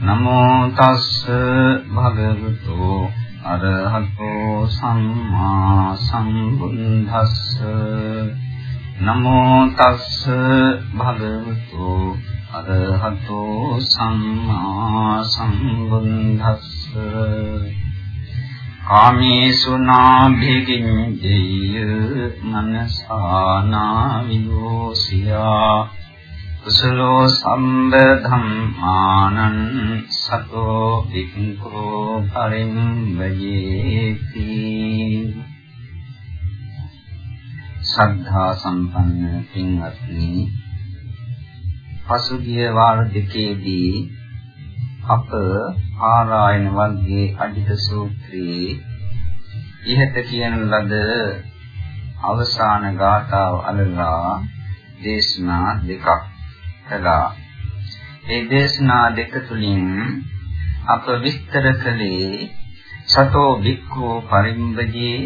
නමෝ තස්ස භගවතු අරහතෝ සම්මා සම්බුද්දස්ස. නමෝ තස්ස භගවතු අරහතෝ සම්මා සම්බුද්දස්ස. කාමේසු නාභිකින්ජය මනසානා විෝසියා කුසලෝ සම්බ ධම්මානං සතෝ වික්ඛෝ පරිම්බයේති සද්ධා සම්පන්න පින්වත්නි පසුගිය වාර දෙකේදී අප ආරායන වර්ගයේ අධික සූත්‍රයේ ඉහත කියන ලද අවසාන ගාථාව අලලා දේශනා දෙකක් කළා. ඒ දේශනා දෙක තුලින් අප විස්තර කළේ සතෝ භික්ඛු පරිම්බජේ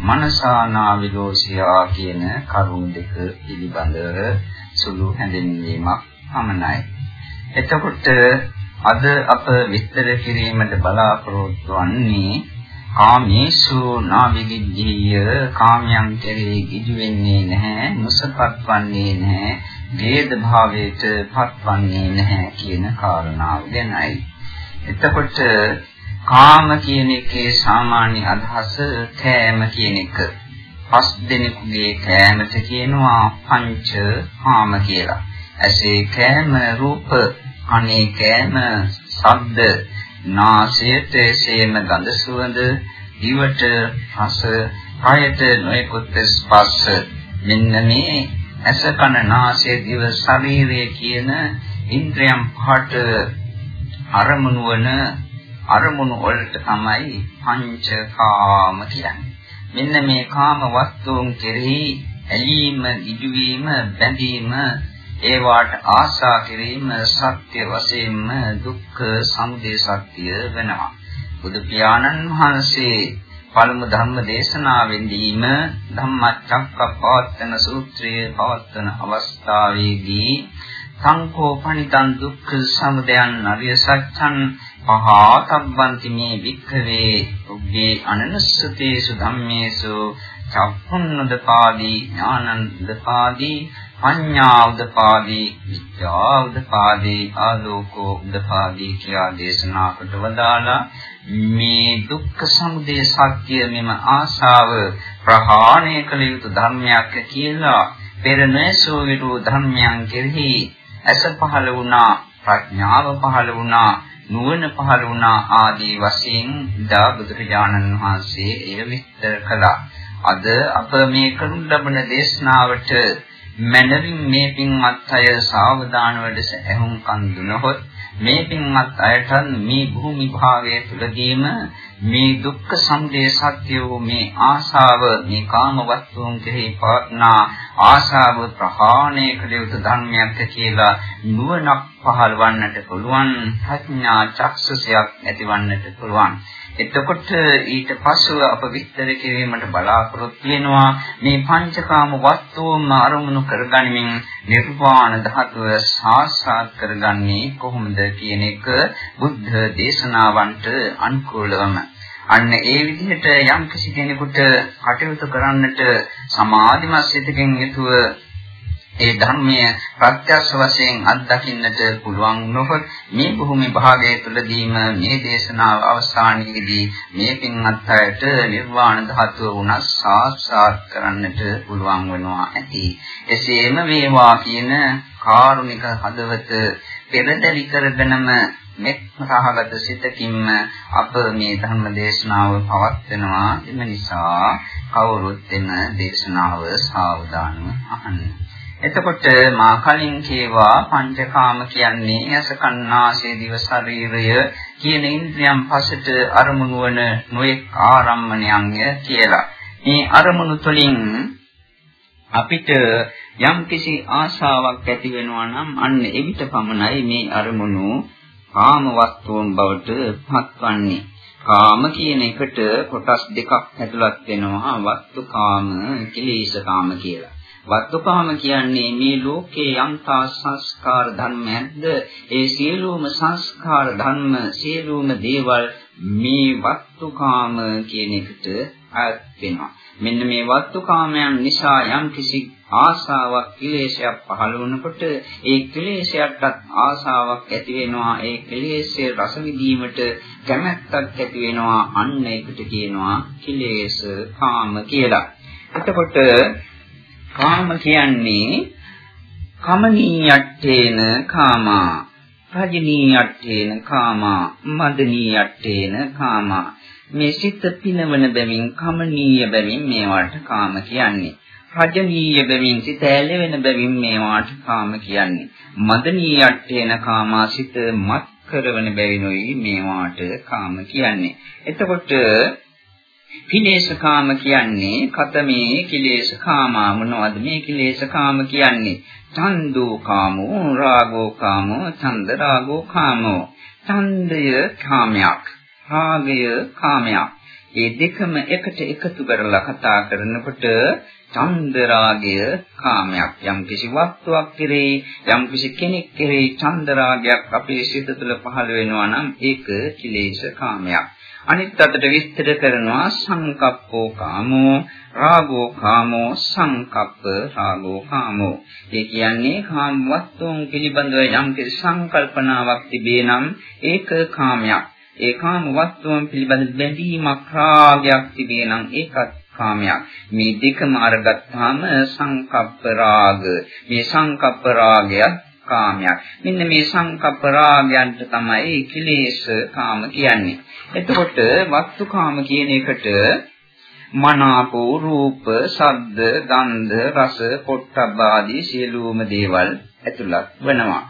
මනසානා විදෝසියා කියන කරුණු දෙක පිළිබඳව සුළු හැඳින්වීමක් පමණයි. එතකොට අද අප විස්තර කිරීමට බලාපොරොත්තු වන්නේ කාමේසු නාවිගිජ්ජීය කාමයන් කෙරෙහි ගිජු වෙන්නේ නැහැ මුසපත් වන්නේ නැහැ ભેද භාවයට පත්වන්නේ නැහැ කියන කාරණාව ගැනයි. එතකොට කාම කියන එකේ සාමාන්‍ය අදහස කෑම කියන එක. පස් දෙනෙකුගේ කෑමට කියනවා පංච කාම කියලා. ඇසේ කෑම රූප අනේ කෑම ශබ්ද නාසයට එසේම ගඳ සුවඳ දිවට රස කායට නොයෙකුත් ස්පර්ශ මෙන්න මේ ඇස කන නාසය දිව ශරීරය කියන ඉන්ද්‍රයන් පහට අරමුණු වන අරමුණු වලට තමයි පංචකාම කියන්නේ. මෙන්න මේ කාම වස්තුන් කෙරෙහි ඇලීම, ඉදුවීම, බැඳීම ඒවාට ආශා කිරීම සත්‍ය වශයෙන්ම දුක්ඛ සමුදය සත්‍ය වෙනවා. බුදු පියාණන් වහන්සේ පළමු ධර්ම දේශනාවෙදීම ධම්මචක්කපවත්තන සූත්‍රයේ පවත්වන අවස්ථාවේදී සංකෝපනිතං දුක්ඛ සමුදයන් අරිය සත්‍යං පහතබ්බන්ති මේ වික්ඛවේ උබ්බේ අනනස්සතේසු ධම්මේසු චක්ඛුන්නදපාදී ඥානන්දපාදී පඤ්ඤා උදපාදී විද්‍යා උදපාදී ආලෝකෝ උදපාදී කියා දේශනා කොට වදාලා මේ දුක්ඛ සමුදය සත්‍ය මෙම ආශාව ප්‍රහාණය කළ යුතු ධර්මයක් කියලා පෙර නොයසෝ විරු ධර්මයන් කෙරෙහි ඇස පහළ වුණා ප්‍රඥාව පහළ වුණා නුවණ පහළ වුණා ආදී වශයෙන් දා බුදුරජාණන් වහන්සේ එය විස්තර කළා. අද අප මේ කරුණ ලබන දේශනාවට මනරින් මේ පින්වත් අය සාවධාන වෙලස ඇහුම්කන් දුනහොත් මේ පින්වත් අයට මේ භූමි භාගයේ තුලදීම මේ දුක්ඛ සමුදය සත්‍ය වූ මේ ආශාව මේ කාම වස්තුන් කෙරෙහි පවත්නා ආශාව ප්‍රහාණය කළ යුතු ධර්මයක් කියලා නුවණක් පහළවන්නට පුළුවන් ප්‍රඥා චක්ෂුසයක් ඇතිවන්නට පුළුවන්. එතකොට ඊට පස්ව අප විස්තර කිරීමට බලාපොරොත්තු වෙනවා මේ පංචකාම වස්තුවම අරමුණු කරගනිමින් නිර්වාණ ධාතුව සාක්ෂාත් කරගන්නේ කොහොමද කියන එක බුද්ධ දේශනාවන්ට අනුකූලවම. අන්න ඒ විදිහට යම් කිසි කෙනෙකුට කටයුතු කරන්නට සමාධිමත් සිතකින් යුතුව ඒ ධර්මයේ ප්‍රත්‍යක්ෂ වශයෙන් අත්දකින්නට පුළුවන් නොහොත් මේ භූමි භාගය තුළදීම මේ දේශනාව අවසානයේදී මේ පින්වත් අයට නිර්වාණ ධාතුව උනස් සාක්ෂාත් කරන්නට පුළුවන් වෙනවා ඇති. එසේම වේවා කියන කාරුණික හදවත පෙරදරි කරගෙනම මෙත් සහගත සිතකින්ම අප මේ ධර්ම දේශනාව පවත්වනවා එම නිසා කවුරුත් එම දේශනාව සාවධානව අහන්න. එතකොට මා කලින් කියවා පංචකාම කියන්නේ ඇස කන්නාසය දිව ශරීරය කියන ඉන්ද්‍රියන් පසට අරමුණු වන නොඑක් ආරම්මණයන්ය කියලා. මේ අරමුණු තුළින් අපිට යම් කිසි ආශාවක් ඇති වෙනවා නම් අන්න එවිට පමණයි මේ අරමුණු කාම වස්තුන් බවට පත්වන්නේ. කාම කියන එකට කොටස් දෙකක් ඇතුළත් වෙනවා වස්තු කාම, කිලීශ කාම කියලා. වත්තුකාම කියන්නේ මේ ලෝකේ යම්තා සංස්කාර ධර්මයක්ද? ඒ සියලුම සංස්කාර ධර්ම සියලුම දේවල් මේ වත්තුකාම කියන එකට අයත් වෙනවා. මෙන්න මේ වත්තුකාමයන් නිසා යම් කිසි ආසාවක් කිලේශයක් පහළ වුණකොට ඒ කිලේශයටත් ආසාවක් ඇති වෙනවා. ඒ කිලේශයේ රස විඳීමට කැමැත්තක් ඇති වෙනවා. අන්න ඒකට කියනවා කිලේශ කාම කියලා. එතකොට කාම කියන්නේ කමනීයට්ඨේන කාමා රජනීයට්ඨේන කාමා මදනීයට්ඨේන කාමා. මේ සිත පිනවන බැවින් කමනීය බැවින් මේවට කාම කියන්නේ. රජනීය බැවින් සිත ඇලෙවෙන බැවින් මේවට කාම කියන්නේ. මදනීයට්ඨේන කාමා සිත මත් කරවන බැවිනුයි මේවට කාම කියන්නේ. එතකොට කිලේශකාම කියන්නේ කතමේ කිලේශකාමා. මොනවද මේ කිලේශකාම කියන්නේ? ඡන්தோ කාමෝ රාගෝ කාමෝ ඡන්ද රාගෝ කාමෝ. ඡන්දය කාමයක් රාගය කාමයක්. මේ දෙකම එකට එකතු කරලා කතා කරනකොට ඡන්ද රාගය කාමයක්. යම් කිසි වස්තුවක් කෙරෙහි යම් කිසි කෙනෙක් කෙරෙහි ඡන්ද රාගයක් අපේ සිත තුළ පහළ වෙනවා නම් ඒක කිලේශ කාමයක් අනිත් අතට විස්තර කරනවා සංකප්පෝ කාමෝ රාගෝ කාමෝ සංකප්ප රාගෝ කාමෝ. ඒ කියන්නේ කාම වස්තුන් පිළිබඳව යම් කිසි සංකල්පනාවක් තිබේ නම් ඒක කාමයක්. ඒ කාම වස්තුන් පිළිබඳ බැඳීමක් රාගයක් තිබේ නම් ඒකත් කාමයක්. මේ දෙකම අරගත්තාම සංකප්ප රාග. මේ සංකප්ප රාගයත් කාමයක්. මෙන්න මේ සංකප්ප රාගයන්ට තමයි කිලේශ කාම කියන්නේ. එතකොට වස්තුකාම කියන එකට මනාපෝ රූප, ශබ්ද, ගන්ධ, රස, පොට්ටබ්බ ආදී සියලුම දේවල් ඇතුළත් වෙනවා.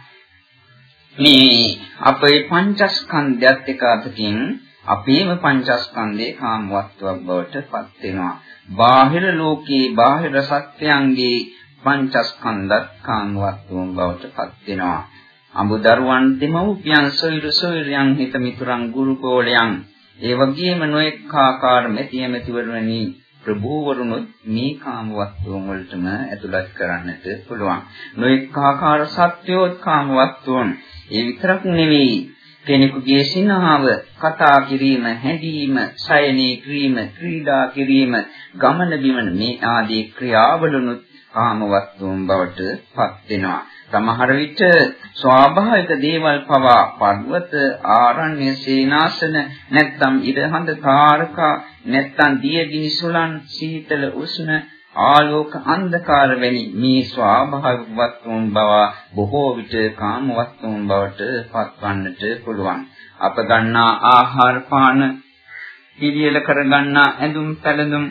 මේ අපේ පංචස්කන්ධයත් එක අතකින් අපේම පංචස්කන්ධේ කාම වස්තුවක් බවට පත් වෙනවා. බාහිර ලෝකේ බාහිර සත්‍යයන්ගේ පංචස්කන්ධත් කාම වස්තුන් බවට පත් වෙනවා. අඹදරුවන් දෙමව්පියන් සොයුරු සොයුරියන් හිත මිතුරන් ගුරුකෝලයන් ඒ වගේම නොඑක ආකාර මෙතිය මෙතිවරුනි ප්‍රභූවරුනොත් මේ කාම වස්තුන් වලටම ඇතුළත් කරන්නට පුළුවන්. නොඑක ආකාර සත්‍යෝත් කාම වස්තුන්. ඒ විතරක් නෙවෙයි කෙනෙකුගේ සිනහව කතා කිරීම, හැඬීම, සයනී කිරීම, ක්‍රීඩා කිරීම, ගමන බිමන මේ ආදී ක්‍රියාවලුනුත් කාම වස්තුන් බවට පත් වෙනවා. සමහර විට ස්වාභාවික දේවල් පවා පර්වත ආරණ්‍ය සේනාසන නැත්නම් ඉරහඳ තාරකා නැත්නම් දියගිනි සුලන් සීතල උෂ්ණ ආලෝක අන්ධකාර වැනි මේ ස්වාභාවික වස්තුන් බව බොහෝ විට කාම වස්තුන් බවට පත්වන්නට පුළුවන් අප ගන්නා ආහාර පාන පිළියෙල කර ගන්නා ඇඳුම් පැළඳුම්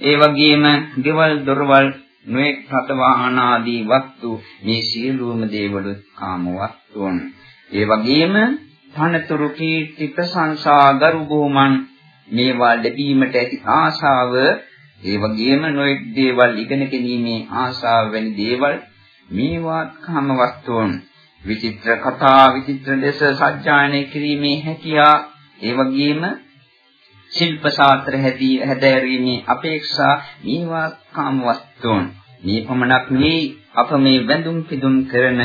ඒ වගේම ගෙවල් දොරවල් නොඑක් රත වාහන ආදී වස්තු මේ සියලුම දේවල් කාම වස්තුන්. ඒ වගේම ධනතුරු කීර්ති ප්‍රශංසා ගරු බුමන් මේවා ලැබීමට ඇති ආශාව ඒ වගේම නොඑක් දේවල් ඉගෙන ගැනීමේ ආශාව වැනි දේවල් මේවා කාම වස්තුන්. විචිත්‍ර කතා විචිත්‍ර ලෙස සජ්ජායනය කිරීමේ හැකියාව ඒ වගේම ශිල්ප ශාස්ත්‍ර හැදී හැදෑරීමේ අපේක්ෂා මේවා කාම වස්තුන්. මේ පමණක් නෙවෙයි අප මේ වැඳුම් පිදුම් කරන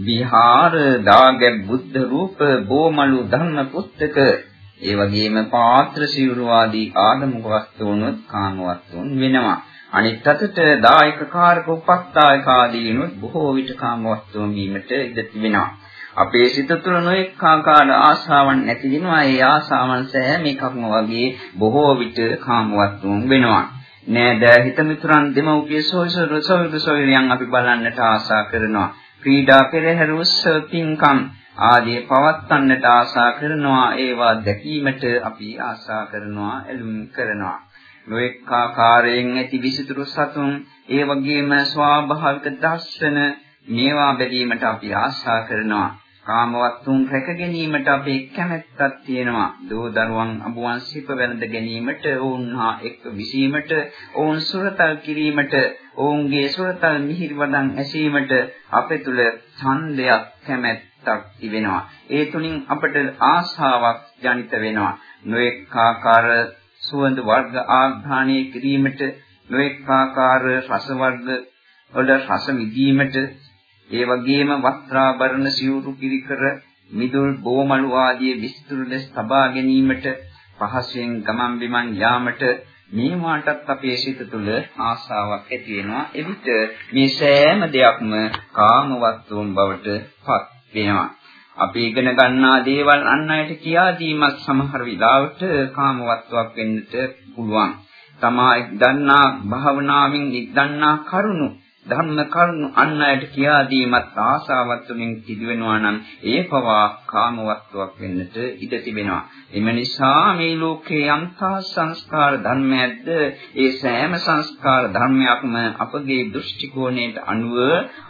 විහාර දාගැබ් බුද්ධ රූප බෝමලු ධර්ම පුස්තක ඒ වගේම පාත්‍ර සිවුරු ආදී ආගමික වස්තුන්වත් කාම වස්තුන් වෙනවා. අනිත් අතට දායක කාරක උපස්ථායක ආදීනුත් බොහෝ විට කාම වස්තුන් වීමට ඉඩ තිබෙනවා. අපේ සිත තුළ නොඑක ආකාර ආශාවන් ඇති වෙනවා. ඒ ආශාවන් සෑම එකක්ම වගේ බොහෝ විට කාමවත්තුන් වෙනවා. නේද? හිත මිතුරන් දෙමව්පිය සොයසොර සොයුරු සොයුරියන් අපි බලන්නට ආශා කරනවා. ක්‍රීඩා පෙරහැර උත්සව පින්කම් ආදී පවත්වන්නට ආශා කරනවා. ඒවා දැකීමට අපි ආශා කරනවා, එළුම් කරනවා. නොඑක ආකාරයෙන් ඇති විසිතුරු සතුන් ඒ වගේම ස්වාභාවික දර්ශන මේවා බැලීමට අපි ආශා කරනවා කාමවත්තුන් රැක ගැනීමට අපේ කැමැත්තක් තියෙනවා. දෝ දරුවන් අඹුවන් සිප වැළඳ ගැනීමට, ඔවුන් හා එක්ව විසීමට, ඔවුන් සුරතල් කිරීමට, ඔවුන්ගේ සුරතල් මිහිරි වදන් ඇසීමට අපේ තුල ඡන්දයක් කැමැත්තක් තිබෙනවා. ඒ තුලින් අපට ආශාවක් ජනිත වෙනවා. නොඑක ආකාර සුවඳ වර්ග ආග්‍රහණය කිරීමට, නොඑක ආකාර රස වර්ග වල රස විදීමට ඒ වගේම වස්ත්‍රාභරණ සිවුරු පිරිකර මිදුල් බෝමලු ආදී විස්තර ලෙස තබා ගැනීමට පහසෙන් ගමන් බිමන් යාමට මේ මාටත් අපේ සිත තුළ ආසාවක් ඇති වෙනවා එවිට මේ සෑම දෙයක්ම කාමවත්තුන් බවට පත් වෙනවා අපි ඉගෙන ගන්නා දේවල් අන් අයට කියා දීමත් සමහර විලාවට කාමවත්වක් වෙන්නට පුළුවන්. තමා දන්නා භාවනාවෙන් දන්නා කරුණු ධර්ම කරුණු අන් අයට කියා දීමත් ආසාවත් තුළින් සිදුවෙනවා නම් ඒ පවා කාම වස්තුවක් වෙන්නට ඉඩ තිබෙනවා. එම නිසා මේ ලෝකේ යම්තා සංස්කාර ධර්මයක්ද ඒ සෑම සංස්කාර ධර්මයක්ම අපගේ දෘෂ්ටි කෝණයට අනුව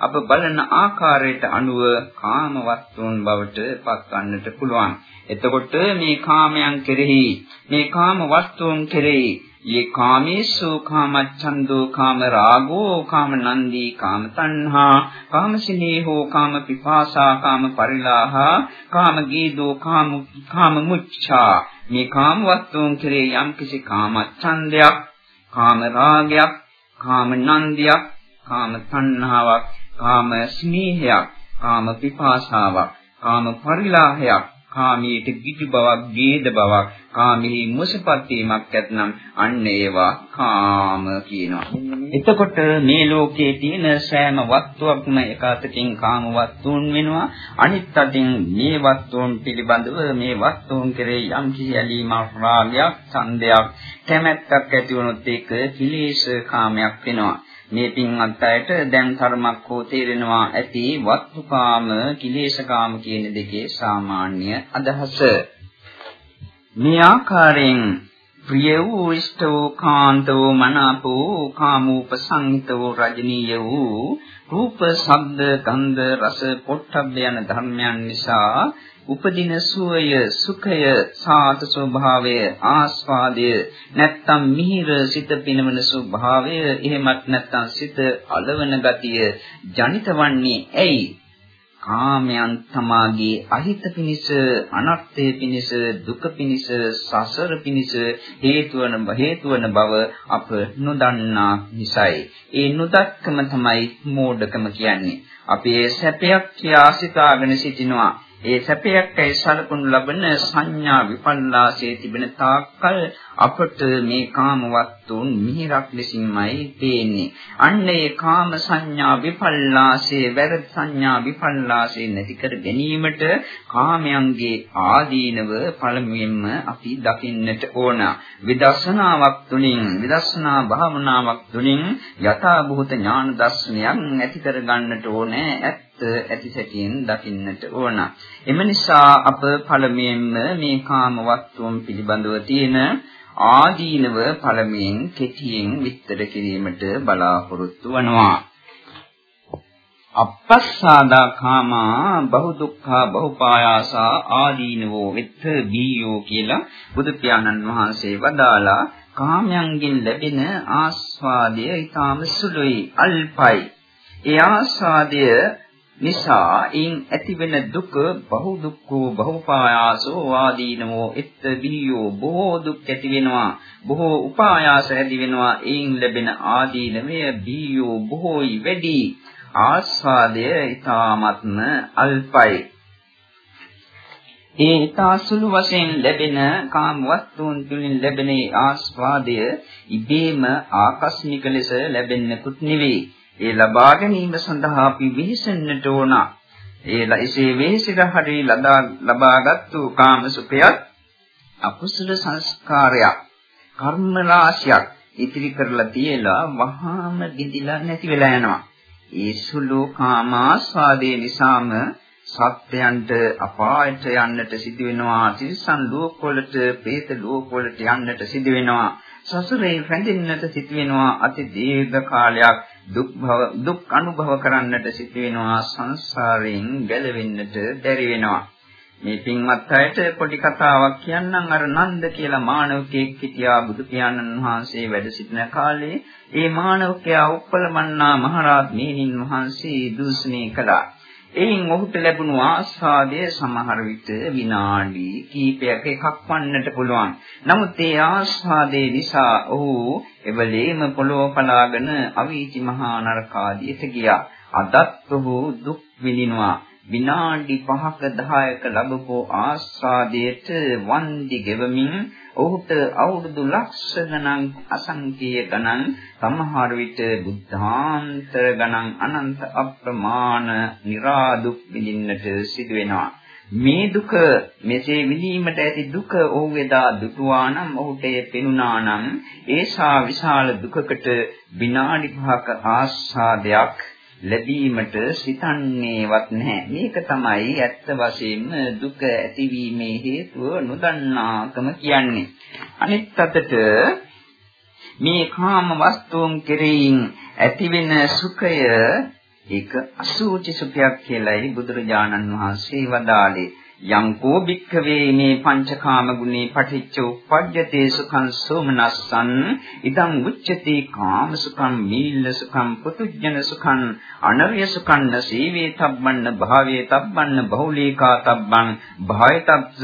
අප බලන ආකාරයට අනුව කාම වස්තුන් බවට පත්වන්නට පුළුවන්. එතකොට මේ කාමයන් කෙරෙහි මේ කාම වස්තුන් කෙරෙහි ये कामेषु कामच्छन्दो काम रागो काम नन्दी काम तन्हा काम स्नेहो काम पिपासा काम परिलाह काम गीदो काम काम मुच्छा මේ කාම වස්තුන් කෙරේ යම් කිසි කාමච්ඡන්දයක් කාම රාගයක් කාම නන්දියක් කාම තණ්හාවක් කාම ස්නේහයක් කාම පිපාසාවක් කාම පරිලාහයක් කාමීට ගිජු බවක්, ගේද බවක්, කාමෙහි මුසපත් වීමක් ඇතනම් අන්න ඒවා කාම කියනවා. එතකොට මේ ලෝකයේ තියෙන සෑම වස්තුවක්ම එක අතකින් කාම වස්තුන් වෙනවා. අනිත් අතින් මේ වස්තුන් පිළිබඳව මේ වස්තුන් කෙරෙහි යම් කිසි ඇලීමක්, රාගයක්, ඡන්දයක්, කැමැත්තක් ඇති වුණොත් ඒක කිලේශ කාමයක් වෙනවා. මේ පින්වත් අයට දැන් තරමක් හෝ තේරෙනවා ඇති වස්තුකාම කිලේශකාම කියන දෙකේ සාමාන්‍ය අදහස. මේ ආකාරයෙන් ප්‍රිය වූ ඉෂ්ට වූ කාන්ත වූ මනාප වූ කාමූපසංහිත වූ රජනීය වූ රූප ශබ්ද ගන්ධ රස පොට්ටබ්බ යන ධර්මයන් නිසා උපදින සුවය සුඛය සාත ස්වභාවය ආස්වාදය නැත්තම් මිහිර සිත පිනවන ස්වභාවය එහෙමත් නැත්තම් සිත අලවන ගතිය ජනිතවන්නේ ඇයි? කාමයන් තමාගේ අහිත පිනිස අනර්ථය පිනිස දුක පිනිස සසර පිනිස හේතු වන හේතු වන බව අප නොදන්නා නිසායි. ඒ නොදක්කම තමයි මෝඩකම කියන්නේ. අපි ඒ සැපයක් කියා සිතාගෙන සිටිනවා. ඒ සැපයක්යි සලකුණු ලබන සංඥා විපල්ලාසයේ තිබෙන තාක්කල් අපට මේ කාම වස්තුන් මිහිරක් ලෙසින්මයි පේන්නේ. අන්න ඒ කාම සංඥා විපල්ලාසයේ වැරදි සංඥා විපල්ලාසයේ නැති කර ගැනීමට කාමයන්ගේ ආදීනව පළමුවෙන්ම අපි දකින්නට ඕන. විදර්ශනාවක් තුළින් විදර්ශනා භාවනාවක් තුළින් යථා භූත ඥාන දර්ශනයක් ඇති කර ගන්නට ඕනේ. ඇති සැටියෙන් දකින්නට ඕන. එම නිසා අප පළමුවෙන්ම මේ කාම වස්තුන් පිළිබඳව තියෙන ආදීනව පළමුවෙන් කෙටියෙන් විස්තර කිරීමට බලාපොරොත්තු වනවා. අපස්සාදා කාමා බහු දුක්ඛා බහුපායාසා ආදීනවෝ විත්ත බීයෝ කියලා බුදු පියාණන් වහන්සේ වදාලා කාමයන්ගෙන් ලැබෙන ආස්වාදය ඊටාම සුළුයි අල්පයි. ඒ ආස්වාදය නිසා ඉන් ඇතිවෙන දුක බහු දුක්ඛෝ බහුපායාසෝ වාදීනෝ එත් බිනියෝ බොහෝ දුක් ඇති වෙනවා බොහෝ උපායාස ඇති වෙනවා ඉන් ලැබෙන ආදීනමය බියෝ බොහෝයි වැඩි. ආස්වාදය ඊ타ත්ම අල්පයි. ඒ ඊතාසුළු වශයෙන් ලැබෙන කාම වස්තුන් තුලින් ලැබෙන ආස්වාදය ඉබේම ආකස්මික ලෙස ලැබෙන්නකුත් නෙවෙයි. ඒ ලබා ගැනීම සඳහා අපි විහිසෙන්නට ඕන. ඒ එසේ වෙහෙසිලා හරි ලබාගත්තු කාම සුඛයත් අකුසල සංස්කාරයක් කර්ම රාශියක් ඉතිරි කරලා තියලා වහාම ගිඳිලා නැති වෙලා යනවා. ඒ සුළු කාමාස්වාදයේ නිසාම සත්‍යයන්ට අපායට යන්නට සිදු වෙනවා තිරිසන් ලෝකවලට പ്രേත ලෝකවලට යන්නට සිදු වෙනවා සසරේ රැඳෙන්නට සිට වෙනවා අති දීර්ඝ කාලයක් දුක් භව දුක් අනුභව කරන්නට සිට වෙනවා සංසාරයෙන් ගැලවෙන්නට බැරි වෙනවා. මේ පින්වත් අයට පොඩි කතාවක් කියන්නම්. අර නන්ද කියලා මානවකෙක් හිටියා. බුදු පියාණන් වහන්සේ වැඩ සිටින කාලේ ඒ මානවකයා උප්පලමන්නා මහරහත් මෙහෙණින් වහන්සේ දූෂණය කළා. එයින් ඔහුට ලැබුණු ආස්වාදය සමහර විට විනාඩි කිහිපයක එකක් වන්නට පුළුවන්. නමුත් ඒ ආස්වාදයේ නිසා ඔහු එවලේම පොළොව පලාගෙන අවීචි මහා නරකාදියට ගියා. අදත් ඔහු දුක් විඳිනවා. විනාඩි 5ක 10ක ලැබපු ආස්වාදයට වන්දි ගෙවමින් ඔහුට අවුරුදු ලක්ෂ ගණන් අසංකීය ගණන් සමහර විට බුද්ධාන්තර ගණන් අනන්ත අප්‍රමාණ निराදුක් විඳින්නට සිදු වෙනවා මේ දුක මෙසේ විඳීමට ඇති දුක ඔහු එදා දුටුවා නම් ඔහුට එය පෙනුණා නම් ඒසා විශාල දුකකට විනාඩි 5ක ආස්වාදයක් ලැබීමට සිතන්නේවත් නැහැ. මේක තමයි ඇත්ත වශයෙන්ම දුක ඇතිවීමේ හේතුව නොදන්නාකම කියන්නේ. අනිත් අතට මේ කාම වස්තුන් කෙරෙහින් ඇතිවෙන සුඛය ඒක අසුචි සුඛයක් කියලායි බුදුරජාණන් වහන්සේ වදාළේ. යංකෝ භික්ඛවේ මේ පංචකාම ගුණේ පටිච්ච උප්පජ්ජතේ සුඛං සෝමනස්සං ඉදං උච්චති කාම සුඛං මීල්ල සුඛං පුතුජන සුඛං අනර්ය සුඛං සීවේ තබ්බන්න භාවේ තබ්බන්න බහුලීකා තබ්බං භායතබ්ස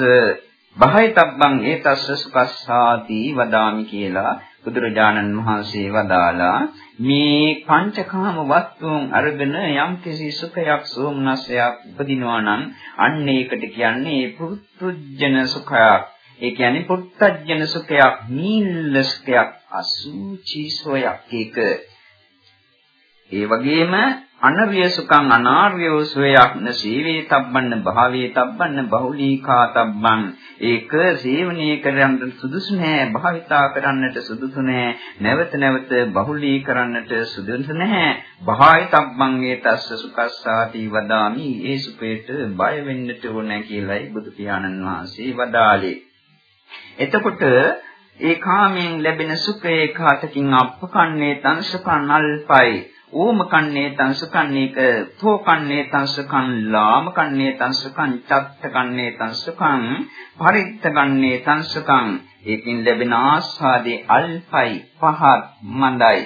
භායතබ්බං ඒතස්ස සුඛස්සාති වදාමි කියලා බුදුරජාණන් වහන්සේ වදාලා මේ පංචකාම වස්තුන් අරගෙන යම් කිසි සුඛයක් සෝමනසයක් උපදිනවා නම් අන්න ඒකට කියන්නේ පුත්තුජන සුඛයක්. ඒ කියන්නේ පුත්තජන සුඛයක්, නීල සුඛයක්, අසුචි සෝයක් ඒක. ඒ වගේම අනර්ය සුඛං අනාර්ය සෝයක් නසීවේ තබ්බන්න භාවේ තබ්බන්න බහුලීකා තබ්බං. ඒක සේවනීය කරන්නට සුදුසු නෑ භාවිතා කරන්නට සුදුසු නෑ නැවත නැවත බහුලී කරන්නට සුදුසු නෑ. භායි තබ්බං ඒ තස්ස සුඛස්සාති වදාමි. ඒ සුපේට බය වෙන්නට ඕන කියලායි බුදු පියාණන් වහන්සේ වදාළේ. එතකොට ඒ කාමයෙන් ලැබෙන සුඛේ කාතකින් අපකන්නේ තංශකන් අල්පයි. ඕම කන්නේ තංසකන්නේක තෝ කන්නේ තංසකන් ලාම කන්නේ තංසකන් චත්ත කන්නේ තංසකන් පරිත්ත කන්නේ තංසකන් ඒකින් ලැබෙන ආස්වාදේ අල්පයි පහත් මඳයි.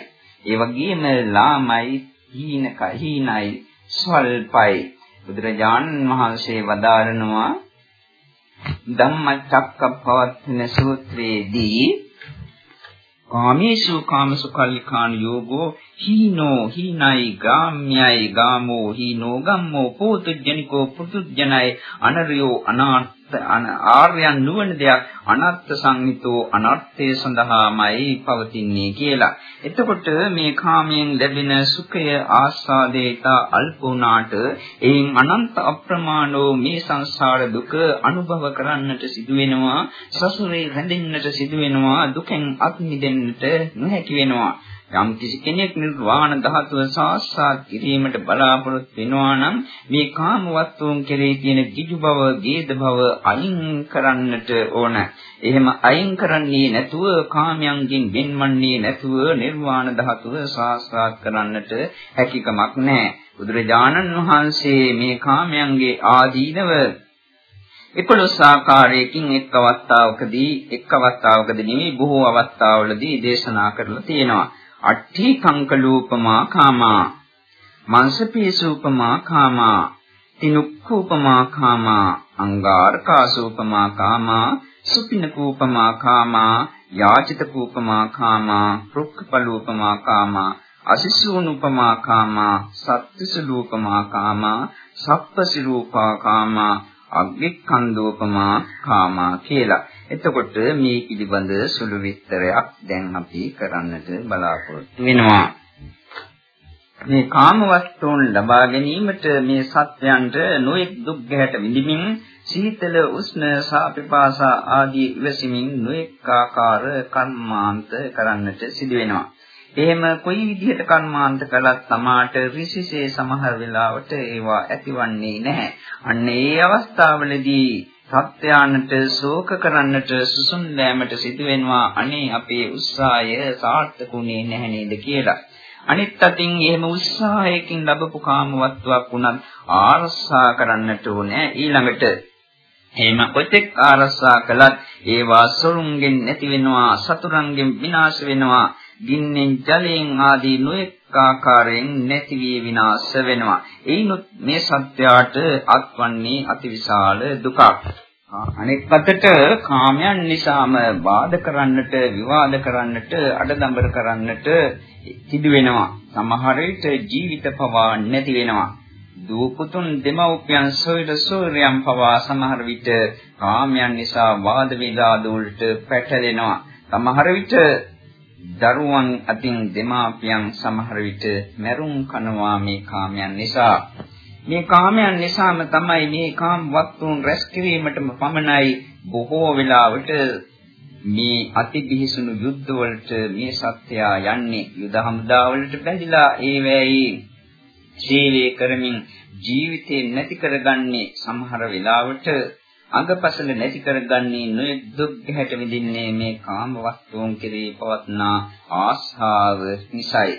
ඒ වගේම ලාමයි හීනක හීනයි ස්වල්පයි. බුදුරජාණන් වහන්සේ වදාරනවා ධම්මචක්කප්පවත්තන සූත්‍රයේදී කාමේසු කාමසුකල්ලිකාන යෝගෝ හීනෝ හීනයි ගාම්‍යයි ගාමෝ හීනෝ ගම්මෝ පෝතුජ්ජනිකෝ පුතුජ්ජනයි අනරියෝ අනාත් ආර්යයන් නුවණ දෙයක් අනත්ත් සංහිතෝ අනර්ථය සඳහාමයි පවතින්නේ කියලා. එතකොට මේ කාමයෙන් ලැබෙන සුඛය ආස්වාදේත අල්ප වුණාට එයින් අනන්ත අප්‍රමාණෝ මේ සංසාර දුක අනුභව කරන්නට සිදු වෙනවා. සසුරේ රැඳෙන්නට සිදු වෙනවා. දුකෙන් අත් මිදෙන්නට නොහැකි වෙනවා. යම් කිසි කෙනෙක් නිර්වාණ ධාතුව සාක්ෂාත් කිරීමට බලාපොරොත්තු වෙනවා නම් මේ කාම වස්තුන් කෙරෙහි තියෙන කිජු බව, ගේද බව අයින් කරන්නට ඕන. එහෙම අයින් කරන්නේ නැතුව කාමයන්ගෙන් වෙන්වන්නේ නැතුව නිර්වාණ ධාතුව සාක්ෂාත් කරන්නට හැකියාවක් නැහැ. බුදුරජාණන් වහන්සේ මේ කාමයන්ගේ ආදීනව 11 ආකාරයකින් එක් අවස්ථාවකදී එක් අවස්ථාවකදී නෙමෙයි බොහෝ අවස්ථාවලදී දේශනා කරලා තියෙනවා. අට්ඨි කංකලූපමා කාමා මංසපීසූපමා කාමා තිනුක්ඛූපමා කාමා අංගාරකාසූපමා කාමා සුපිනකූපමා කාමා යාචිතකූපමා කාමා රුක්ඛපලූපමා කාමා අසිසූනුපමා කාමා සත්තිසලූපමා කාමා සප්පසිරූපා කාමා අග්ගික්ඛන්දෝපමා කාමා කියලා. එතකොට මේ පිළිබඳ සුළු විස්තරයක් දැන් අපි කරන්නට බලාපොරොත්තු වෙනවා. මේ කාම වස්තුන් ලබා ගැනීමට මේ සත්‍යයන්ට නොඑක් දුක් ගැහැට විඳිමින් සීතල උෂ්ණ සාපිපාසා ආදී ඉවසීමින් නොඑක් ආකාර කර්මාන්ත කරන්නට සිදු වෙනවා. එහෙම කොයි විදිහට කර්මාන්ත කළත් තමාට ඍෂිසේ සමහර වෙලාවට ඒවා ඇතිවන්නේ නැහැ. අන්න ඒ අවස්ථාවලදී සත්‍යානට ශෝක කරන්නට සුසුම් ලෑමට සිදු වෙනවා අනේ අපේ උත්සාහය සාර්ථකුනේ නැහැ නේද කියලා. අනිත් අතින් එහෙම උත්සාහයකින් ලැබපු කාමවත්වක් වුණත් ආරස්සා කරන්නට ඕනේ ඊළඟට එහෙම කොතෙක් ආරස්සා කළත් ඒවා සොරුන්ගෙන් නැති වෙනවා සතුරන්ගෙන් විනාශ වෙනවා ගින්නෙන් ජලයෙන් ආදී නොඑක ආකාරයෙන් නැති වී විනාශ වෙනවා. එයිනුත් මේ සත්‍යයට අත්වන්නේ අතිවිශාල දුකක්. අනෙක් අතට කාමයන් නිසාම වාද කරන්නට, විවාද කරන්නට, අඩදඹර කරන්නට සිදු වෙනවා. සමහර විට ජීවිත පවා නැති වෙනවා. දූපුතුන් දෙමව්පියන් සොයද සූර්යයන් පවා සමහර විට කාමයන් නිසා වාද විවාද වලට පැටලෙනවා. සමහර විට දරුවන් අතින් දෙමාපියන් සමහර විට මැරුම් කනවා මේ කාමයන් නිසා. මේ කාමයන් නිසාම තමයි මේ කාම වස්තුන් රැස් කිරීමටම පමණයි බොහෝ වෙලාවට මේ අතිබිහිසුණු යුද්ධ වලට මේ සත්‍යය යන්නේ යුද හමුදාවලට බැඳිලා ඒ වෙයි සේවය කරමින් ජීවිතේ නැති කරගන්නේ සමහර වෙලාවට අඟපසල නැති කරගන්නේ නොයෙක් දුක් ගැට විඳින්නේ මේ කාම වස්තුන් කෙරෙහි පවත්නා ආශාව නිසායි.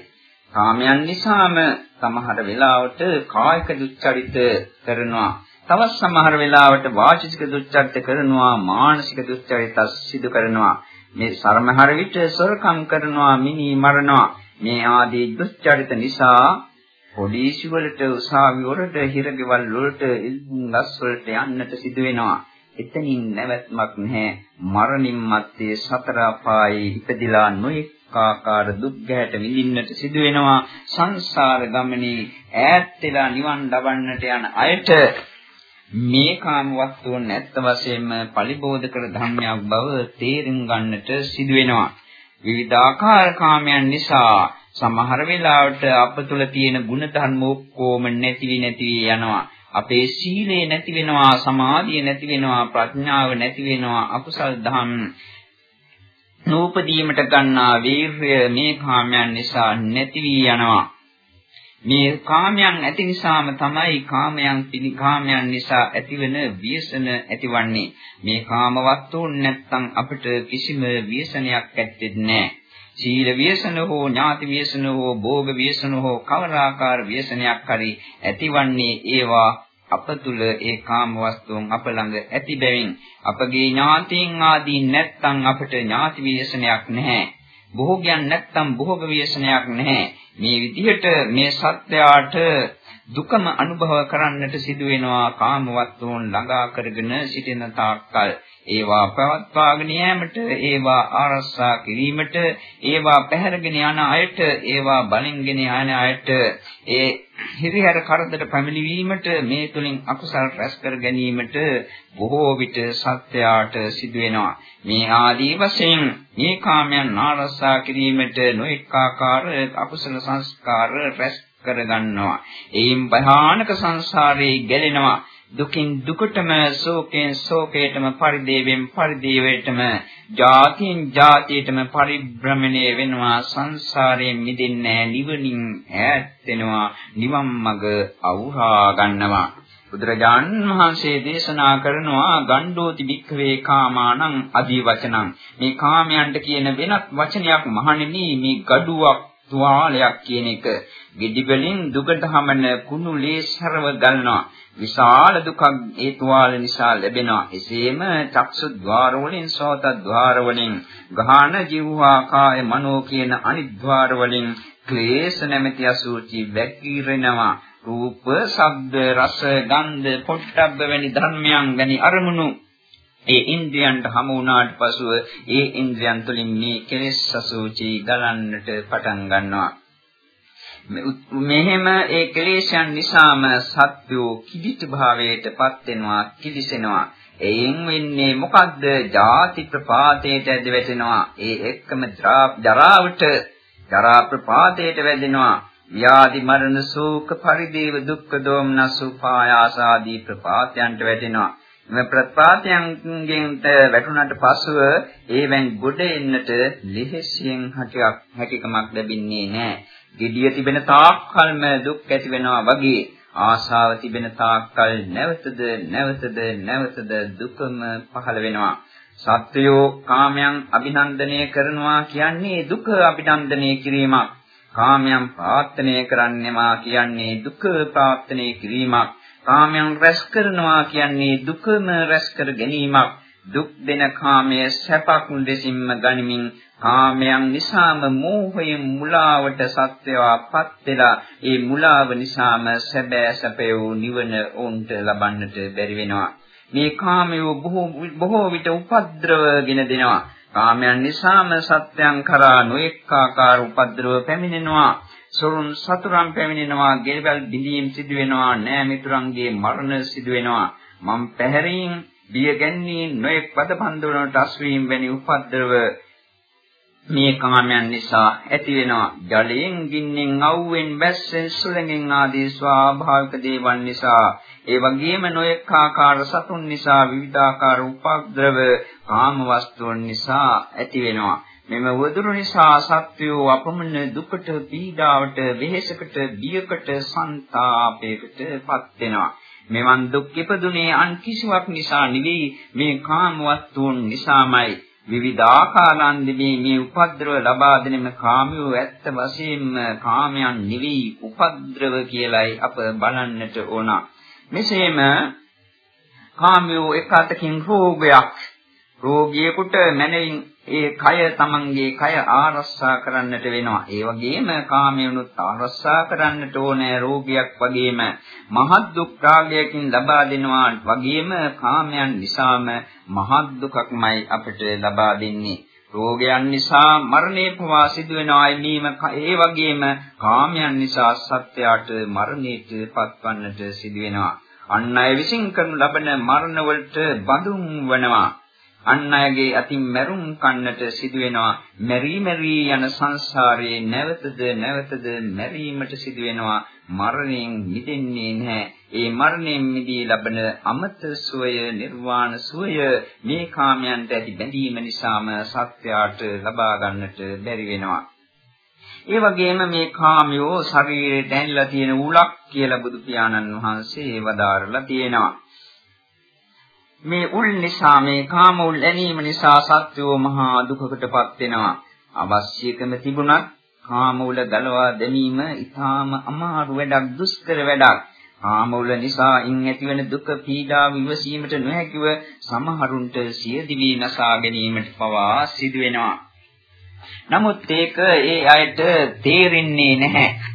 කාමයන් නිසාම සමහර වෙලාවට කායික දුස්චරිත කරනවා. තවත් සමහර වෙලාවට වාචික දුස්චරිත කරනවා, මානසික දුස්චරිත සිදු කරනවා. මේ සමහර විට සොරකම් කරනවා, මිනි මරනවා. මේ ආදී දුස්චරිත නිසා පොලිසි වලට උසාවි වලට හිරගෙවල් වලට ඉල්ලස් වලට යන්නට සිදු වෙනවා. එතනින් නැවැත්මක් නැහැ. මරණින් මත්තේ සතර අපායේ ඉපදිලා නොඑක ආකාර දුක් ගැට විඳින්නට සිදු වෙනවා. සංසාර ගමනේ ඈත් වෙලා නිවන් ලබන්නට යන අයට මේ කාම වස්තුන් ඇත්ත වශයෙන්ම පරිබෝධ කර ධර්මයක් බව තේරුම් ගන්නට සිදු වෙනවා. විවිධාකාර කාමයන් නිසා සමහර වෙලාවට අප තුළ තියෙන ගුණ ධර්ම ඔක්කොම නැති වී නැති වී යනවා. අපේ සීලය නැති වෙනවා, සමාධිය නැති වෙනවා, ප්‍රඥාව නැති වෙනවා, අකුසල් දහම් නූපදීමට ගන්නා වීර්ය මේ කාමයන් නිසා නැති වී යනවා. මේ කාමයන් ඇති නිසාම තමයි කාමයන් පිළිකාමයන් නිසා ඇතිවන ව්‍යසන ඇතිවන්නේ. මේ කාම වස්තුන් නැත්තම් අපිට කිසිම ව්‍යසනයක් ඇත්තේ නැහැ. සීල ව්‍යසන හෝ ඥාති ව්‍යසන හෝ භෝග ව්‍යසන හෝ කවරාකාර ව්‍යසනයක් හරි ඇතිවන්නේ ඒවා අප තුල ඒ කාම වස්තුන් අප ළඟ ඇති බැවින් අපගේ ඥාතීන් ආදී නැත්තම් අපට ඥාති ව්‍යසනයක් නැහැ. භෝගයන් නැත්තම් භෝග ව්‍යසනයක් නැහැ. මේ විදිහට මේ සත්‍යයට දුකම අනුභව කරන්නට සිදු වෙනවා කාම වස්තුන් ළඟා කරගෙන සිටින තාක්කල්. ඒවා පවත්වාගෙන යාමට ඒවා ආරක්ෂා කිරීමට ඒවා පැහැරගෙන යන අයට ඒවා බලින්ගෙන යන අයට ඒ හිරිහැර කරදර පැමිණීමට මේ තුලින් අකුසල් රැස් කර ගැනීමට බොහෝ විට සත්‍යයට සිදු වෙනවා මේ ආදී වශයෙන් මේ කාමයන් ආරක්ෂා කිරීමට නොඑක ආකාර අකුසල සංස්කාර රැස් කර ගන්නවා. එයින් භයානක සංසාරේ ගැලෙනවා. දුකින් දුකටම ශෝකයෙන් ශෝකයටම පරිදේවෙන් පරිදේවයටම ජාතියෙන් ජාතියටම පරිභ්‍රමණය වෙනවා සංසාරයෙන් මිදෙන්නේ නිවනින් ඈත් වෙනවා නිවන් මඟ අවුහා ගන්නවා. බුදුරජාන් වහන්සේ දේශනා කරනවා ගණ්ඩෝති භික්ඛවේ කාමානං අදී වචනං මේ කාමයන්ට කියන වෙනත් වචනයක් මහණෙනි මේ gaduwak තුවාලයක් කියන එක. gedigalin දුකට හමන කුණුලේ සරව ගන්නවා. විශාල දුකක් ඒ තුවාල නිසා ලැබෙනවා. එසේම චක්සු ద్వාර වලින් සෝත ద్వාර වලින් ගාහන ජීවහා කාය මනෝ කියන අනිද්වාර වලින් ක්ලේශ නැමැති අසුචි වැක්කිරෙනවා. රූප, ශබ්ද, රස, ගන්ධ, පොට්ටබ්බ වැනි ධර්මයන් ගැනි අරමුණු ඒ ඉන්ද්‍රයන්ට හමු වුණාට පසුව ඒ ඉන්ද්‍රයන් තුළින් මේ කෙලෙස් අසුචි ගලන්නට පටන් ගන්නවා. මෙහෙම ඒ ක්ලේශයන් නිසාම සත්වෝ කිදිට භාවයටපත් වෙනවා කිලිසෙනවා එයින් වෙන්නේ මොකද්ද? ජාති ප්‍රපාතයට ඇද වැටෙනවා. ඒ එක්කම ජරාවට ජරා ප්‍රපාතයට වැදෙනවා. ව්‍යාධි මරණ ශෝක පරිදේව දුක්ඛ දෝමනස් උපායාස ආදී ප්‍රපාතයන්ට වැටෙනවා. මේ ප්‍රපාතයන්ගෙන් වැටුණාට පසුව ඒවෙන් ගොඩ එන්නට ලිහිසියෙන් හැකියාවක් හැකියාවක් ලැබෙන්නේ නැහැ. gediya තිබෙන තාක් කල්ම දුක් ඇති වෙනවා වගේ ආශාව තිබෙන තාක්කල් නැවතද නැවතද නැවතද දුකම පහළ වෙනවා. සත්වයෝ කාමයන් අභිනන්දනය කරනවා කියන්නේ දුක අභිනන්දනය කිරීමක්. කාමයන් ප්‍රාර්ථනය කරන්නෙමා කියන්නේ දුක ප්‍රාර්ථනය කිරීමක්. කාමයන් රැස් කරනවා කියන්නේ දුකම රැස් කර ගැනීමක්. දුක් දෙන කාමය සැපක් දෙසින්ම ගනිමින් කාමයන් නිසාම මෝහයෙන් මුලාවට සත්‍යවාපත් වෙලා ඒ මුලාව නිසාම සැබෑ සැපය වූ නිවන උන්ට ලබන්නට බැරි වෙනවා. මේ කාමය බොහෝ බොහෝ විට උපද්‍රවගෙන දෙනවා. කාමයන් නිසාම සත්‍යයන් කරා නොඑක ආකාර උපද්‍රව පැමිණෙනවා. සොරුන් සතුරන් පැමිණෙනවා, ගෙවල් බිඳීම් සිදු වෙනවා, නෑ මිතුරන්ගේ මරණ සිදු වෙනවා. මම් පැහැරීම්, බිය ගැන්වීම, නොඑක් පද පන්දවලට අස්වීම වැනි උපද්‍රව මේ කාමයන් නිසා ඇති වෙනවා ජලයෙන් ගින්නෙන් අවුවෙන් බැස්සෙන් සුළඟෙන් ආදී ස්වාභාවික දේවල් නිසා ඒ වගේම නොයෙක් ආකාර සතුන් නිසා විවිධාකාර උපද්‍රව කාම වස්තුන් නිසා ඇති වෙනවා මෙම වදුරු නිසා සත්වයෝ අපමණ දුකට පීඩාවට වෙහෙසකට බියකට ਸੰతాපයකට පත් වෙනවා. මෙවන් දුක් ඉපදුනේ අන් කිසිවක් නිසා නෙවෙයි මේ කාම වස්තුන් නිසාමයි. විවිධාකාරාන්දමේ මේ උපද්‍රව ලබා දෙනෙම කාමියෝ ඇත්ත වශයෙන්ම කාමයන් නිවි උපද්‍රව කියලයි අප බලන්නට ඕන. මෙසේම කාමියෝ එක අතකින් රෝගයක්. රෝගියෙකුට මනරින් ඒ කය තමන්ගේ කය ආරස්සා කරන්නට වෙනවා. ඒ වගේම කාමයනුත් ආරස්සා කරන්නට ඕනේ රෝගියක් වගේම මහත් දුක් රාගයකින් ලබා දෙනවා වගේම කාමයන් නිසාම මහත් දුකක්මයි අපිට ලබා දෙන්නේ. රෝගයන් නිසා මරණය පවා සිදු වෙනවායි මීම ඒ වගේම කාමයන් නිසා සත්‍යයට මරණයට පත්වන්නට සිදු වෙනවා. අන් අය විසින් කරනු ලබන මරණ වලට බඳුන් වෙනවා. අන් අයගේ අතින් මැරුම් කන්නට සිදු වෙනවා මෙරි මෙරි යන සංසාරයේ නැවතද නැවතද මැරීමට සිදු වෙනවා මරණයෙන් මිදෙන්නේ නැහැ. ඒ මරණයෙන් මිදී ලබන අමත සුවය නිර්වාණ සුවය මේ කාමයන්ට ඇති බැඳීම නිසාම සත්‍යයට ලබා ගන්නට බැරි වෙනවා. ඒ වගේම මේ කාමයෝ ශරීරයට ඇනිලා තියෙන උලක් කියලා බුදු පියාණන් වහන්සේ වදාරලා තියෙනවා. මේ උල් නිසා මේ කාම උල් ඇනීම නිසා සත්වෝ මහා දුකකටපත් වෙනවා. අවශ්‍යකම තිබුණත් කාම උල ගලවා දැමීම ඊටාම අමාරු වැඩක් දුෂ්කර වැඩක්. කාම උල නිසා ඉන් ඇතිවන දුක පීඩා විවසීමට නොහැකිව සමහරුන්ට සිය දිවි නසා ගැනීමට පවා සිදු වෙනවා. නමුත් ඒක ඒ අයට තේරෙන්නේ නැහැ.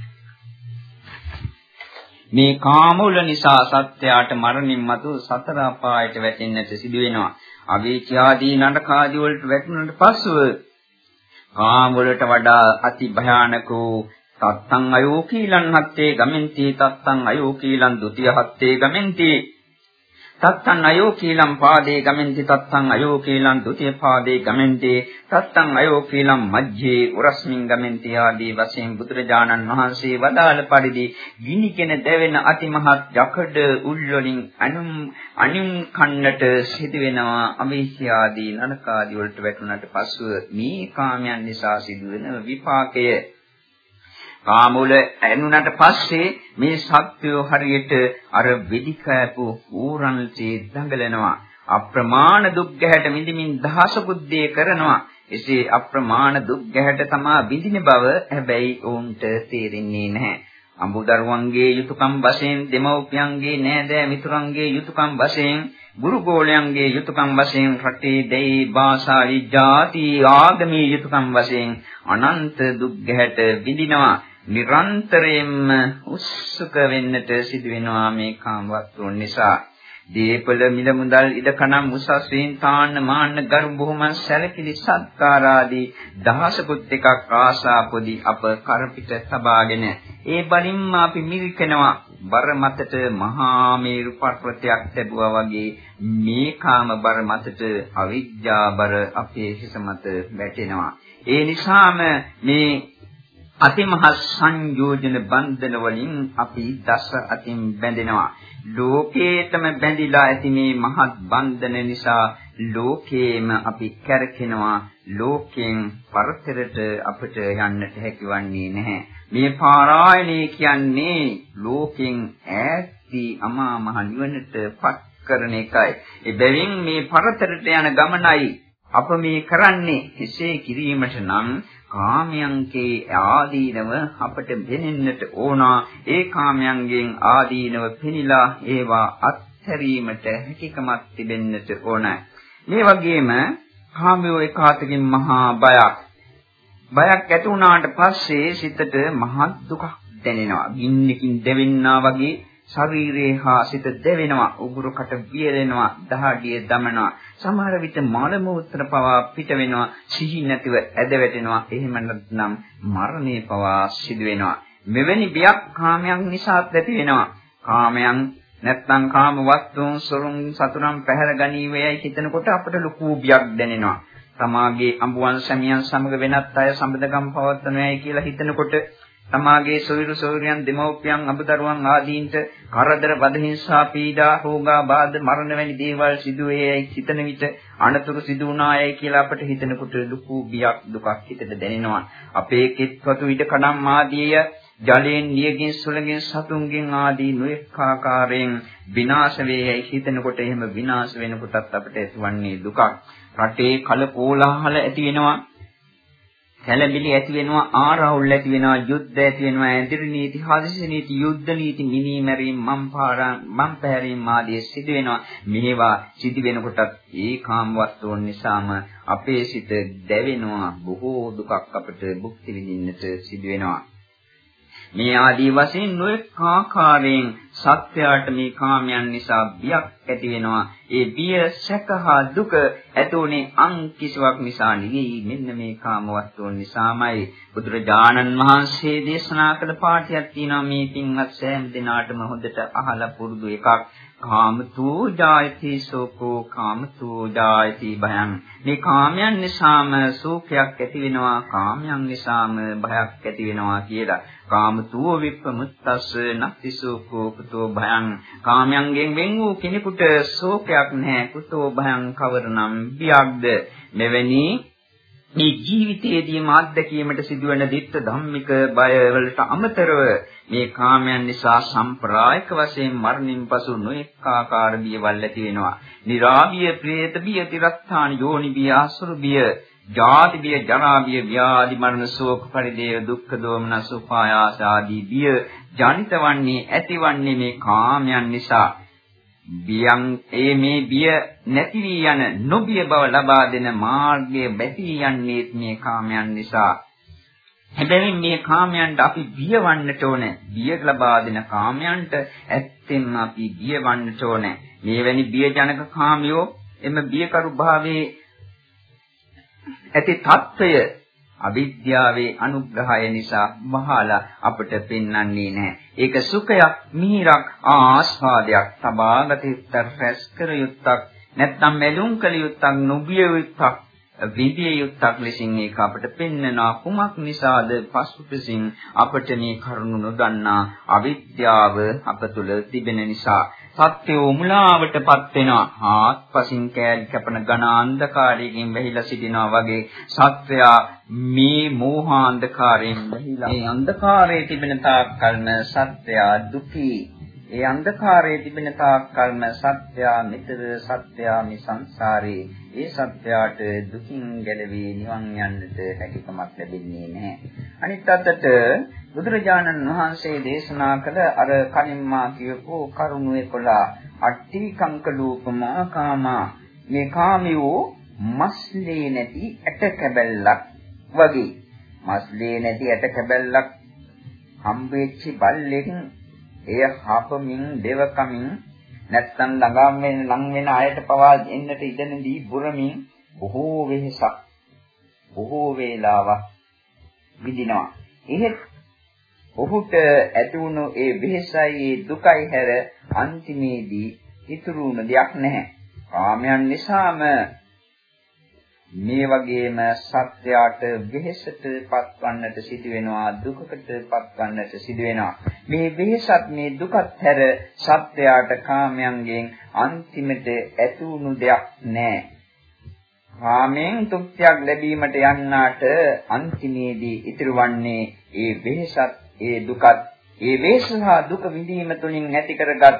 මේ කාමවල නිසා සත්‍යයට මරණින් මතු සතර අපායට වැටෙන්නට සිදු වෙනවා. අවීච ආදී නරක ආදී වලට වැටුණාට පස්සෙ කාම වලට වඩා අති භයානක වූ තත්තං අයෝකීලං හත්තේ ගමෙන්ති තත්තං අයෝකීලං ဒ ුතිය හත්තේ ගමෙන්ති තත්තං අයෝ කීලං පාදේ ගමෙන්ති තත්තං අයෝ කීලං ဒ ුතිය පාදේ ගමෙන්ති තත්තං අයෝ කීලං මජ්ජේ උරස්මින් ගමෙන්ති ආදී වශයෙන් බුදුරජාණන් වහන්සේ වදාළ පරිදි ගිනිගෙන දැවෙන අතිමහත් යකඩ උල් වලින් අනුම් අනිම් කන්නට සිදුවෙනවා අමේෂ්‍ය ආදී නරකාදී වලට වැටුණාට පසුව මේ කාමයන් නිසා සිදුවෙන විපාකය. කාමුල ඇනුනට පස්සේ මේ සත්‍යය හරියට අර වෙදි කෑපු ඌරන්සේ දඟලනවා. අප්‍රමාණ දුක් ගැහැට මිදමින් දහස බුද්ධිය කරනවා. එසේ අප්‍රමාණ දුක් ගැහැට තමා විඳින බව හැබැයි ඔවුන්ට තේරෙන්නේ නැහැ. අඹදරුවන්ගේ යුතුයකම් වශයෙන් දෙමව්පියන්ගේ නෑදෑ මිතුරන්ගේ යුතුයකම් වශයෙන් ගුරුගෝලයන්ගේ යුතුයකම් වශයෙන් රටේ දෙයි භාෂාවි ಜಾති ආගමී යුතුයකම් වශයෙන් අනන්ත දුක් ගැහැට විඳිනවා. නිරන්තරයෙන්ම උත්සුක වෙන්නට සිදු වෙනවා මේ කාමවත්තුන් නිසා. දීපල මිල මුදල් ඉදකණම් උසස් වීන් තාන්න මාන්න ගරු බොහොමන් සැලකිලි සත්කාර ආදී දහසකුත් එකක් ආශා පොදි අප කරපිට තබාගෙන. ඒ බලින්ම අපි මිරිකනවා. බර මතට මහා මේරු පර්වතයක් ලැබුවා වගේ මේ කාම බර මතට අවිජ්ජා බර අපේ හිස මත වැටෙනවා. ඒ නිසාම මේ අතිමහත් සංයෝජන බන්ධන වලින් අපි දස අතින් බැඳෙනවා. ලෝකේතම බැඳිලා ඇති මේ මහත් බන්ධන නිසා ලෝකේම අපි කැරකෙනවා. ලෝකෙන් පරතරට අපිට යන්නට හැකිවන්නේ නැහැ. මේ පාරායණය කියන්නේ ලෝකෙන් ඈත්ී අමා මහ නිවනට පත් කරන එකයි. ඒ බැවින් මේ පරතරට යන ගමනයි අප මේ කරන්නේ එසේ කිරීමට නම් කාමයන්ගේ ආදීනව අපට දැනෙන්නට ඕන. ඒ කාමයන්ගෙන් ආදීනව පිනිලා ඒවා අත්හැරීමට හැකියාවක් තිබෙන්නට ඕන මේ වගේම කාමයේ එකාතකින් මහා බයක්. බයක් ඇති වුණාට පස්සේ සිතට මහත් දුකක් දැනෙනවා. ගින්නකින් දෙවෙන්නා වගේ ශරීරේ හා සිත දෙවෙනවා උගුරකට වියලෙනවා දහඩිය දමනවා. සමහර විට මල මූත්‍ර පවා පිට වෙනවා සිහි නැතිව ඇද වැටෙනවා එහෙම නැත්නම් මරණය පවා සිදු වෙනවා මෙවැනි බියක් කාමයන් නිසා ඇති වෙනවා. කාමයන් නැත්නම් කාම වස්තුන් සොරුන් සතුරන් පැහැර ගැනීමයි හිතනකොට අපට ලොකු බියක් දැනෙනවා. තමාගේ අඹුවන් සැමියන් සමග වෙනත් අය සම්බන්ධකම් පවත්වනවායි කියලා හිතනකොට තමාගේ සොයුරු සොයුරියන් දෙමව්පියන් අබදරුවන් ආදීන්ට කරදර වදහිංසා පීඩා රෝගා බාධ මරණ වැනි දේවල් සිදු වේයි සිතන විට අනතුරු සිදු වුණායයි කියලා අපට හිතනකොට ලুকু බියක් දුකක් හිතට දැනෙනවා. අපේ කෙත්වතු ඊට කඩම් ආදීය ජලයෙන් නියගින් සුළඟින් සතුන්ගෙන් ආදී නොඑක ආකාරයෙන් විනාශ වේයයි හිතනකොට එහෙම විනාශ වෙනකොටත් අපිට ඇතිවන්නේ දුකක්. රටේ කලකෝලාහල ඇති වෙනවා. කැළඹිලි ඇති වෙනවා ආරවුල් ඇති වෙනවා යුද්ධ ඇති වෙනවා ඇඳිරි නීති හදිසි නීති යුද්ධ නීති මිනීමැරීම් මම්පාරා මම්පැරීම් ආදී සිදු වෙනවා. මේවා සිදු වෙනකොටත් ඒ කාම වස්තුන් නිසාම අපේ සිත දැවෙනවා. බොහෝ දුකක් අපට භුක්ති විඳින්නට සිදු වෙනවා. මේ ආදී වශයෙන් නොඑක ආකාරයෙන් සත්‍යයට මේ කාමයන් නිසා බියක් ඇති වෙනවා. ඒ බිය සැකහා දුක ඇතුනේ අන් කිසිවක් නිසා නෙවෙයි. මෙන්න මේ කාම වස්තුන් නිසාමයි. බුදුරජාණන් වහන්සේ දේශනා කළ පාඨයක් තියෙනවා මේ පින්වත් සෑම දිනාටම හොඳට අහලා පුරුදු එකක්. කාමතෝ ජායති සෝකෝ කාමතෝ ජායති භයං. මේ කාමයන් නිසාම සෝකයක් ඇති වෙනවා කාමයන් නිසාම භයක් ඇති වෙනවා කියලා. කාමතෝ විප්පමුත්තස්ස නත්ති සෝකෝ කුතෝ භයං. කාමයන්ගෙන් වෙන් වූ කෙනෙකුට සෝකයක් නැහැ කුතෝ භයං කවරනම් බියක්ද? මෙවැනි මේ ජීවිතයේදී මාත්දැකීමට සිදුවන දිත්ත ධම්මික බය වලට අමතරව මේ කාමයන් නිසා සම්ප්‍රායික වශයෙන් මරණින් පසු නොඑක ආකාර බියවල් ඇති වෙනවා. निराගිය ප්‍රේත බිය, තිරස්ථාන යෝනි බිය, අසුරු බිය, ජාති බිය, ජරා බිය, ව්‍යාධි මරණ ශෝක පරිදේව දුක්ඛ දෝමන සුපායාස ආදී බිය ජනිතවන්නේ ඇතිවන්නේ මේ කාමයන් නිසා. බියන් ඒ මේ බිය නැති වී යන නොබිය බව ලබා දෙන මාර්ගය බැසී යන්නේ මේ කාමයන් නිසා. හැබැයි මේ කාමයන්ට අපි බියවන්නට ඕනේ. බිය ලබා දෙන කාමයන්ට ඇත්තෙන්ම අපි බියවන්නට ඕනේ. මේවැනි බියජනක කාමියෝ එම බියකරු භාවයේ ඇති తত্ত্বය අවිද්‍යාවේ අනුග්‍රහය නිසා මහලා අපට පෙන්වන්නේ නැහැ. ඒක සුඛයක්, මිහිරක්, ආස්වාදයක්, සබාගතිත්තර රැස් කර යුත්තක්, නැත්නම් මෙලුම් කළ යුත්තක්, නොබිය යුත්තක්, විදිය යුත්තක් ලෙසින් ඒක අපට පෙන්වනවා. කුමක් නිසාද පසුපසින් අපට මේ කරුණ නොදන්නා අවිද්‍යාව අප තුළ තිබෙන නිසා. සත්‍යෝ මුලාවටපත් වෙනවා. ආත්පසින් කෑලි කැපන ඝන අන්ධකාරයෙන් වැහිලා සිටිනවා වගේ සත්වයා මේ මෝහාන්ධකාරයෙන් වැහිලා මේ අන්ධකාරයේ තිබෙන තාක් කල්ම සත්වයා දුකී ඒ අන්ධකාරයේ තිබෙන තාක් කල්ම සත්‍යා මිතර සත්‍යා මේ සංසාරේ ඒ සත්‍යාට දුකින් ගැලවී නිවන් යන්නට හැකියාවක් ලැබෙන්නේ නැහැ. අනිත් අතට බුදුරජාණන් වහන්සේ දේශනා කළ අර කලින් මා කියපු කරුණු 11 අට්ටි කංකලූපමා කාමා මේ කාමියෝ මස්ලේ නැති ඇට කැබැල්ලක් වගේ. මස්ලේ නැති ඇට කැබැල්ලක් හම්බෙච්ච බල්ලෙක් එය හපමින් දෙවකමින් නැත්තම් ළඟාම් වෙන ලං වෙන අයට පවා එන්නට ඉඩනදී බුරමින් බොහෝ වෙහසක් බොහෝ වේලාවක් විඳිනවා. එහෙත් ඔහුට ඇති වුණු ඒ වෙහසයි ඒ දුකයි හැර අන්තිමේදී ඉතුරු වුණ දෙයක් නැහැ. කාමයන් නිසාම මේ වගේම සත්‍යයට වෙහෙසට පත්වන්නට සිදු වෙනවා දුකකට පත්වන්නට සිදු වෙනවා මේ වෙහෙසත් මේ දුකත් හැර සත්‍යයට කාමයන්ගෙන් අන්තිමට ඇතුණු දෙයක් නැහැ කාමෙන් තෘප්තියක් ලැබීමට යන්නාට අන්තිමේදී ඉතිරි වන්නේ ඒ වෙහෙසත් ඒ දුකත්. ඒ වේසහා දුක විඳීම තුළින් ඇති කරගත්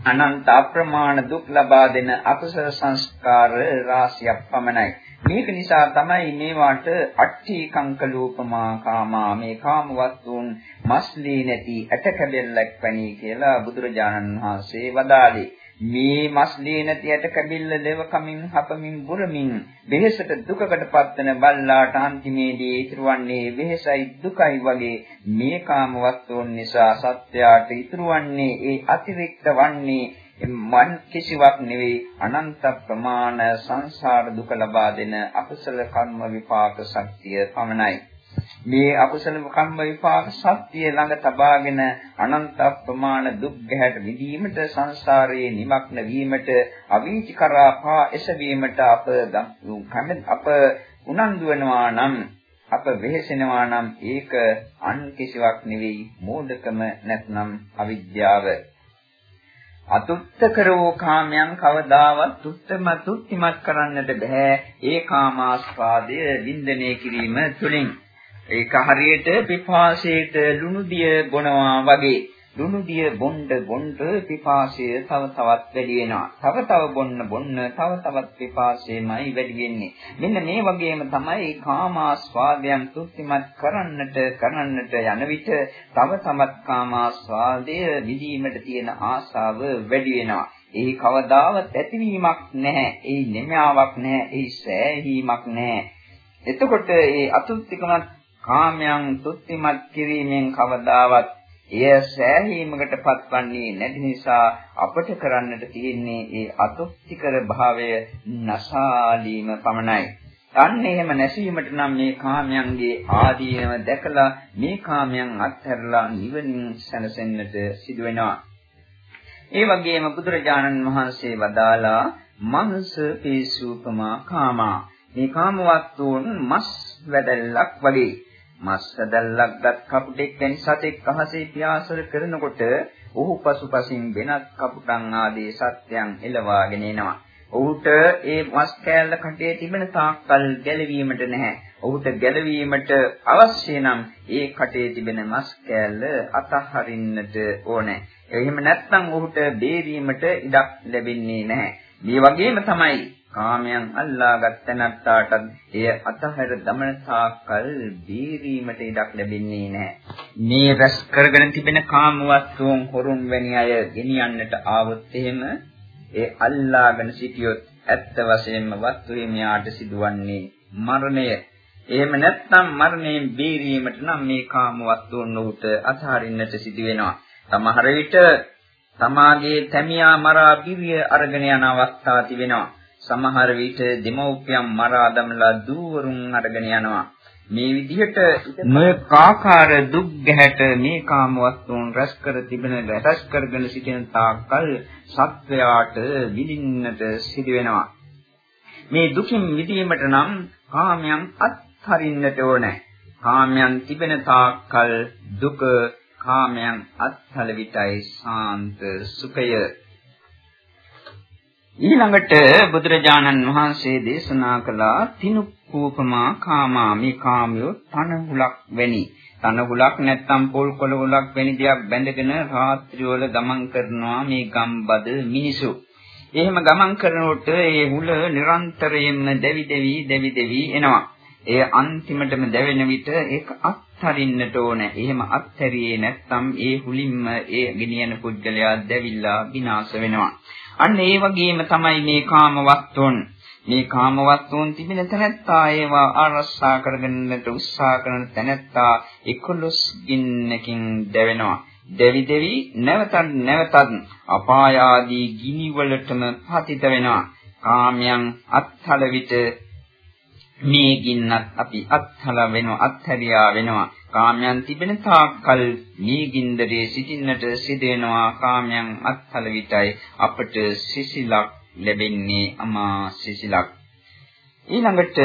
අනන්ත අප්‍රමාණ දුක් ලබා දෙන අකුසල සංස්කාර රාශියක් පමණයි. මේක නිසා තමයි මේවාට අට්ඨී කංකලූපමා කාමා මේ කාම වස්තුන් මස්ලී නැති ඇට කැබෙල්ලක් වැනි කියලා බුදුරජාණන් වහන්සේ වදාළේ. මේ මස්ලී නැති ඇට කැබිල්ල දෙව කමින් හපමින් බුරමින් වෙහෙසට දුකකට පත්වන බල්ලාට අන්තිමේදී ඉතුරුවන්නේ වෙහෙසයි දුකයි වගේ මේ කාම වස්තුන් නිසා සත්‍යයට ඉතුරුවන්නේ ඒ අතිරික්ත වන්නේ මන් කිසිවක් නෙවෙයි අනන්ත ප්‍රමාණ සංසාර දුක ලබා දෙන අකුසල කර්ම විපාක ශක්තිය පමණයි. මේ අකුසල කම්ම විපාක සත්‍ය ළඟ තබාගෙන අනන්ත ප්‍රමාණ දුක් ගැහැට විඳීමට සංසාරයේ නිමක්න වීමට අවීච කරා පා එසවීමට අප අප උනන්දු වෙනවා නම් අප වෙහෙසෙනවා නම් ඒක අන් කිසිවක් නෙවෙයි මෝඩකම නැත්නම් අවිද්‍යාව. අතුත්තකරෝ කාමයන් කවදාවත් තුත්තම තුත්තිමත් කරන්නට බෑ ඒ කාමාස්වාදය වින්දනය කිරීම තුළින්. ඒක හරියට පිපාසයට ලුණු දිය බොනවා වගේ. ලුණු දිය බොණ්ඩ බොණ්ඩ පිපාසය තව තවත් වැඩි වෙනවා. තව තව බොන්න බොන්න තව තවත් පිපාසයමයි වැඩි වෙන්නේ. මෙන්න මේ වගේම තමයි කාමාස්වාදයන් තුත්තිමත් කරන්නට කරන්නට යන විට තව තවත් කාමාස්වාදය විදීමට තියෙන ආශාව වැඩි වෙනවා. ඒ කවදාවත් ඇතිවීමක් නැහැ. ඒ නිමාවක් නැහැ. ඒ සෑහීමක් නැහැ. එතකොට ඒ අතුත්තිකමත් කාමයන් තුත්තිමත් කිරීමෙන් කවදාවත් එය සෑහීමකට පත්වන්නේ නැති නිසා අපට කරන්නට තියෙන්නේ ඒ අතුත්තිකර භාවය නසාලීම පමණයි. අන්න එහෙම නැසීමට නම් මේ කාමයන්ගේ ආදීනව දැකලා මේ කාමයන් අත්හැරලා නිවනින් සැනසෙන්නට සිදු වෙනවා. ඒ වගේම බුදුරජාණන් වහන්සේ වදාලා මනස පේසූපමා කාමා මේ කාමවත්තුන් මස් වැදල්ලක් වගේ මස් සදල්ලක්ගත් කපුටෙක් වැනි සතෙක් අහසේ පියාසර කරනකොට ඔහු පසුපසින් වෙනත් කපුටන් ආදී සත්‍යයන් එළවාගෙන එනවා. ඔහුට ඒ මස් කෑල්ල කටේ තිබෙන තාක්කල් ගැලවීමට නැහැ. ඔහුට ගැලවීමට අවශ්‍ය නම් ඒ කටේ තිබෙන මස් කෑල්ල අතහරින්නට ඕනේ. එහෙම නැත්නම් ඔහුට බේරීමට ඉඩක් ලැබෙන්නේ නැහැ. මේ වගේම තමයි කාමයන් අල්ලාගත් නැත්තාට එය අතහැර දමන තාකල් බීරීමට ඉඩක් ලැබෙන්නේ නැහැ. මේ රැස් කරගෙන තිබෙන කාම වස්තුන් හොරුන් වැනි අය ගෙනියන්නට ආවොත් එහෙම ඒ අල්ලාගෙන සිටියොත් ඇත්ත වශයෙන්ම වස්තු හිමියාට සිදුවන්නේ මරණය. එහෙම නැත්නම් මරණයෙන් බේරීමට නම් මේ කාම වස්තුන් උට අතහරින්නට සිදු වෙනවා. සමහර විට තමාගේ තැමියා මරා බිරිය අරගෙන යන අවස්ථා තිබෙනවා. සමහර විට දෙමව්පියන් මරා දමලා දූවරුන් අරගෙන යනවා. මේ විදිහට නොයෙක් ආකාර දුක් ගැහැට මේ කාම වස්තුන් රැස් කර තිබෙන රැස් කරගෙන සිටින තාක්කල් සත්වයාට විඳින්නට සිදු වෙනවා. මේ දුකින් මිදීමට නම් කාමයන් අත්හරින්නට ඕනේ. කාමයන් තිබෙන තාක්කල් දුක කාමයන් අත්හල විටයි සාන්ත සුඛය ඊළඟට බුදුරජාණන් වහන්සේ දේශනා කළා තිනුක්කූපමා කාමා මේ කාමයෝ තනහුලක් වැනි තනහුලක් නැත්තම් පොල් කොළ හුලක් වැනි දෙයක් බැඳගෙන රාත්‍රී වල ගමන් කරනවා මේ ගම්බද මිනිසු. එහෙම ගමන් කරනකොට ඒ හුල නිරන්තරයෙන්ම දෙවි දෙවි දෙවි දෙවි එනවා. ඒ අන්තිමටම දැවෙන විට ඒක අත්හරින්නට ඕන. එහෙම අත්හැරියේ නැත්නම් ඒ හුලින්ම ඒ ගෙනියන පුද්ගලයා දැවිලා විනාශ වෙනවා. අන්න ඒ වගේම තමයි මේ කාම වස්තුන්. මේ කාම වස්තුන් තිබෙන තැනැත්තා ඒවා ආරක්ෂා කරගන්නට උත්සාහ කරන තැනැත්තා 11 ගින්නකින් දැවෙනවා. දෙවි දෙවි නැවතත් නැවතත් අපාය ආදී ගිනි වලටම පතිත වෙනවා. කාමයන් අත්හල විට මේ ගින්නත් අපි අත්හල වෙනවා අත්හැරියා වෙනවා කාමයන් තිබෙන තාක්කල් මේ ගින්දරේ සිටින්නට සිදෙනවා. කාමයන් අත්හල විටයි අපට සිසිලක් ලැබෙන්නේ අමා සිසිලක්. ඊළඟට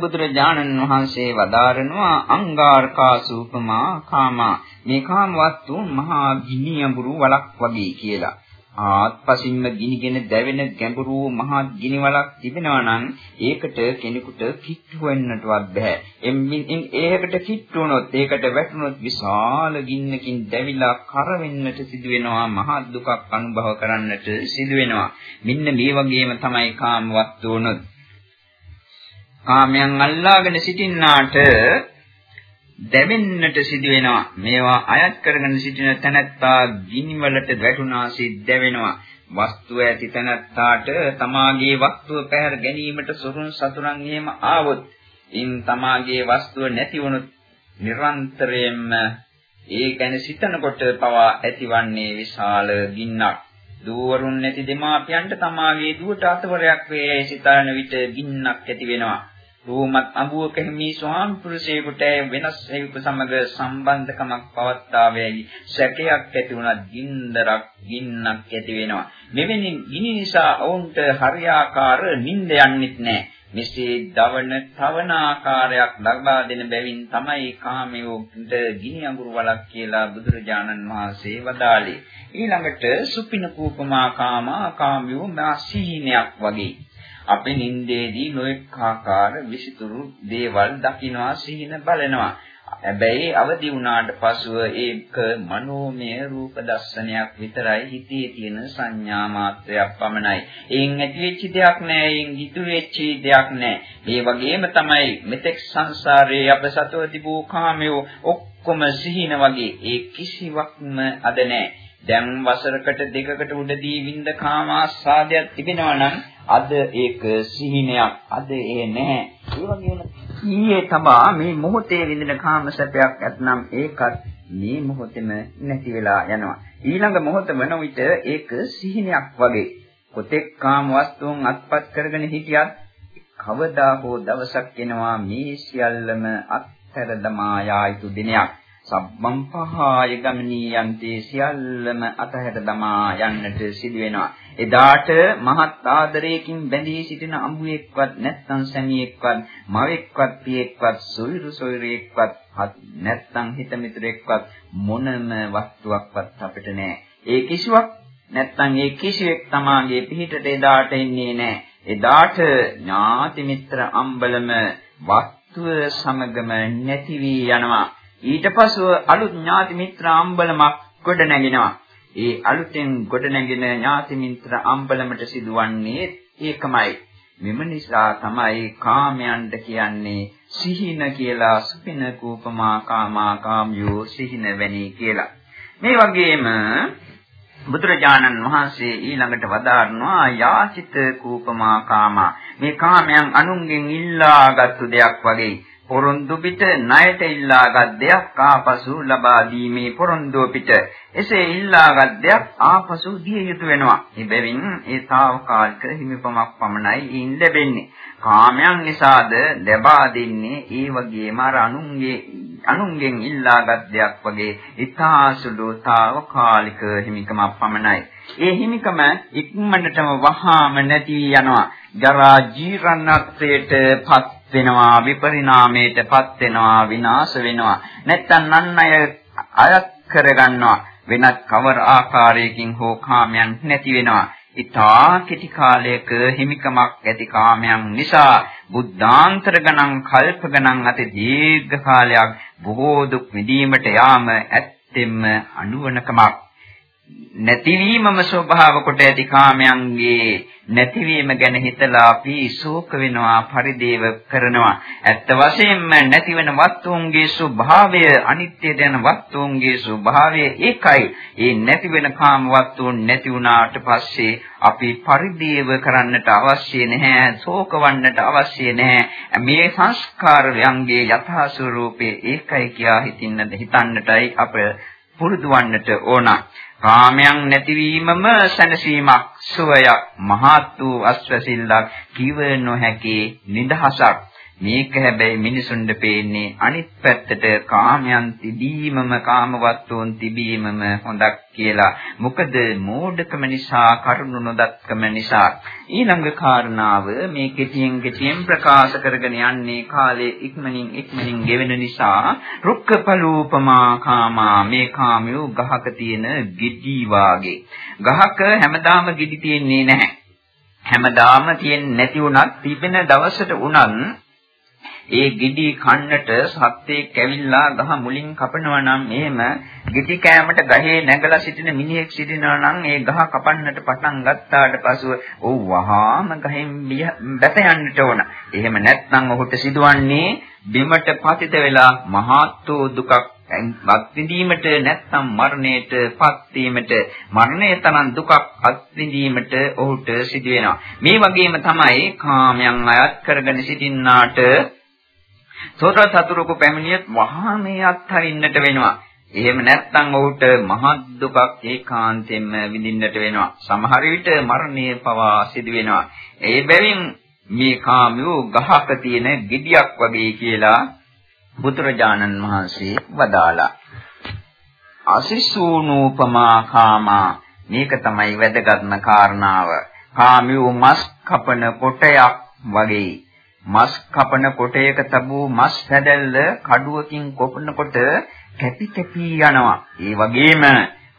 බුදුරජාණන් වහන්සේ වදාරනවා අංගාරකා සූපමා කාමා. මේ කාම වස්තු මහා ගිනි අඹුරු වලක් වගේ කියලා. ආත්පසින්ම ගිනිගෙන දැවෙන ගැඹුරු මහා ගිනි වලක් තිබෙනවා නම් ඒකට කෙනෙකුට කිට්ටු වෙන්නටවත් බෑ. එම්මින් ඒකට කිට්ටු වුණොත් ඒකට වැටුණොත් විශාල ගින්නකින් දැවිලා කර වෙන්නට සිදු වෙනවා මහා දුකක් අනුභව කරන්නට සිදු වෙනවා. මෙන්න මේ වගේම තමයි කාම වස්තු උනොත් කාමයන් අල්ලාගෙන සිටින්නාට දැවෙන්නට සිදු වෙනවා. මේවා අයත් කරගෙන සිටින තැනැත්තා ගිනිවලට වැටුණාසේ දැවෙනවා. වස්තුව ඇති තැනැත්තාට තමාගේ වස්තුව පැහැර ගැනීමට සුරුන් සතුරන් එහෙම ආවොත් ඉන් තමාගේ වස්තුව නැති වුණොත් නිරන්තරයෙන්ම ඒ ගැන සිතනකොට පවා ඇතිවන්නේ විශාල ගින්නක්. දුවරුන් නැති දෙමාපියන්ට තමාගේ දුවට අතවරයක් වේ සිතන විට ගින්නක් ඇති වෙනවා. රූමත් අඹුවක හිමි ස්වාමි පුරුෂයෙකුට වෙනස් හේතුක සමග සම්බන්ධකමක් පවත්තාවේයි සැකයක් ඇති වුණත් ගින්දරක් ගින්නක් ඇති වෙනවා. මෙවැනි ගිනි නිසා ඔවුන්ට හරියාකාර නිින්ද යන්නෙත් නැහැ මෙසේ දවන තවන ආකාරයක් ලබා දෙන බැවින් තමයි කාමයෝන්ට ගිනි අඟුරු වලක් කියලා බුදුරජාණන් වහන්සේ වදාළේ. ඊළඟට සුපින කූපමා කාමා කාමයෝ මා සීනයක් වගේ. අපි නින්දේදී නොඑක ආකාර විසිතුරු දේවල් දකිනවා සිහින බලනවා. හැබැයි අවදි වුණාට පසුව ඒක මනෝමය රූප දර්ශනයක් විතරයි හිතේ තියෙන සංඥා මාත්‍රයක් පමණයි. එයින් ඇතිවෙච්ච දෙයක් නෑ, එයින් හිතු වෙච්ච දෙයක් නෑ. ඒ වගේම තමයි මෙතෙක් සංසාරයේ අප සතව තිබූ කාමයෝ ඔක්කොම සිහින වගේ ඒ කිසිවක්ම අද නෑ. දැන් වසරකට දෙකකට උඩදී විඳ කාම ආස්වාදයක් තිබෙනවා නම් අද ඒක සිහිනයක්. අද ඒ නැහැ. ඒ වගේම ඊයේ තමා මේ මොහොතේ විඳින කාම සැපයක් ඇතනම් ඒකත් මේ මොහොතේම නැති වෙලා යනවා. ඊළඟ මොහොත වන විට ඒක සිහිනයක් වගේ. කොතෙක් කාම වස්තුන් අත්පත් කරගෙන හිටියත් කවදා හෝ දවසක් එනවා මේ සියල්ලම අත්හැර දමා යා යුතු දිනයක්. සබ්බම් පහාය ගමනී යන්තේ සියල්ලම අතහැර දමා යන්නට සිදු වෙනවා. එදාට මහත් ආදරයකින් බැඳී සිටින අඹුවෙක්වත් නැත්නම් සැමියෙක්වත් මවෙක්වත් පියෙක්වත් සොයිරු සොයිරියෙක්වත් නැත්නම් හිතමිතුරෙක්වත් මොනම වස්තුවක්වත් අපිට නැහැ. ඒ කිසිවක් නැත්නම් ඒ කිසිවෙක් තමාගේ පිහිටට එදාට එන්නේ නැහැ. එදාට ඥාති මිත්‍ර අම්බලම වස්තුව සමගම නැති වී යනවා. ඊට පසුව අලුත් ඥාති මිත්‍ර අම්බලමක් ගොඩ නැගෙනවා. ඒ අලුතෙන් ගොඩනැගෙන ඥාති මිත්‍ර අම්බලමට සිදුවන්නේ ඒකමයි. මෙම නිසා තමයි කාමයන්ට කියන්නේ සිහින කියලා සුපින කූපමා කාමා කාම්යෝ සිහින වැනි කියලා. මේ වගේම බුදුරජාණන් වහන්සේ ඊළඟට වදාරනවා යාචිත කූපමා කාමා මේ කාමයන් අනුන්ගෙන් ඉල්ලාගත්තු දෙයක් වගේ පොරොන්දු පිට ණයට ඉල්ලාගත් දෙයක් ආපසු ලබා දීමේ පොරොන්දුව පිට එසේ ඉල්ලාගත් දෙයක් ආපසු දිය යුතු වෙනවා. එබැවින් ඒ తాවකාලික හිමිපමක් පමණයි ඊන් ලැබෙන්නේ. කාමයන් නිසාද ලබා දෙන්නේ ඒ වගේම අර අනුන්ගේ අනුන්ගෙන් ඉල්ලාගත් දෙයක් වගේ ඊතාසුළු తాවකාලික හිමිකමක් පමණයි. ඒ හිමිකම ඉක්මනටම වහාම නැති යනවා. ජරා ජීරණත්වයට පත් වෙනවා විපරිණාමයටපත් වෙනවා විනාශ වෙනවා. නැත්තම් අන් අය අයත් කරගන්නවා. වෙනත් කවර ආකාරයකින් හෝ කාමයන් නැති වෙනවා. ඊතා කෙටි කාලයක හිමිකමක් ඇති කාමයන් නිසා බුද්ධාන්තර ගණන් කල්ප ගණන් අති දීර්ඝ කාලයක් බොහෝ දුක් විඳීමට යාම ඇත්තෙන්ම අනුවණකමක්. නැතිවීමම ස්වභාව කොට ඇති කාමයන්ගේ නැතිවීම ගැන හිතලා අපි ශෝක වෙනවා පරිදේව කරනවා. ඇත්ත වශයෙන්ම නැතිවන වස්තුන්ගේ ස්වභාවය අනිත්‍ය යන වස්තුන්ගේ ස්වභාවය ඒකයි. ඒ නැතිවෙන කාම වස්තුන් නැති වුණාට පස්සේ අපි පරිදේව කරන්නට අවශ්‍ය නැහැ ශෝක වන්නට අවශ්‍ය නැහැ. මේ සංස්කාරයන්ගේ යථා ස්වરૂපේ ඒකයි කියා හිතින්නද හිතන්නටයි අප පුරුදු වන්නට ඕන. කාමයන් නැතිවීමම සැනසීමක් සුවයක් මහත් වූ අස්වැසිල්ලක් කිව නොහැකි නිදහසක්. මේක හැබැයි මිනිසුන්ට පේන්නේ අනිත් පැත්තට කාමයන් තිබීමම කාමවත්තුන් තිබීමම හොඳක් කියලා. මොකද මෝඩකම නිසා කරුණු නොදත්කම නිසා. ඊළඟ කාරණාව මේ කෙටියෙන් කෙටියෙන් ප්‍රකාශ කරගෙන යන්නේ කාලේ ඉක්මනින් ඉක්මනින් ගෙවෙන නිසා රුක්කපලූපමා කාමා. මේ කාමියෝ ගහක තියෙන ගිඩි වාගේ. ගහක හැමදාම ගිඩි තියෙන්නේ නැහැ. හැමදාම තියෙන්නේ නැති වුණත් තිබෙන දවසට උනත් ඒ ගෙඩි කන්නට සත්‍යයක් කැවිල්ලා ගහ මුලින් කපනවා නම් එහෙම ගෙඩි කෑමට ගහේ නැගලා සිටින මිනිහෙක් සිටිනවා නම් ඒ ගහ කපන්නට පටන් ගත්තාට පසුව ඔව් වහාම ගහෙන් බැස යන්නට ඕන. එහෙම නැත්නම් ඔහුට සිදුවන්නේ බිමට පතිත වෙලා මහත්ෝ දුකක් අත්විඳීමට නැත්නම් මරණයට පත්වීමට මරණය තරම් දුකක් අත්විඳීමට ඔහුට සිදු වෙනවා. මේ වගේම තමයි කාමයන් අයත් කරගෙන සිටින්නාට සෝත සතුරුක පැමිණියත් වහා මේ අත්හරින්නට වෙනවා. එහෙම නැත්නම් ඔහුට මහත් දුකක් ඒකාන්තයෙන්ම විඳින්නට වෙනවා. සමහර විට මරණය පවා සිදු වෙනවා. ඒ බැවින් මේ කාමියෝ ගහක තියෙන ගෙඩියක් වගේ කියලා බුදුරජාණන් වහන්සේ වදාලා. අසිසූනූපමා කාමා මේක තමයි වැදගත්ම කාරණාව. කාමියෝ මස් කපන කොටයක් වගේ මස් කපන කොටයක තබූ මස් පැදල්ල කඩුවකින් කොපනකොට කැපි කැපි යනවා. ඒ වගේම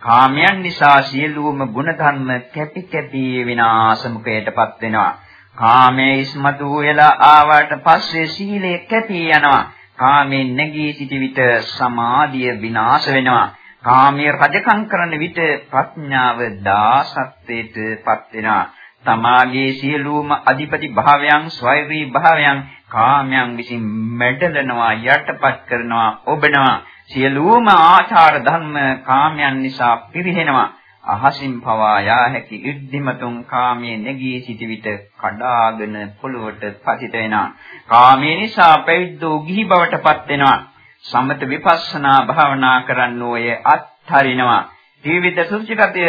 කාමයන් නිසා සියලුම ගුණධර්ම කැපි කැපි විනාශමුකයටපත් වෙනවා. කාමයේ ඉස්මතු වෙලා ආවට පස්සේ සීලය කැපී යනවා. කාමයෙන් නැගී සිටි විට සමාධිය විනාශ වෙනවා. කාමයේ රජකම් කරන විට ප්‍රඥාව දාසත්වයටපත් වෙනවා. තමාගේ සියලුම අධිපති භාවයන් ස්වෛරී භාවයන් කාමයන් විසින් මැඩලනවා යටපත් කරනවා ඔබනවා. සියලුම ආචාර ධර්ම කාමයන් නිසා පිරිහෙනවා. අහසින් පවා යා හැකි ඉද්ධිමතුන් කාමයේ නැගී සිටි විට කඩාගෙන පොළොවට පතිත වෙනවා. කාමයේ නිසා පැවිද්දෝ ගිහි බවටපත් වෙනවා. සමත විපස්සනා භාවනා කරන්නෝය අත්හරිනවා. ත්‍රිවිධ සුචිතය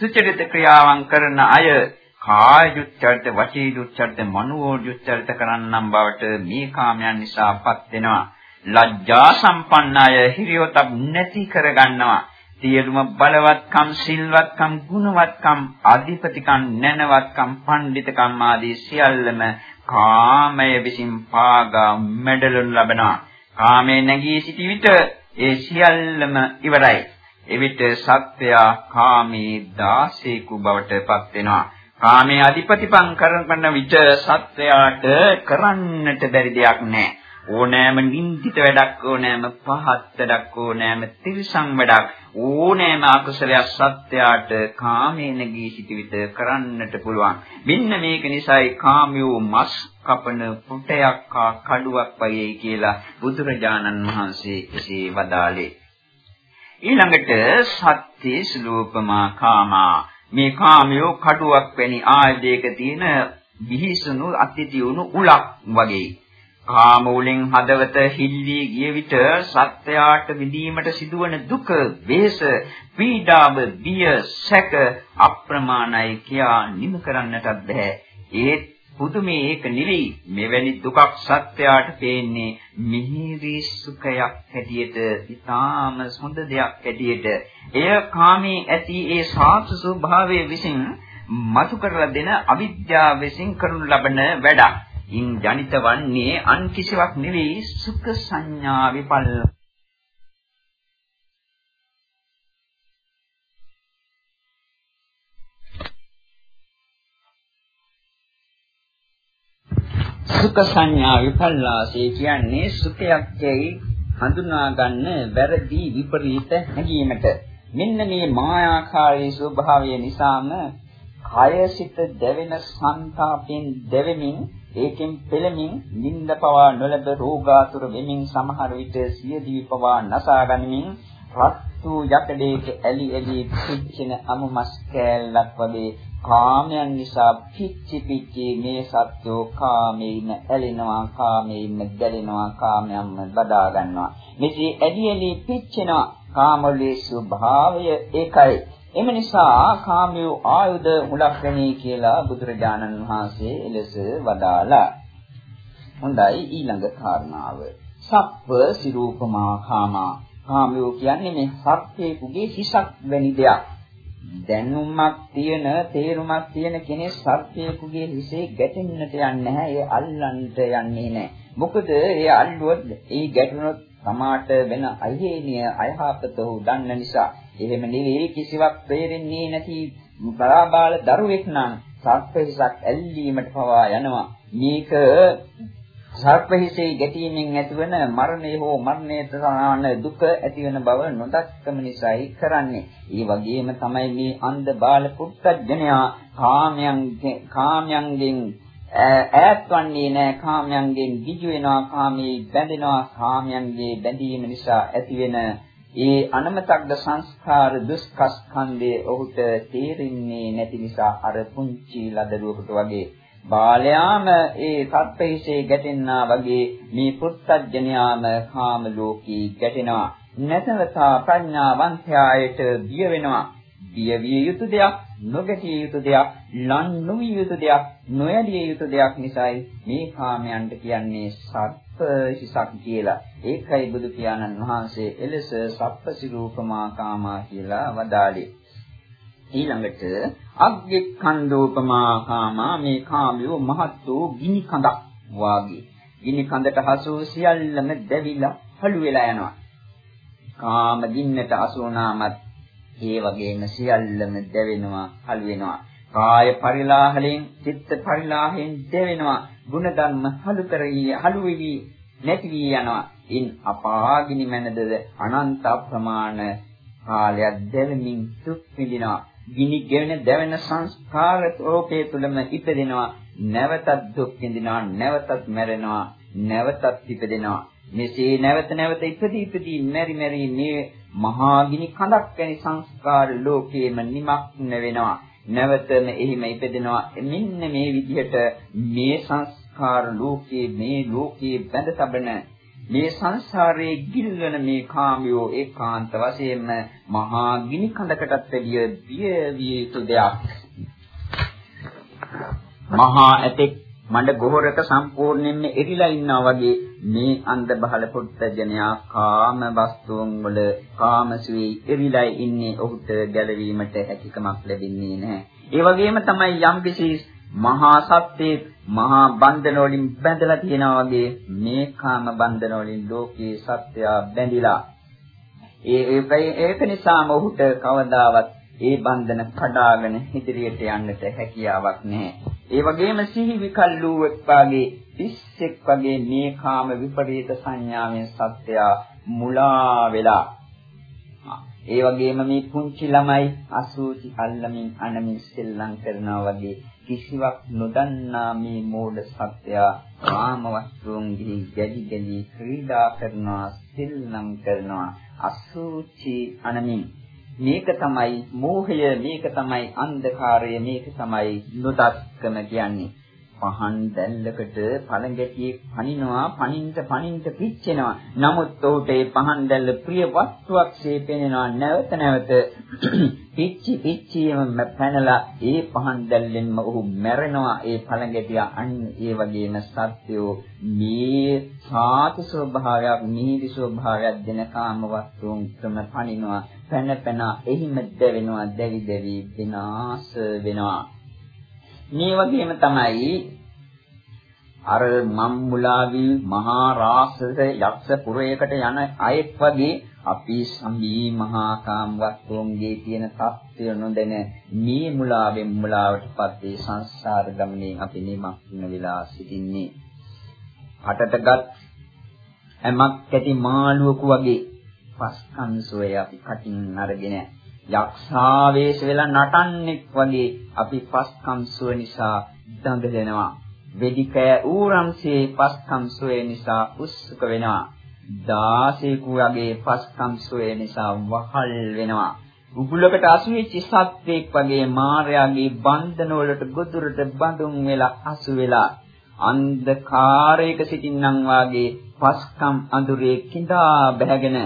සුචරිත ක්‍රියාවන් කරන අය කාය දුච්චරිත, වචී දුච්චරිත, මනෝ දුච්චරිත කරන්නම් බවට මේ කාමයන් නිසාපත් වෙනවා. ලැජ්ජා සම්පන්නය හිරියොතක් නැති කරගන්නවා. සියලුම බලවත්කම්, සිල්වත්කම්, ගුණවත්කම්, අධිපතිකම්, නැනවත්කම්, පඬිතකම් ආදී සියල්ලම කාමය විසින් පාගා මෙඩලනු ලබනවා. කාමයේ නැගී සිටි විට ඒ සියල්ලම ඉවරයි. එවිට සත්‍යය කාමී දාසේකු බවට පත් වෙනවා. කාමයේ අධිපතිපං කරන විට සත්වයාට කරන්නට බැරි දෙයක් නැහැ. ඕනෑම නින්දිත වැඩක් ඕනෑම පහත් වැඩක් ඕනෑම තිරිසන් වැඩක් ඕනෑම අකුසලයක් සත්‍යයට කාමයේ නැගී සිටි විට කරන්නට පුළුවන්. මෙන්න මේක නිසායි කාමියෝ මස් කපන පුටයක් හා කඩුවක් වගේ කියලා බුදුරජාණන් වහන්සේ එසේ වදාළේ. ඊළඟට සත්‍ය ස්ලෝපමා කාමා මේ කාමයෝ කඩුවක් වැනි ආයුධයක තියෙන විහිසුණු අතිතියුණු උලක් වගේ. කාම උලෙන් හදවත හිල්ලී ගිය විට සත්‍යයට විඳීමට සිදුවන දුක, වේස, පීඩාව, බිය, සැක අප්‍රමාණයි කියා නිම කරන්නටත් බෑ. ඒත් පුදුමේ ඒක නෙවෙයි මෙවැනි දුකක් සත්‍යයට පේන්නේ මිහිරි සුඛයක් හැටියට ඉතාම හොඳ දෙයක් හැටියට එය කාමී ඇති ඒ සාතු ස්වභාවයේ විසින් මතු කරලා දෙන අවිද්‍යාව විසින් කරනු ලබන වැඩක්. ඉන් ජනිත වන්නේ අන් කිසිවක් නෙවෙයි සුඛ සංඥා විපල්ල සුඛ සංඥා විපල්ලාසය කියන්නේ සුඛයක් යයි හඳුනා ගන්න වැරදි විපරීත හැඟීමට. මෙන්න මේ මායාකාරී ස්වභාවය නිසාම කය සිත දැවෙන සංතාපයෙන් දැවෙමින් ඒකෙන් පෙළමින් නිින්ද පවා නොලැබ රෝගාතුර වෙමින් සමහර විට සියදිවි පවා නසා ගනිමින් රත්තු යකඩේක ඇලි ඇලි පිච්චෙන අමුමස් කෑල්ලක් වගේ කාමයන් නිසා පිච්චි පිච්චි මේ සත්‍යෝ කාමයෙන් ඇලෙනවා කාමයෙන් ගැලෙනවා කාමයන්ම බදා ගන්නවා. මෙසේ ඇලි ඇලි පිච්චෙනවා. කාමලේ ස්වභාවය ඒකයි. එම නිසා කාමියෝ ආයුධ මුලක්කණී කියලා බුදුරජාණන් වහන්සේ එලෙස වදාලා හොඳයි ඊළඟ කාරණාව. සප්ප සිරූපමා කාමා. කාමියෝ කියන්නේ මේ සත්‍යයේ කුගේ හිසක් වැනි දෙයක්. දැනුමක් තියෙන තේරුමක් තියෙන කෙනෙක් සර්පයෙකුගේ හිසේ ගැටෙන්නට යන්නේ නැහැ. ඒ අල්ලන්නට යන්නේ නැහැ. මොකද ඒ අල්ලුවොත් ඒ ගැටුනොත් තමාට වෙන අයහේනිය අයහපත උ දන්න නිසා. එහෙම නෙවෙයි කිසිවක් තේරෙන්නේ නැති බලාබාල දරුවෙක් නම් සර්පහිසක් ඇල්ලීමට පවා යනවා. මේක සර්පහිසේ ගැටීමෙන් ඇතිවන මරණය හෝ මරණයට සමාන දුක ඇතිවන බව නොදක්කම නිසායි කරන්නේ. ඒ වගේම තමයි මේ අන්ධ බාල පුත්තජනයා කාමයන් කාමයන්ගෙන් ඈත්වන්නේ නැහැ කාමයන්ගෙන් ගිජු වෙනවා කාමී බැඳෙනවා කාමයන්ගේ බැඳීම නිසා ඇතිවෙන ඒ අනමතක්ද සංස්කාර දුස්කස්කන්ධයේ ඔහුට තේරෙන්නේ නැති නිසා අර පුංචි ලදරුවෙකුට වගේ බාලයාම ඒ සත්පහිසේ ගැටෙන්නා වගේ මේ පුත්තජ්ජනයාම කාම ලෝකී ගැටෙනවා. නැතවතා ප්‍රඥාවන්තයායට බිය වෙනවා. බිය විය යුතු දෙයක් නොගැටිය යුතු දෙයක් ලන් නොවිය යුතු දෙයක් නොයඩිය යුතු දෙයක් නිසායි මේ කාමයන්ට කියන්නේ සත්ප හිසක් කියලා. ඒකයි බුදු පියාණන් වහන්සේ එලෙස සප්පසිරූපමා කාමා කියලා වදාළේ. ඊළඟට අග්ගිකන්දෝපමා කාමා මේ කාමියෝ මහත් වූ ගිනි කඳක් වාගේ. ගිනි කඳට හසු සියල්ලම දැවිලා හළු වෙලා යනවා. කාම ගින්නට අසුනාමත් ඒ වගේම සියල්ලම දැවෙනවා හළු වෙනවා. කාය පරිලාහලෙන් චිත්ත පරිලාහෙන් දැවෙනවා. ಗುಣධර්ම හළු කරී හළු වෙවි නැති වී යනවා. ඉන් අපාගිනි මැනද අනන්ත ප්‍රමාණ කාලයක් දැවෙමින් දුක් විඳිනවා. ගිනි ගෙවෙන දැවෙන සංස්කාර රූපයේ තුලම ඉපදෙනවා. නැවතත් දුක් විඳිනවා නැවතත් මැරෙනවා නැවතත් ඉපදෙනවා. මෙසේ නැවත නැවත ඉපදී ඉපදී මෙරි මෙරි මේ මහා ගිනි කඳක් වැනි සංස්කාර ලෝකයේම නිමක්න වෙනවා. නැවතම එහිම ඉපදෙනවා. මෙන්න මේ විදිහට මේ සංස්කාර ලෝකයේ මේ ලෝකයේ බැඳ තබන මේ සංසාරයේ ගිල්වන මේ කාමියෝ ඒකාන්ත වශයෙන්ම මහා ගිනි කඳකටත් වැඩිය බිය විය යුතු දෙයක්. මහා ඇතෙක් මඩ ගොහරක සම්පූර්ණයෙන්ම එරිලා ඉන්නා වගේ මේ අන්ධ බහල පුත්තජනයා කාම වස්තුන් වල කාමසුවේ එරිලා ඉන්නේ ඔහුට ගැලවීමට හැකියාවක් ලැබෙන්නේ නැහැ. ඒ වගේම තමයි යම්කිසි මහා සත්‍යයේ මහා බන්ධන වලින් බැඳලා තියෙනවා වගේ මේ කාම බන්ධන වලින් ලෝකයේ සත්‍යය බැඳිලා ඒ ඒක නිසාම ඔහුට කවදාවත් ඒ බන්ධන කඩාගෙන ඉදිරියට යන්නට හැකියාවක් නැහැ. ඒ වගේම සිහි විකල්ලුවෙක් වාගේ තිස්සෙක් වගේ මේ කාම විපරීත සංඥාවෙන් සත්‍යය මුලා වෙලා ඒ වගේම මේ පුංචි ළමයි අසූචි අල්ලමින් අනමින් සෙල්ලම් කරනවා වගේ කිසිවක් නොදන්නා මේ මෝඩ සත්‍යය කාම වස්තුන්ගේ ගැලි ගැලි ක්‍රීඩා කරනවා සෙල්ලම් කරනවා අසූචි අනමින්. මේක තමයි මෝහය මේක තමයි අන්ධකාරය මේක තමයි නොදක්කම කියන්නේ. පහන් දැල්ලකට පළඟැටියෙක් පනිනවා පනින්ට පනින්ට පිච්චෙනවා. නමුත් ඔහුට ඒ පහන් දැල්ල ප්‍රිය වස්තුවක්සේ පෙනෙනවා නැවත නැවත. පිච්චි පිච්චියම පැනලා ඒ පහන් දැල්ලෙන්ම ඔහු මැරෙනවා. ඒ පළඟැටිය අන්න ඒ වගේම සත්‍යෝ මේ සාතු ස්වභාවයක් මිහිරි ස්වභාවයක් දෙන කාම වස්තුන් තම පනිනවා. පැන පැන එහිම දැවෙනවා දැවි දැවි විනාශ වෙනවා. මේ වගේම තමයි අර මම්මුලාවී මහා රාසස යක්ෂ පුරයකට යන අයෙක් වගේ අපි සම්බී මහා කාම වස්තුන්ගේ තියෙන தත්ත්වය නොදැන මේ මුලාවෙන් මුලාවටපත් ඒ සංසාර ගමනේ අපි නිමක්න වෙලා සිටින්නේ. හටටගත් එමක් ඇති මාළුවෙකු වගේ පස්කන්සෝය අපි කටින් අරගෙන යක්ෂාවේශ වෙලා නටන්නෙක් වගේ අපි පස්කම් සුව නිසා දඟලනවා. වෙදිකෑ ඌරම්සේ පස්කම් සුවේ නිසා උස්සක වෙනවා. දාසේකු වගේ පස්කම් සුවේ නිසා වහල් වෙනවා. උගුලකට අසුවිච්ච සත්වෙක් වගේ මායාවේ බන්ධන වලට ගොදුරට බඳුන් වෙලා අසු වෙලා අන්ධකාරයක සිටින්නම් වාගේ පස්කම් අඳුරේ කිඳා බැහැගෙන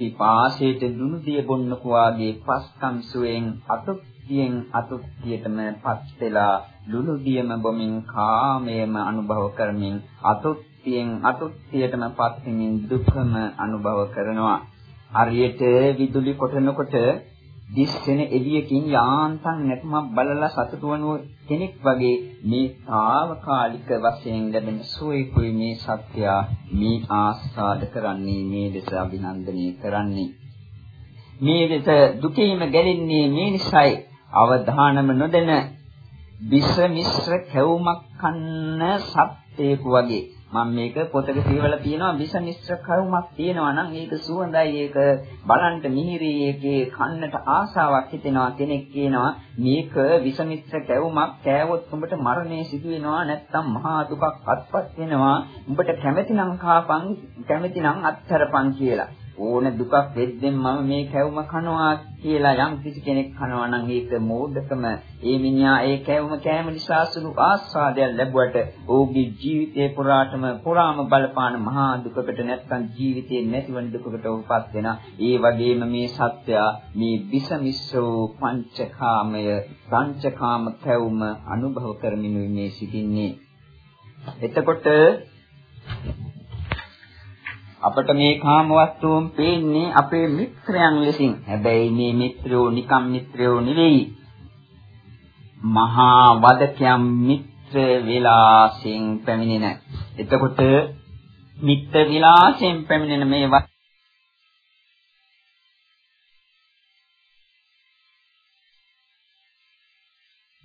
පිපාසයට දුනු දිය බොන්නක වාගේ පස්කම් සුවෙන් අතුක්තියෙන් අතුක්තියටම පත් වෙලා ලුණු දියම බොමින් කාමයේම අනුභව කරමින් අතුක්තියෙන් අතුක්තියටම පත් වෙමින් දුක්ඛම අනුභව කරනවා. හරියට විදුලි කොටනකොට දිස්සෙන එළියකින් යාන්තම් නැතුමක් බලලා සතුටු වන කෙනෙක් වගේ මේ తాවකාලික වශයෙන් ලැබෙන සුවේකුයි මේ සත්‍ය මේ ආස්වාද කරන්නේ මේ දෙස අභිනන්දනය කරන්නේ. මේ දෙස දුකේම ගැලෙන්නේ මේ නිසයි. අවධානම නොදෙන විස මිශ්‍ර කැවුමක් කන්න සත්‍යයක වගේ. මම මේක පොතක කියවලා තියෙනවා. විස මිශ්‍ර කරුමක් තියෙනවා නම් ඒක සුවඳයි ඒක. බලන්න මිහිරි ඒකේ කන්නට ආසාවක් හිතෙනවා. කෙනෙක් කියනවා මේක විස මිශ්‍ර කැවුමක් කෑවොත් උඹට මරණය සිදු වෙනවා නැත්නම් මහා දුකක් අත්පත් වෙනවා. උඹට කැමැතිනම් කාපන් කැමැතිනම් අත්හැරපන් කියලා. ඕන දුකක් වෙද්දෙන් මම මේ කැවුම කනවා කියලා යම් කිසි කෙනෙක් කනවා නම් ඒක මෝඩකම. ඒ මිනිහා ඒ කැවුම කෑම නිසා සුළු ආස්වාදයක් ලැබුවට ඔහුගේ ජීවිතේ පුරාටම පුරාම බලපාන මහා දුකකට නැත්නම් ජීවිතේ නැතිවන දුකකට උපත් වෙන. ඒ වගේම මේ සත්‍ය මේ විසමිස්සෝ පංචකාමය පංචකාම කැවුම අනුභව කරමින් මේ සිටින්නේ. එතකොට අපට මේ කාම වස්තුන් පේන්නේ අපේ මිත්‍රයන් ලෙසින්. හැබැයි මේ මිත්‍රයෝ නිකම් මිත්‍රයෝ නෙවෙයි. මහා වදකයන් මිත්‍ර විලාසෙන් පැමිණෙන. එතකොට මිත්‍ර විලාසෙන් පැමිණෙන මේ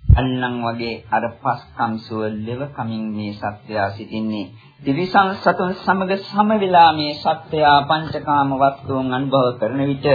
අන්නම් වගේ අර පස්කම් සුව ලෙව කමින් මේ සත්‍යය සිටින්නේ තිරිසන් සතුන් සමග සම වෙලා මේ සත්‍යය පංචකාම වස්තුන් අනුභව කරන විට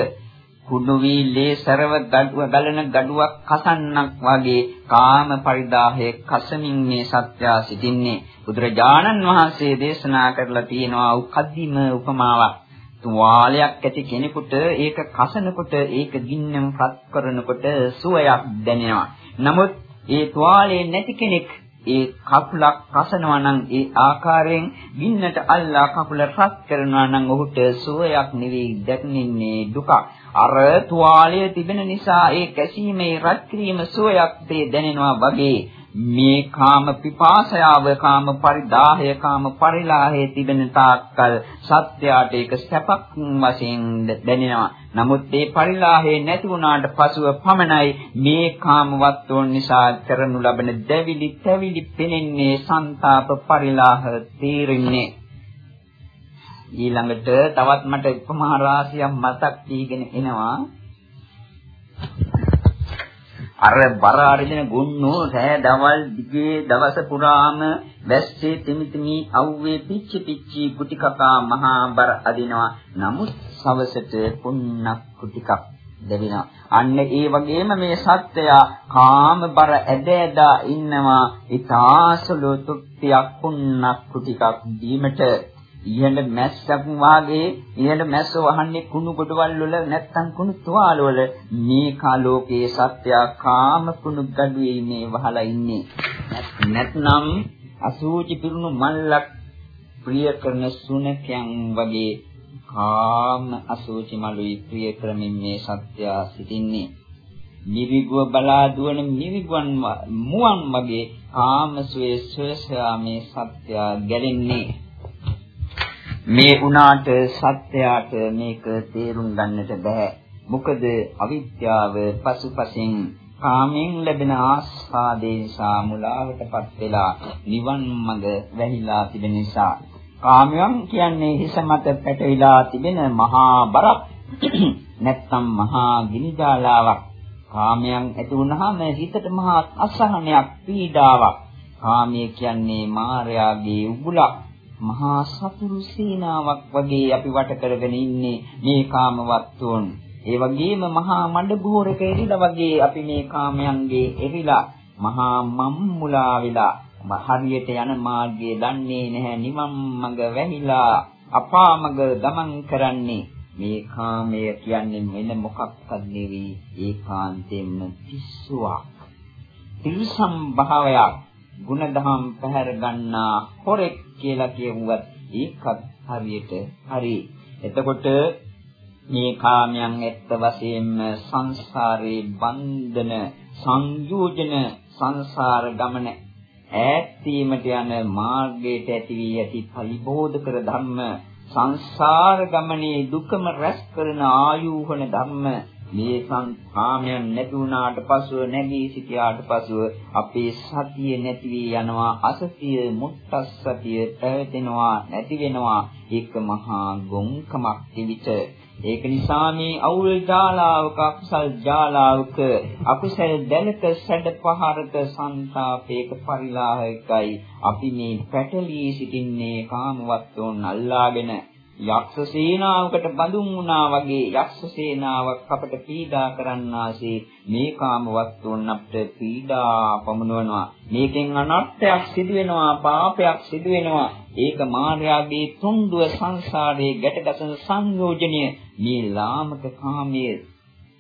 කුඩු වී ලේ සරව ගඩුව ගලන ගඩුවක් කසන්නක් වගේ කාම පරිදාහයේ කසමින් මේ සත්‍යය සිටින්නේ බුදුරජාණන් වහන්සේ දේශනා කරලා තියෙනවා උකද්දිම උපමාවක් තුවාලයක් ඇති කෙනෙකුට ඒක කසනකොට ඒක ගින්නම් රත් කරනකොට සුවයක් දැනෙනවා. නමුත් ඒ තුවාලේ නැති කෙනෙක් ඒ කකුලක් කසනවා නම් ඒ ආකාරයෙන් ගින්නට අල්ලා කකුල රත් කරනවා නම් ඔහුට සුවයක් නෙවෙයි දැනෙන්නේ දුක. අර තුවාලය තිබෙන නිසා ඒ කැසීමේ රත් කිරීම සුවයක් දැනෙනවා වගේ මේ කාම පිපාසයාව කාම පරිදාහය කාම පරිලාහයේ තිබෙන තාක්කල් සත්‍යයට ඒක සැපක් වශයෙන් දැනෙනවා. නමුත් මේ පරිලාහේ නැති වුණාට පසුව පමණයි මේ කාම වස්තුන් නිසා කරනු ලබන දැවිලි තැවිලි පෙනෙන්නේ ਸੰతాප පරිලාහ තීරන්නේ. ඊළඟට තවත් මට උපමා රාශියක් මතක් වීගෙන එනවා. අර බර අරින ගුන්නෝ රෑ දවල් දිගේ දවස පුරාම වැස්සේ තිමිතිමි අව්වේ පිච්චි පිච්චි කුටි කකා මහා බර අදිනවා. නමුත් සවසට පුන්නක් කුටිකක් දෙවිනා. අන්න ඒ වගේම මේ සත්‍යය කාම බර ඇද ඇදා ඉන්නවා ඊතාසලු තුක්තියක් පුන්නක් කුටිකක් දීමට ඉහළ මැස්සක් වාගේ ඉහළ මැස්ස වහන්නේ කුණු කොටවල් වල නැත්තම් කුණු තුවාල වල. මේ කාලෝකයේ සත්‍ය කාම කුණු ගඩුවේ මේ වහලා ඉන්නේ. නැත්නම් අසූචි පිරුණු මල්ලක් ප්‍රිය කරන සුනකයන් වගේ කාම අසූචි මලුයි ප්‍රිය කරමින් මේ සත්‍ය සිටින්නේ. නිවිගුව බලා දුවන නිවිගුවන් මුවන් වගේ කාම සුවේ සොයසා මේ සත්‍ය ගැලෙන්නේ. මේ උනාට සත්‍යයට මේක තේරුම් ගන්නට බෑ. මොකද අවිද්‍යාව පසුපසින් කාමෙන් ලැබෙන ආස්වාදේ නිසා මුලාවටපත් වෙලා නිවන් මඟ වැහිලා තිබෙන නිසා. කාමයන් කියන්නේ හිස මත පැටවිලා තිබෙන මහා බරක්. නැත්නම් මහා ගිනිජාලාවක්. කාමයන් ඇති වුනහම හිතට මහා අසහනයක් පීඩාවක්. කාමයේ කියන්නේ මායාවේ උගුලක්. මහා සතුරු සීනාවක් වගේ අපි වට කරගෙන ඉන්නේ මේ කාමවත්තුන්. ඒ වගේම මහා මඩ බෝරක එරිලා වගේ අපි මේ කාමයන්ගේ එරිලා මහා මම්මුලා වෙලා. හරියට යන මාර්ගය දන්නේ නැහැ නිවන් මඟ වැහිලා අපා මඟ ගමන් කරන්නේ. මේ කාමය කියන්නේ වෙන මොකක්වත් නෙවෙයි ඒකාන්තයෙන්ම පිස්සුවක්. තිරිසම් භාවයක් ಗುಣධම් පැහැර ගන්නා හොරෙක් කියලා කියුවත් ඒකත් හරියට හරි. එතකොට මේ කාමයන් ඇත්ත වශයෙන්ම සංසාරේ බන්ධන සංයෝජන සංසාර ගමන ඈත්වීමට යන මාර්ගයට ඇති වී ඇති පරිබෝධ කර ධර්ම සංසාර ගමනේ දුකම රැස් කරන ආයෝහන ධර්ම මේ සංකාමයන් නැති වුණාට පසුව නැගී සිටියාට පසුව අපේ සතිය නැති වී යනවා අසතිය මුත්තස්සතිය පැවතෙනවා නැති වෙනවා. ඒක මහා ගොංකමක් තිබිට ඒක නිසා මේ අවුල් ජාලාවක අකුසල් ජාලාවක අකුසල් දැනක සැඩ පහරක සංతాපේක පරිලාහයකයි අපි මේ පැටලී සිටින්නේ කාමවත්තුන් අල්ලාගෙන යක්ෂ සේනාවකට බඳුන් වුණා වගේ යක්ෂ සේනාවක් අපට පීඩා කරන්නාසේ මේ කාම වස්තුන් අපට පීඩා පමුණවනවා. මේකෙන් අනර්ථයක් සිදු වෙනවා පාපයක් සිදු වෙනවා ඒක මායාවේ තුන්දුව සංසාරයේ ගැටගසන සංයෝජනය මේ ලාමක කාමයේ.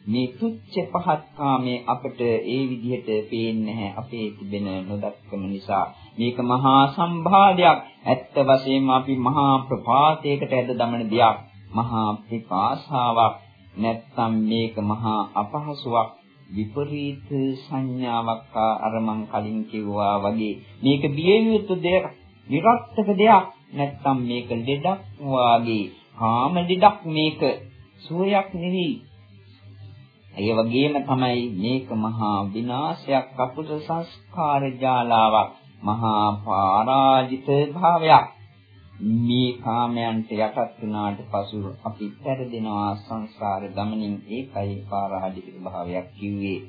මේ තුච්ච පහත් කාමයේ අපට ඒ විදිහට පේන්නේ නැහැ අපේ තිබෙන නොදක්කම නිසා. මේක මහා සම්භාදයක් ඇත්ත වශයෙන්ම අපි මහා ප්‍රපාතයකට ඇද දමන දෙයක්. මහා පිපාසාවක් නැත්තම් මේක මහා අපහසුවක්. විපරීත සංඥාවක් අර මං කලින් කිව්වා වගේ. මේක බිය යුතු දෙයක්. විරක්තක දෙයක්. නැත්තම් මේක ලෙඩක් වාගේ. කාම ලෙඩක් මේක. සුවයක් නෙවෙයි. ඒ වගේම තමයි මේක මහා විනාශයක්. අපුත සංස්කාර ජාලාවක්. මහා පරාජිත භාවයක්. මේ කාමයන්ට යටත් වුණාට පසු අපි පෙරදෙනවා සංසාර ගමනින් ඒකයි පරාජිත භාවයක් කිව්වේ.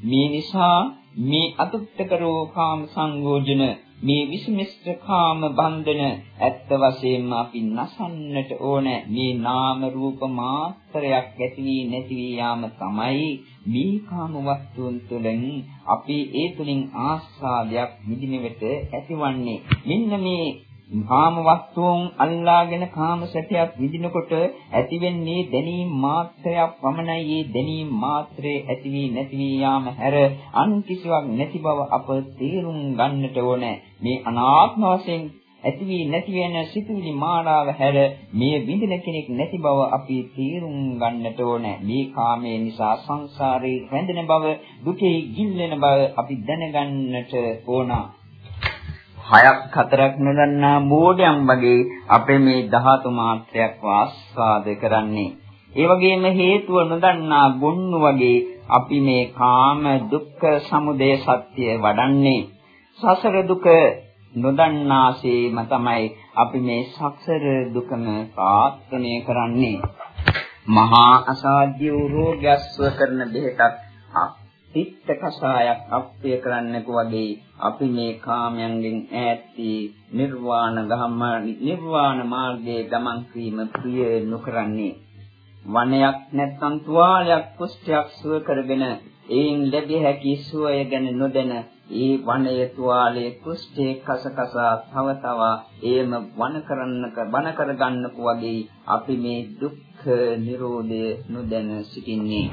මේ නිසා මේ අතුක්තකරෝ කාම සංයෝජන මේ විසමිෂ්ඨ කාම බන්ධන ඇත්ත වශයෙන්ම අපි නසන්නට ඕන මේ නාම රූප මාත්‍රයක් ඇති වී නැති වී යාම තමයි මේ කාම වස්තුන් තුළින් අපි ඒ තුලින් ආස්වාදයක් විඳිනවිට ඇතිවන්නේ. මෙන්න මේ කාම වස්තුන් අල්ලාගෙන කාම සැපයක් විඳිනකොට ඇතිවෙන්නේ දැනීම් මාත්‍රයක් පමණයි. ඒ දැනීම් මාත්‍රේ ඇති වී නැති වී යාම හැර අන් කිසිවක් නැති බව අප තේරුම් ගන්නට ඕනේ. මේ අනාත්ම වශයෙන් ඇති වී නැති වෙන සිතුවිලි මානාව හැර මේ විඳින කෙනෙක් නැති බව අපි තේරුම් ගන්නට ඕනේ. මේ කාමයේ නිසා සංසාරේ රැඳෙන බව, දුකේ ගිල්ලෙන බව අපි දැනගන්නට ඕනා. හයක් හතරක් නොදන්නා මෝඩයන් වගේ අපේ මේ ධාතු මාත්‍රයක් ආස්වාද කරන්නේ. ඒ වගේම හේතුව නොදන්නා ගොන්නු වගේ අපි මේ කාම දුක්ඛ සමුදය සත්‍ය වඩන්නේ. සසර දුක නොදන්නාසේම තමයි අපි මේ සසර දුකම ප්‍රාර්ථනා කරන්නේ. මහා අසාධ්‍ය වූ රෝගයස්ව කරන බෙහෙතක් තිත්ත කසායක් අප්පිය කරන්නකෝ වගේ අපි මේ කාමයන්ගෙන් ඈත් වී නිර්වාණ ගහම නිර්වාණ මාර්ගයේ ගමන් කිරීම ප්‍රිය නොකරන්නේ. වනයක් නැත්නම් තුවාලයක් කුෂ්ඨයක් සුව කරගෙන එයින් ලැබිය හැකි සුවය ගැන නොදැන ඒ වනය තුවාලයේ කුෂ්ඨේ කසකසා තව තව එයම වන කරන්නක වන කරගන්නකෝ වගේ අපි මේ දුක්ඛ නිරෝධය නොදැන සිටින්නේ.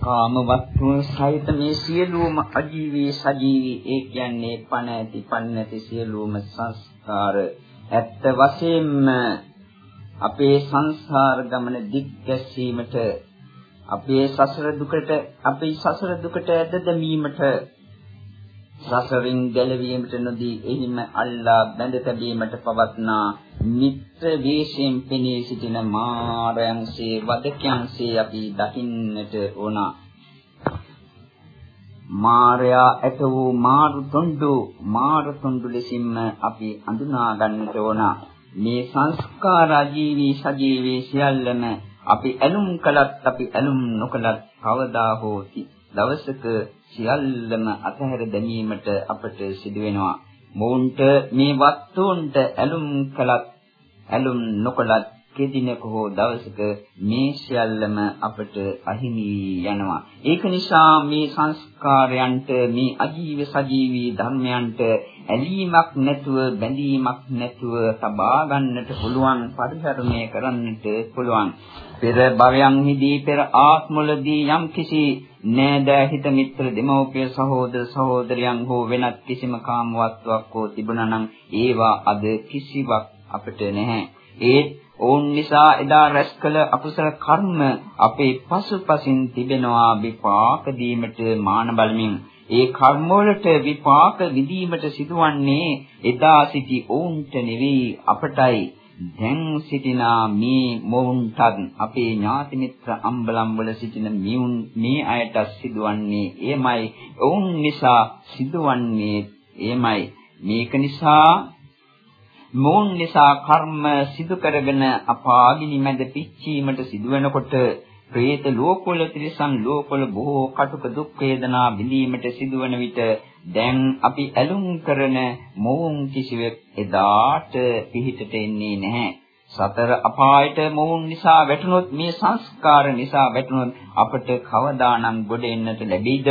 කාම වස්තුන් සහිත මේ සියලුම අජීවී සජීවී ඒ කියන්නේ පණ ඇති පණ නැති සියලුම සංස්කාර. ඇත්ත වශයෙන්ම අපේ සංසාර ගමන දිග්ගැසීමට අපේ සසර දුකට අපේ සසර දුකට ඇද දැමීමට සසරින් ගැලවීමට නොදී එහිම අල්ලා බැඳ තැබීමට පවත්නා මිත්‍ර වේශයෙන් පෙනී සිටින මාරයන්සේ වදකයන්සේ අපි දකින්නට ඕන. මාරයා ඇත වූ මාරු තුණ්ඩු මාරු තුණ්ඩු ලෙසින්ම අපි අඳුනා ගන්නට ඕන. මේ සංස්කාර ජීවි සජීවී සියල්ලම අපි ඇලුම් කළත් අපි ඇලුම් නොකළත් කවදා හෝ දවසක සියල්ලම අතහැර දැමීමට අපට සිදු වෙනවා. මොවුන්ට මේ වස්තුන්ට ඇලුම් කළත් ඇලුම් නොකළත් කෙදිනක හෝ දවසක මේ සියල්ලම අපට අහිමි යනවා. ඒක නිසා මේ සංස්කාරයන්ට මේ අජීව සජීවී ධර්මයන්ට ඇලීමක් නැතුව බැඳීමක් නැතුව සබා ගන්නට පුළුවන් පරිහරණය කරන්නට පුළුවන්. පෙර භවයන්හිදී පෙර ආත්මවලදී යම් කිසි නෑදෑ හිත මිත්‍ර දෙමව්පිය සහෝදර සහෝදරයන් හෝ වෙනත් කිසිම කාම වස්තුවක් හෝ තිබුණා නම් ඒවා අද කිසිවක් අපිට නැහැ. ඒත් ඔවුන් නිසා එදා රැස් කළ අකුසල කර්ම අපේ පසුපසින් තිබෙනවා විපාක දීමට මාන බලමින් ඒ කර්ම වලට විපාක විදීමට සිදුවන්නේ එදා සිටි ඔවුන්ට නෙවෙයි අපටයි දැන් සිටිනා මේ මොවුන්ටත් අපේ ඥාති මිත්‍ර අම්බලම් වල සිටින මියුන් මේ අයට සිදුවන්නේ එමය. ඔවුන් නිසා සිදුවන්නේ එමය. මේක නිසා මොවුන් නිසා කර්ම සිදු කරගෙන අපාගිනි මැද පිච්චීමට සිදුවෙනකොට പ്രേත ලෝකවල තිරසන් ලෝකවල බොහෝ කටුක දුක් වේදනා විඳීමට සිදුවන විට දැන් අපි ඇලුම් කරන මොවුන් කිසිවෙක් එදාට පිහිටට එන්නේ නැහැ. සතර අපායට මොවුන් නිසා වැටුනොත් මේ සංස්කාර නිසා වැටුනොත් අපට කවදානම් ගොඩ එන්නට ලැබෙයිද?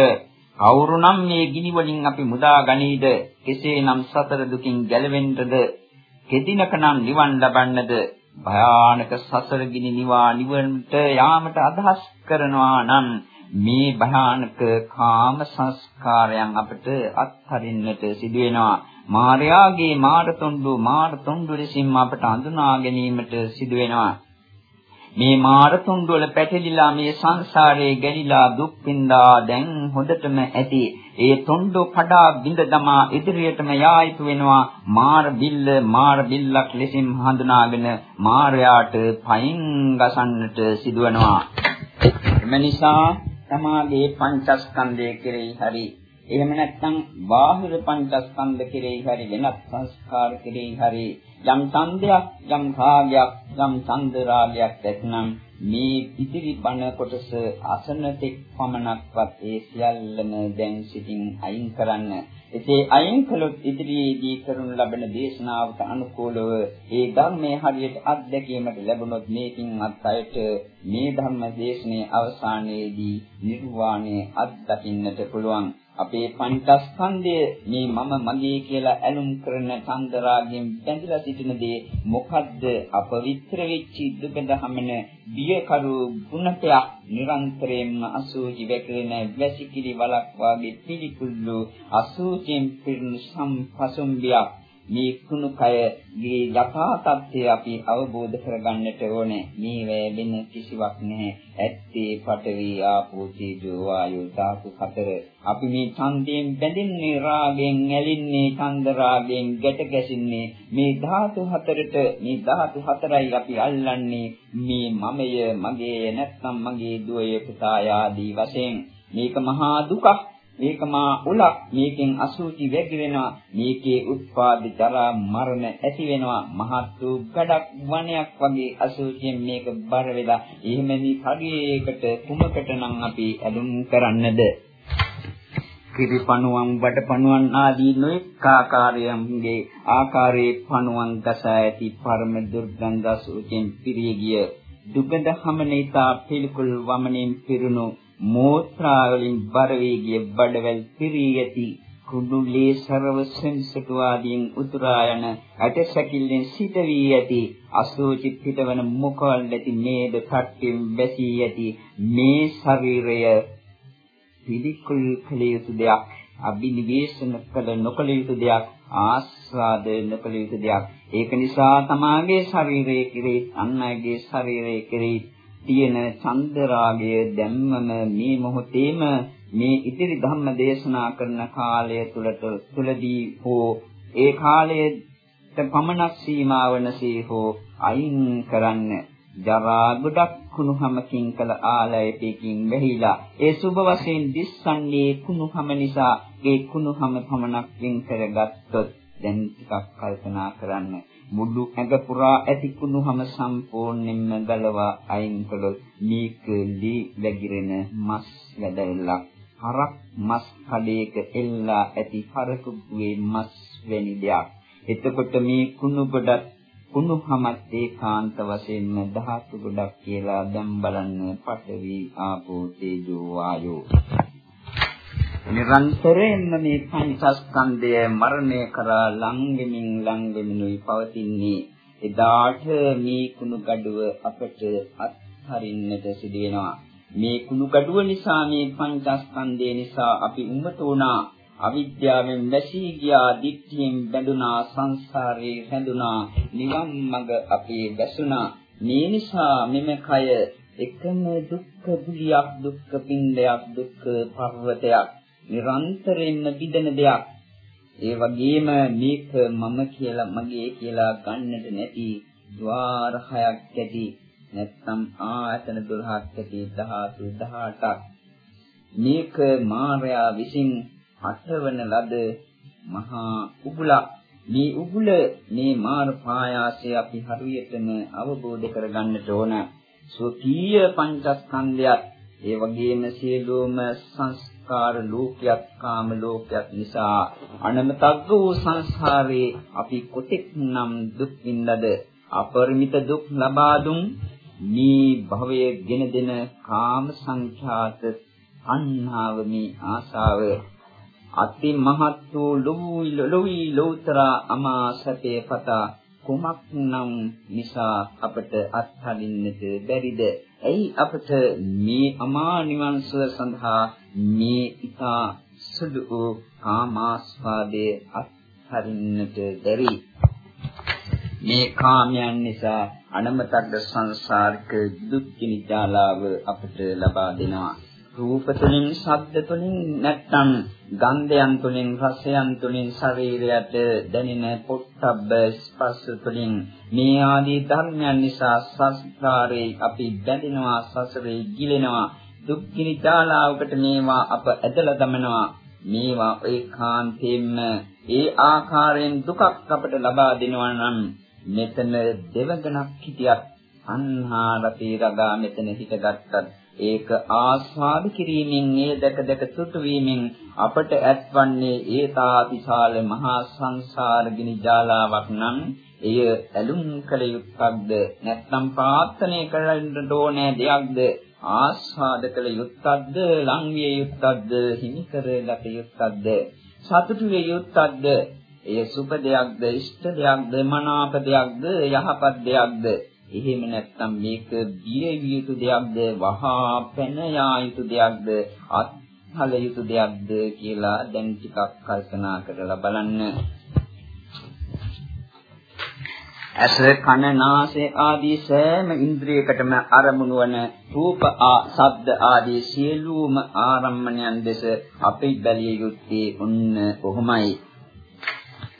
කවුරුනම් මේ ගිනි වලින් අපි මුදා ගනීද? කෙසේනම් සතර දුකින් ගැලවෙන්නද? කෙදිනකනම් නිවන් ලබන්නද? භයානක සසර ගිනි නිවා නිවනට යාමට අදහස් කරනවා නම් මේ භයානක කාම සංස්කාරයන් අපට අත්හරින්නට සිදු වෙනවා. මායාගේ මාරතොණ්ඩු මාරතොණ්ඩු ලෙසින් අපට අඳුනා ගැනීමට සිදු වෙනවා. මේ මාරතුන්ඩු වල පැටලිලා මේ සංසාරේ ගැලිලා දුක් විඳා දැන් හොඳටම ඇති. ඒ තොණ්ඩු කඩා බිඳ දමා ඉදිරියටම යා යුතු වෙනවා. මාර බිල්ල මාර බිල්ලක් ලෙසින් හඳුනාගෙන මාරයාට පයින් ගසන්නට සිදුවනවා. එම නිසා තමාගේ පංචස්කන්ධය කෙරෙහි හරි එහෙම නැත්නම් බාහිර පංචස්කන්ධ කෙරෙහි හරි වෙනත් සංස්කාර කෙරෙහි හරි යම් ඡන්දයක් යම් රාගයක් යම් ඡන්ද රාගයක් ඇතනම් මේ ඉතිරි බණ කොටස අසන තෙක් පමණක්වත් ඒ සියල්ලම දැන් සිටින් අයින් කරන්න. එසේ අයින් කළොත් ඉදිරියේදී කරනු ලබන දේශනාවට අනුකූලව ඒ ධර්මයේ හරියට අත්දැකීමට ලැබුණොත් මේකින් අත්යට මේ ධර්ම දේශනේ අවසානයේදී නිර්වාණය අත්දකින්නට පුළුවන්. අපේ පංචස්කන්ධය මේ මම මගේ කියලා ඇලුම් කරන චන්දරාගයෙන් බැඳලා සිටින දේ මොකද්ද? අපවිත්‍ර වෙච්ච දුකදහමන බියකරු ගුණතයක් නිරන්තරයෙන්ම අසූචි වැකරෙන වැසිකිලි වලක් වාගේ පිළිකුල්ලු අසූචියෙන් පිරුණු සම්පසුම්බියක් මේ කුණු කයගේ යථා තත්ත්වය අපි අවබෝධ කරගන්නට ඕනේ. මේ වේ වෙන කිසිවක් නැහැ. ඇත්තේ පඨවි ආපෝ තේජෝ වායෝ ධාතු හතර. අපි මේ ඡන්දයෙන් බැඳින්නේ රාගයෙන් ඇලින්නේ ඡන්ද රාගයෙන් ගැට ගැසින්නේ මේ ධාතු හතරට මේ ධාතු හතරයි අපි අල්ලන්නේ මේ මමය මගේ නැත්නම් මගේ දුවය පුතා ආදී වශයෙන් මේක මහා දුකක් මේක මා උලක් මේකෙන් අසුචි වැගි වෙනවා මේකේ උත්පාද ජරා මරණ ඇති වෙනවා මහත් වූ ගඩක් වණයක් වගේ අසුචියෙන් මේක බර වෙලා එහෙමනි කගේකට කුමකට නම් අපි ඇලුම් කරන්නද? කිරිපණුවන් බඩපණුවන් ආදී නොඑක ආකාරයන්ගේ ආකාරයේ පණුවන් ගසා ඇති පරම දුර්ගන්ධ අසුචියෙන් පිරිය ගිය දුගඳ හමනිතා පිළිකුල් වමනින් පිරුණු මෝත්‍රා වලින් බර වී ගිය බඩවැල් පිරී ඇති කුඩුලේ ਸਰව සෙන්සතු ආදීන් උතුරා යන ඇටසැකිල්ලෙන් සිට වී ඇති අසෝචි පිටවන මුඛවල ඇති මේද කට්ටින් බැසී ඇති මේ ශරීරය පිළිකුල් කළ යුතු දෙයක් අභිනිවේෂණ කළ නොකළ යුතු දෙයක් ආස්වාද නොකළ යුතු දෙයක්. ඒක නිසා තමාගේ ශරීරයේ කෙරෙහි අන් අයගේ ශරීරයේ කෙරෙහි තියෙන චන්දරාගය දැම්මම මේ මොහොතේම මේ ඉදිරි ධම්ම දේශනා කරන කාලය තුලට තුලදී හෝ ඒ කාලයට පමණක් සීමා වනසේ හෝ අයින් කරන්න ජරා ගොඩක් කුණුහමකින් කළ ආලයටකින් වැහිලා ඒ සුබ වශයෙන් දිස්සන්නේ කුණුහම නිසා ඒ කුණුහම පමණක් වෙන් කරගත්තොත් දැන් ටිකක් කල්පනා කරන්න. මුඩු ඇඟ පුරා ඇති කුණුහම සම්පූර්ණයෙන්ම ගලවා අයින් කළොත් මේක ලී වැగిරෙන මස් වැදල්ලක්. හරක් මස් කඩේක එල්ලා ඇති හරකුගේ මස් වැනි දෙයක්. එතකොට මේ කුණු ගොඩක් කුණුහමත් ඒකාන්ත වශයෙන්ම ධාතු ගොඩක් කියලා දැන් බලන්න පඨවි ආපෝ තේජෝ වායෝ. නිරන්තරයෙන්ම මේ පංචස්කන්ධය මරණය කරා ලං වෙමින් ලං වෙමිනුයි පවතින්නේ. එදාට මේ කුණු gaduව අපට අත්හරින්නට සිදු වෙනවා. මේ කුණු gaduව නිසා මේ පංචස්කන්ධය නිසා අපි උම්මත වුණා. අවිද්‍යාවෙන් වැසී ගියා දික්තියෙන් බැඳුනා සංසාරේ රැඳුනා නිවන් මඟ අපේ වැසුණා. මේ නිසා මෙම කය එකම දුක්ඛ දුලියක් දුක්ඛ පින්ඩයක් දුක්ඛ පර්වතයක්. නිරන්තරයෙන්ම බිඳෙන දෙයක්. ඒ වගේම මේක මම කියලා මගේ කියලා ගන්නට නැති ద్వාර හයක් ඇති නැත්නම් ආයතන 12ක් ඇති ධාතු 18ක් මේක මාර්යා විසින් අටවන ලද මහා උගුලක්. මේ උගුල මේ මාර පායාසය අපි හරියටම අවබෝධ කරගන්නට ඕන. ස්වකීය පංචස්කන්ධයත් ඒ වගේම සියලුම සංස්කාර ලෝකයක් කාම ලෝකයක් නිසා අනමතග්ග වූ සංසාරේ අපි කොතෙක් නම් දුක් විඳද අපරිමිත දුක් ලබා දුන් මේ භවයේ ගෙන දෙන කාම සංඛ්‍යාත අන්හාව මේ ආසාව අති මහත් වූ ලොවි ලොවි ලෝතර අමා සතේ පතා කුමක් නම් නිසා අපට අත්හරින්නට බැරිද? ඇයි අපට මේ අමා නිවන් සුව සඳහා මේ ඊතා සුදු වූ කාමාස්වාදයේ අත්හරින්නට බැරි? මේ කාමයන් නිසා අනමතග්ග සංසාරික දුක් කිනිජාලාව අපට ලබා දෙනවා. රූප තුලින්, ශබ්ද තුලින් නැත්නම් ගන්ධයන් තුලින්, රසයන් තුලින් ශරීරයට දැනෙන පොට්ටබ්බ ස්පර්ශ තුලින් මේ ආදී ධර්මයන් නිසා සංස්කාරේ අපි බැඳෙනවා, සසරේ ගිලෙනවා. දුක්ගිනි ජාලාවකට මේවා අප ඇදලා දමනවා. මේවා ඒකාන්තයෙන්ම ඒ ආකාරයෙන් දුකක් අපට ලබා දෙනවා නම් මෙතන දෙවගණක් හිටියත් අන්හා රතේ රගා මෙතන හිටගත්තත් ඒක ආස්වාද කිරීමෙන් ඒ දැක දැක සුතු වීමෙන් අපට ඇත්වන්නේ ඒ තාතිශාල මහා සංසාර ගිනි ජාලාවක් නම් එය ඇලුම් කළ යුක්තක්ද නැත්නම් ප්‍රාර්ථනා කරන්න ඕනෑ දෙයක්ද? ආස්වාද කළ යුක්තක්ද ලං විය යුක්තක්ද හිමි කර ගත යුක්තක්ද සතුටු විය යුක්තක්ද එය සුබ දෙයක්ද? ඉෂ්ට දෙයක්ද? මනාප දෙයක්ද? යහපත් දෙයක්ද? එහෙම නැත්නම් මේක බිය යුතු දෙයක්ද? වහා පැන යා යුතු දෙයක්ද? අත්හල යුතු දෙයක්ද කියලා දැන් ටිකක් කල්පනා කරලා බලන්න. ඇස කන නාසය ආදී සෑම ඉන්ද්‍රියකටම අරමුණු වන රූප ආ ශබ්ද ආදී සියලුම ආරම්මණයන් දෙස අපි බැලිය යුත්තේ උන්න කොහොමයි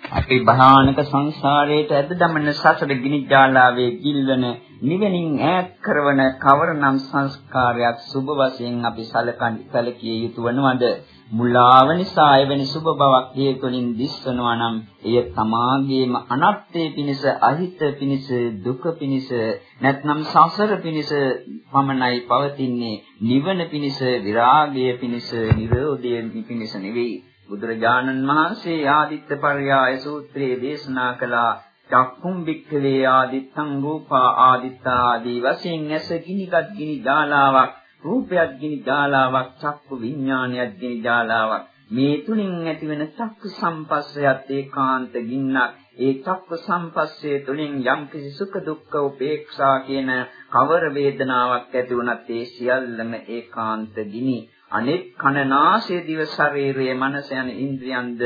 අපි භයානක සංසාරයට ඇද දමන සසර ගිනි ජාලාවේ ගිල්වන නිවෙනින් ඈත් කරවන කවරනම් සංස්කාරයක් සුබ වශයෙන් අපි සලකන් සැලකිය යුතු වනවද? මුලාව නිසා එවැනි සුබ බවක් හේතුලින් දිස්වනවා නම් එය තමාගේම අනර්ථයේ පිණිස අහිත පිණිස දුක පිණිස නැත්නම් සසර පිණිස පමණයි පවතින්නේ. නිවන පිණිස විරාගය පිණිස නිරෝධය පිණිස නෙවෙයි. බුදුරජාණන් වහන්සේ ආදිත්ත පර්යාය සූත්‍රයේ දේශනා කළා චක්කුම් භික්ඛවේ ආදිත්තං රූපා ආදිත්තා ආදී වශයෙන් ඇස ගිනිගත් ගිනි ජාලාවක් රූපයක් ගිනි ජාලාවක් චක්කු විඥානයක් ගිනි ජාලාවක්. මේ තුنين ඇතිවන චක්කු සම්පස්සයත් ඒකාන්ත ගින්නක්. ඒ චක්කු සම්පස්සය තුලින් යම්කිසි සුඛ දුක්ඛ උපේක්ෂා කියන කවර වේදනාවක් ඇති වුණත් ඒ සියල්ලම ඒකාන්ත ගිනි. අනෙක් කන නාසය දිව ශරීරයේ මනස යන ඉන්ද්‍රියන්ද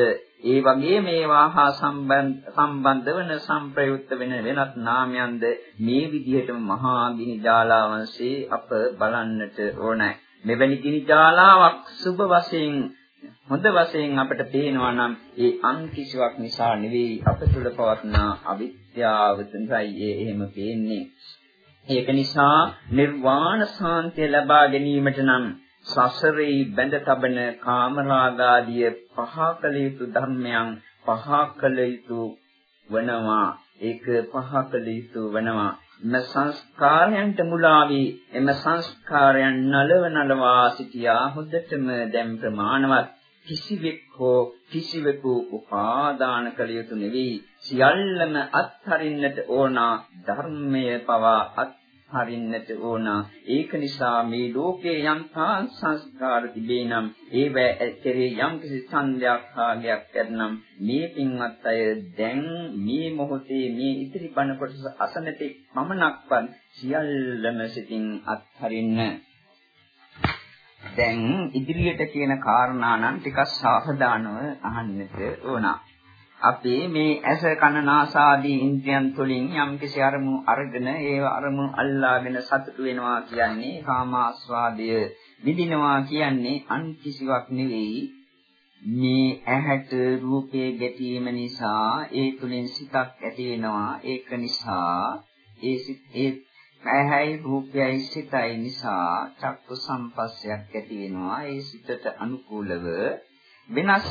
ඒ වගේ මේවා හා සම්බන්ධ වන සංප්‍රයුක්ත වෙන වෙනත් නාමයන්ද මේ විදිහටම මහා ගිනි ජාලාවන්සේ අප බලන්නට ඕනෑ. මෙවැනි ගිනි ජාලාවක් සුබ වශයෙන් හොඳ වශයෙන් අපට පේනවා නම් ඒ අන් කිසිවක් නිසා නෙවෙයි අප තුළ පවත්නා අවිද්‍යාව තුනයි එහෙම පේන්නේ. ඒක නිසා නිර්වාණ සාන්තිය ලබා ගැනීමට නම් සසරේ බැඳ තබන කාමරාගාදිය පහ කළ යුතු ධර්මයන් පහ කළ යුතු වනවා. ඒක පහ කළ යුතු වනවා. එම සංස්කාරයන්ට මුලා වී එම සංස්කාරයන් නලව නලවා සිටියා. හොඳටම දැන් ප්‍රමාණවත්. කිසිවෙක් හෝ කිසිවෙකු උපාදාන කළ යුතු නෙවෙයි. සියල්ලම අත්හරින්නට ඕන ධර්මය පවා අත් හරින්නට ඕන. ඒක නිසා මේ ලෝකේ යම් තාන් සංස්කාර තිබේ නම් ඒව කෙරේ යම් කිසි ඡන්දයක් ආගයක් ඇතනම් මේ පින්වත් අය දැන් මේ මොහොතේ මේ ඉතිරි බණ කොටස අසනතේ මමනක්වත් සියල්ලම සිතින් අත්හරින්න. දැන් ඉදිරියට කියන කාරණා නම් ටිකක් සාවධානව අහන්නට ඕන. අපි මේ ඇස කන නාස ආදී ඉන්ද්‍රියන් තුලින් යම්කිසි අරමුණු අරගෙන ඒ අරමුණු අල්ලාගෙන සතුටු වෙනවා කියන්නේ කාමාස්වාදය විඳිනවා කියන්නේ අන් කිසිවක් නෙවෙයි මේ ඇහැට රූපයේ ගැටීම නිසා ඒ තුලින් සිතක් ඇති වෙනවා ඒක නිසා ඒ ඒ ඇහැයි රූපයයි සිතයි නිසා චක්කු සම්පස්සයක් ඇති වෙනවා. ඒ සිතට අනුකූලව වෙනස්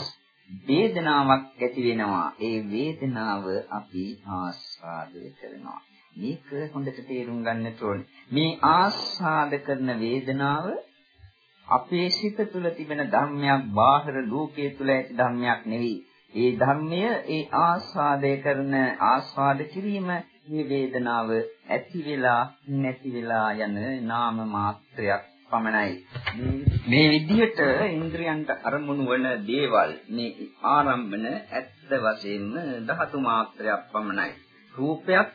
වේදනාවක් ඇති වෙනවා. ඒ වේදනාව අපි ආස්වාදය කරනවා. මේක හොඳට තේරුම් ගන්නට ඕනේ. මේ ආස්වාද කරන වේදනාව අපේ සිත තුළ තිබෙන ධර්මයක් බාහිර ලෝකයේ තුල ඇති ධර්මයක් නෙවෙයි. ඒ ධර්මය ඒ ආස්වාදය කරන ආස්වාද කිරීම මේ වේදනාව ඇති වෙලා නැති වෙලා යන නාම මාත්‍රයක් පමණයි. මේ විදිහට ඉන්ද්‍රියන්ට අරමුණු වන දේවල් මේ ආරම්භන ඇත්ත වශයෙන්ම ධාතු මාත්‍රයක් පමණයි. රූපයක්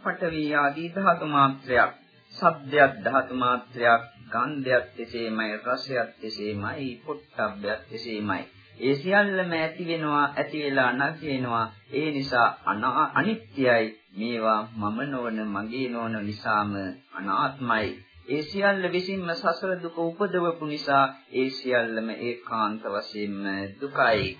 පඨවි ආදී ධාතු මාත්‍රයක්, ශබ්දයක් ධාතු මාත්‍රයක්, ගන්ධයක් එසේමයි, රසයක් එසේමයි, පොට්ටබ්බයක් එසේමයි. ඒ සියල්ලම ඇති වෙනවා, ඇති වෙලා නැති වෙනවා. ඒ නිසා අනිත්‍යයි. මේවා මම නොවන, මගේ නොවන නිසාම අනාත්මයි. ඒ සියල්ල විසින්ම සසර දුක උපදවපු නිසා ඒ සියල්ලම ඒකාන්ත වශයෙන්ම දුකයි.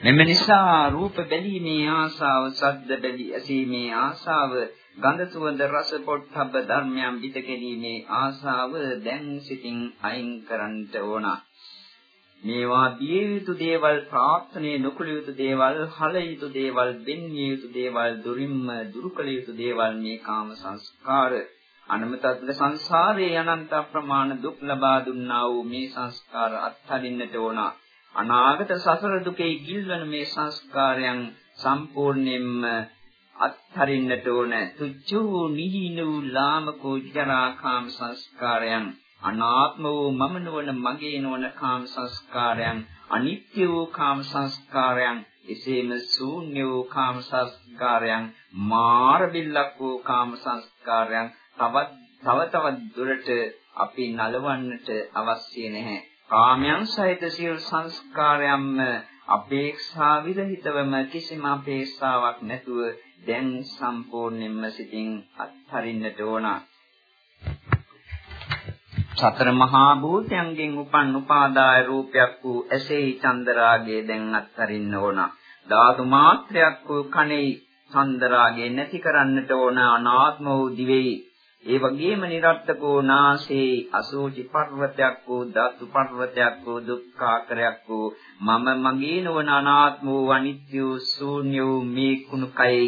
මෙම නිසා රූප බැලීමේ ආසාව, ශබ්ද බැලී ඇසීමේ ආසාව, ගන්ධ සුවඳ රස පොට්ටබ්බ ධර්මයන් පිටකෙීමේ ආසාව දැන් සිතින් අයින් කරන්නට ඕන. මේවා දිය යුතු දේවල්, ප්‍රාර්ථනේ නොකළ යුතු දේවල්, හල යුතු දේවල්, වෙන්විය යුතු දේවල්, දුරින්ම දුරු කළ යුතු දේවල් මේ කාම සංස්කාර. අනමතත්ල සංසාරයේ අනන්ත ප්‍රමාණ දුක් ලබා දුන්නා වූ මේ සංස්කාර අත්හරින්නට ඕන. අනාගත සසර දුකේ ගිල්වන මේ සංස්කාරයන් සම්පූර්ණයෙන්ම අත්හරින්නට ඕන තුච්චෝ නිහිනු ලාමකෝ ජරාකාම සංස්කාරයන් අනාත්ම වූ මම නොවන මගේ නොවන කාම සංස්කාරයන් අනිත්‍ය වූ කාම සංස්කාරයන් එසේම ශූන්‍ය වූ කාම සංස්කාරයන් මාර බිල්ලක් වූ කාම සංස්කාරයන් තවත් තව තවත් දුරට අපි නලවන්නට අවශ්‍ය නැහැ කාමයන් සහිත සියලු සංස්කාරයන්ම අපේක්ෂා විරහිතවම කිසිම අපේක්ෂාවක් නැතුව දැන් සම්පූර්ණයෙන්ම සිතින් අත්හරින්නට ඕන. සතර මහා භූතයන්ගෙන් උපන් උපාදාය රූපයක් වූ ඇසෙහි චන්දරාගය දැන් අත්හරින්න ඕන. ධාතු මාත්‍රයක් වූ කණෙහි චන්දරාගය නැති කරන්නට ඕන අනාත්ම වූ දිවෙහි ඒ වගේම නිරත්තකෝ නාසේ අසෝචි පර්වතයක් වූ ධාතු පර්වතයක් වූ දුක්ඛාකරයක් වූ මම මගේ නොවන අනාත්ම වූ අනිත්‍ය වූ ශූන්‍ය වූ මේ කුණුකයි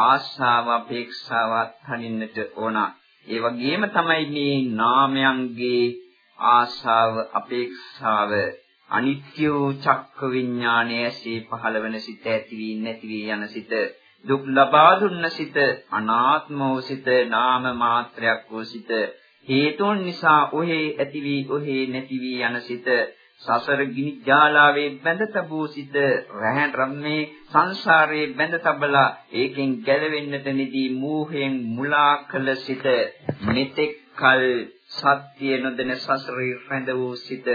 ආශාව අපේක්ෂාවත් හනින්නට ඕන. ඒ වගේම තමයි මේ නාමයන්ගේ ආශාව අපේක්ෂාව අනිත්‍ය වූ චක්ක විඥානයේ ඇසේ පහළවන සිත ඇති වී නැති වී යන සිත දුක් ලබා දුන්න සිත අනාත්ම වූ සිත නාම මාත්‍රයක් වූ සිත හේතුන් නිසා ඔහේ ඇති වී ඔහේ නැති වී යන සිත සසර ගිනි ජාලාවේ බැඳ තබූ සිත රැහන් රම්මේ සංසාරයේ බැඳ තබලා ඒකෙන් ගැලවෙන්නට නිදී මෝහයෙන් මුලා කළ සිත මෙතෙක් කල සත්‍ය නොදෙන සසරේ රැඳ වූ සිත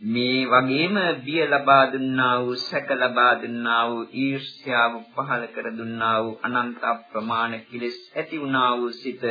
මේ වගේම බිය ලබා දුන්නා වූ සැක ලබා දුන්නා වූ ඊර්ෂ්‍යාව පහල කර දුන්නා වූ අනන්ත අප්‍රමාණ කිලස් ඇති වුණා වූ සිත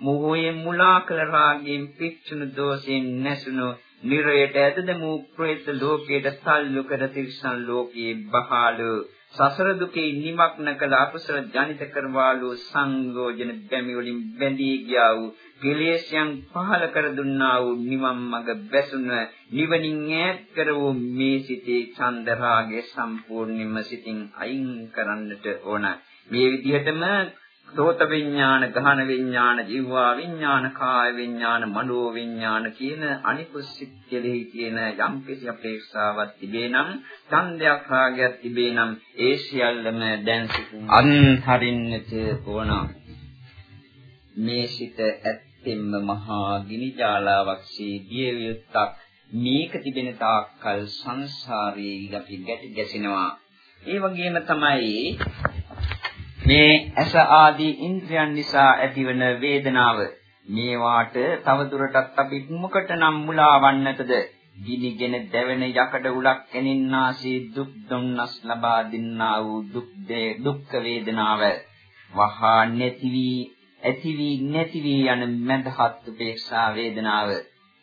මොහොයේ මුලා කළ රාගයෙන් පිච්චුණු දෝෂයෙන් නැසුණු නිරයට ඇතදමු ප්‍රේත ලෝකයට සල්ලු කර තිරිසන් ලෝකයේ බහාලු සසර දුකේ නිමග්න කළ අකුසල ජනිත කරවාලු සංයෝජන බැමි වලින් බැඳී ගියා වූ කෙලෙස්යන් පහල කර දුන්නා වූ නිවන් මඟ බැසුන නිවනින් ඈත් කර වූ මේ සිතේ චන්ද රාගය සම්පූර්ණයෙන්ම සිතින් අයින් කරන්නට ඕන මේ විදිහටම සෝත විඥාන, ගහන විඥාන, ජීවා විඥාන, කාය විඥාන, මනෝ විඥාන කියන අනිකුත් සිත් කෙරෙහි තියෙන යම් කිසි අපේක්ෂාවක් තිබේ නම්, ඡන්දයක් රාගයක් තිබේ නම්, ඒ සියල්ලම දැන් අන්හරින්නට ඕන. මේ සිත ඇත්තෙන්ම මහා ගිනි ජාලාවක් සීදිය යුත්තක්. මේක තිබෙන තාක්කල් සංසාරයේ අපි ගැටි ගැසෙනවා. ඒ වගේම තමයි මේ ඇස ආදී ඉන්ද්‍රයන් නිසා ඇතිවන වේදනාව මේවාට තවදුරටත් අපි මොකටනම් මුලාවන්නටද ගිනිගෙන දැවෙන යකඩ උලක් කෙනින්නාසේ දුක් දුන්නස් ලබා දින්නා වූ දුක් දුක්ඛ වේදනාව වහා නැති වී ඇති වී නැති වී යන මඳහත් උපේක්ෂා වේදනාව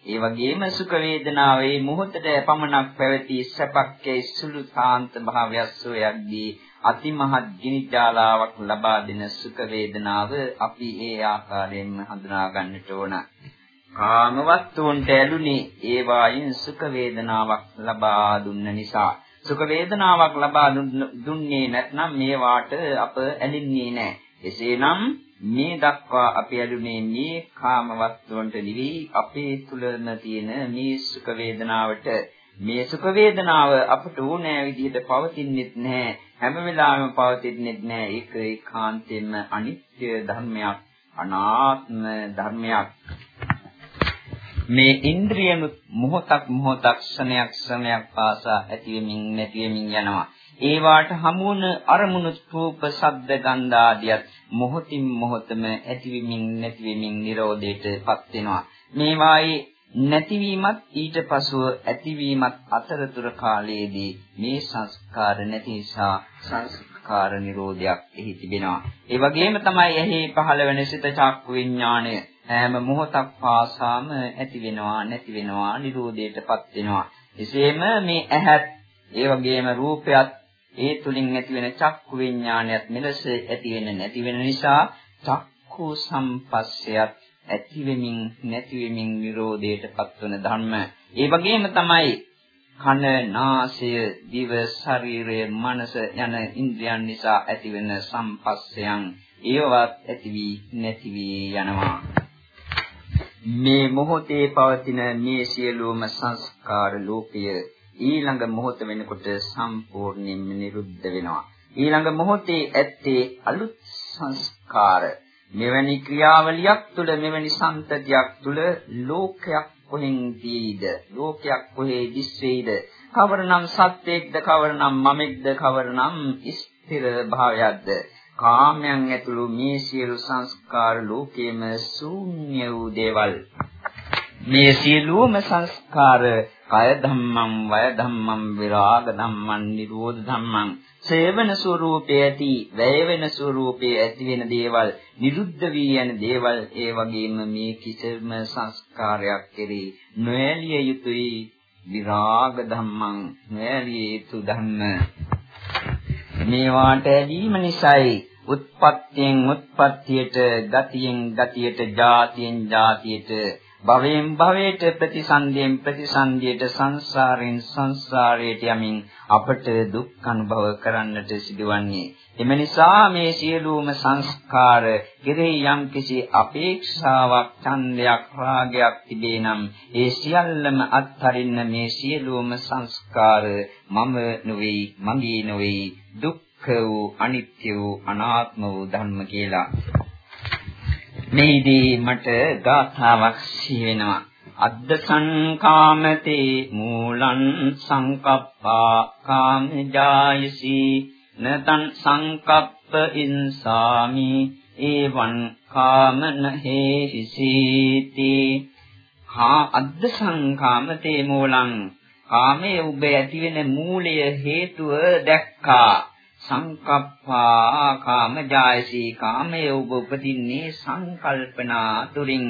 ඒ වගේම සුඛ වේදනාවේ මොහොතට පමණක් පැවති සැපක්කේ සුළු සාන්ත භාවයක් සෝයක්දී අතිමහත් ගිනිජාලාවක් ලබා දෙන සුඛ වේදනාව අපි ඒ ආකාරයෙන්ම හඳුනා ගන්නට ඕන. කාම වස්තුන්ට ඇලුනේ ඒ වායින් සුඛ වේදනාවක් ලබා දුන්න නිසා. සුඛ වේදනාවක් ලබා දුන්නේ නැත්නම් මේ වාට අප ඇලින්නේ නැහැ. එසේනම් මේ දක්වා අපි ඇලුනේ මේ කාම වස්තුන්ට නෙවෙයි අපේ තුලම තියෙන මේ සුඛ වේදනාවට. මේ සුඛ වේදනාව අපට ඕනෑ විදිහට පවතින්නෙත් නැහැ. හැම වෙලාවෙම පවතින්නෙත් නැහැ. ඒක ඒකාන්තයෙන්ම අනිත්‍ය ධර්මයක් අනාත්ම ධර්මයක්. මේ ඉන්ද්‍රියම මොහොතක් මොහොතක් ක්ෂණයක් ක්ෂණයක් පාසා ඇතිවෙමින් නැතිවෙමින් යනවා. ඒ වාට හමුවන අරමුණු රූප ශබ්ද ගන්ධ ආදියත් මොහොතින් මොහොතම ඇතිවෙමින් නැතිවෙමින් Nirodheටපත් වෙනවා මේවායේ නැතිවීමත් ඊට පසුව ඇතිවීමත් අතරතුර කාලයේදී මේ සංස්කාර නැති නිසා සංස්කාර නිරෝධයක් එහි තිබෙනවා. ඒ වගේම තමයි එහි පහළ වෙන සිත චක්කු විඥාණය හැම මොහොතක් පාසාම ඇති වෙනවා නැති වෙනවා නිරෝධයටපත් වෙනවා. එසේම මේ ඇහත් ඒ වගේම රූපයත් ඒ තුලින් ඇති වෙන චක්කු විඥානයත් මෙලෙස ඇති වෙන නැති වෙන නිසා චක්කු සම්පස්සයත් ඇති වෙමින් නැති වෙමින් Nirodheට පත්වන ධර්ම. ඒ වගේම තමයි කන, නාසය, දිව, ශරීරය, මනස යන ඉන්ද්‍රියන් නිසා ඇතිවෙන සම්පස්සයන් ඒවත් ඇති වී නැති වී යනවා. මේ මොහොතේ පවතින මේ සියලුම සංස්කාර ලෝකය ඊළඟ මොහොත වෙනකොට සම්පූර්ණයෙන්ම නිරුද්ධ වෙනවා. ඊළඟ මොහොතේ ඇත්තේ අලුත් සංස්කාර. මෙවැනි ක්‍රියාවලියක් තුළ මෙවැනි සම්තතියක් තුළ ලෝකයක් කොහෙන් දීද ලෝකයක් කොහේ දිස්සෙයිද කවරනම් සත්‍යයක්ද කවරනම් මමෙක්ද? කවරනම් ස්ථිර භාවයක්ද? කාමයන් ඇතුළු මේ සියලු සංස්කාර ලෝකයේම ශූන්‍ය වූ දේවල්. මේ සියලුම සංස්කාර කය ධම්මං වය ධම්මං විරාග ධම්මං නිරෝධ ධම්මං. සේවන ස්වરૂපයේ ඇති වැය වෙන ස්වરૂපයේ ඇති වෙන දේවල් නිරුද්ධ වී යන දේවල් ඒ වගේම මේ කිසිම සංස්කාරයක් කෙරෙහි නොඇලිය යුතුයි. විරාග ධම්මං නොඇලිය යුතු ධම්ම. මේවාට ඇලීම නිසායි උත්පත්තියෙන් උත්පත්තියට ගතියෙන් ගතියට ජාතියෙන් ජාතියට භවයෙන් භවයට ප්‍රතිසන්දියෙන් ප්‍රතිසන්දියට සංසාරයෙන් සංසාරයට යමින් අපට දුක් අනුභව කරන්නට සිදුවන්නේ. එම නිසා මේ සියලුම සංස්කාර කෙරෙහි යම්කිසි අපේක්ෂාවක් ඡන්දයක් රාගයක් තිබේ නම් ඒ සියල්ලම අත්හරින්න මේ සියලුම සංස්කාර මම නොවේ මගේ නොවේ දුක්ඛ වූ අනිත්‍ය වූ අනාත්ම වූ ධර්ම කියලා. මේදී මට ගාථාවක් සිහිවෙනවා. අද්ද සංකාමතේ මූලං සංකප්පා කාමජායසි නතං සංකප්ප ඉන්සාමි ඒවං කාමන හේසිති හා අද්ද සංකාමතේ මූලං කාමයේ ඔබ ඇතිවෙන මූලය හේතුව දැක්කා. සංකප්පා කාමජායසී කාමයේ ඔබ උපදින්නේ සංකල්පනා තුලින්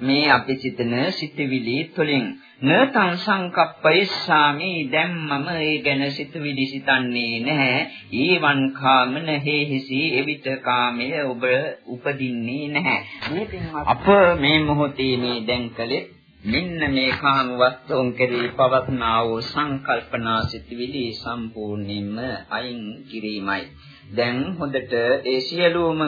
මේ අපි සිතන සිතවිලි තුලින් නතං සංකප්පයිස්සාමි. දැන් මම ඒ ගැන සිතවිලි සිතන්නේ නැහැ. ඊවන් කාමන හේහිසි. එවිට කාමයේ ඔබ උපදින්නේ නැහැ. අප මේ මොහොතේ මේ දැන් කලේ මෙන්න මේ කාම වස්තුන් කෙරෙහි පවත්නා වූ සංකල්පනා සිටිවිලි සම්පූර්ණයෙන්ම අයින් කිරීමයි. දැන් හොඳට ඒ සියලුම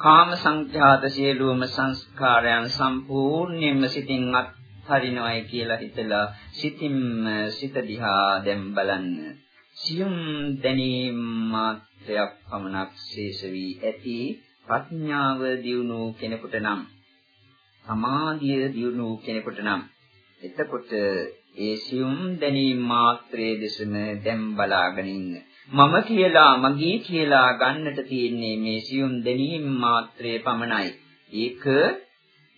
කාම සංඛ්‍යාත සියලුම සංස්කාරයන් සම්පූර්ණයෙන්ම සිතින් අත්හරිනවයි කියලා හිතලා සිතින්ම සිත දිහා දැන් බලන්න. සියුම් දැනීම මාත්‍රයක් පමණක් ශේෂ වී ඇති ප්‍රඥාව දියුණු කෙනෙකුට නම් සමාධිය දියුණු කෙනෙකුට නම් එතකොට ඒ සියුම් දැනීම මාත්‍රයේ දෙසම දැන් බලාගෙන ඉන්න. මම කියලා මගේ කියලා ගන්නට තියෙන්නේ මේ සියුම් දැනීම මාත්‍රයේ පමණයි. ඒක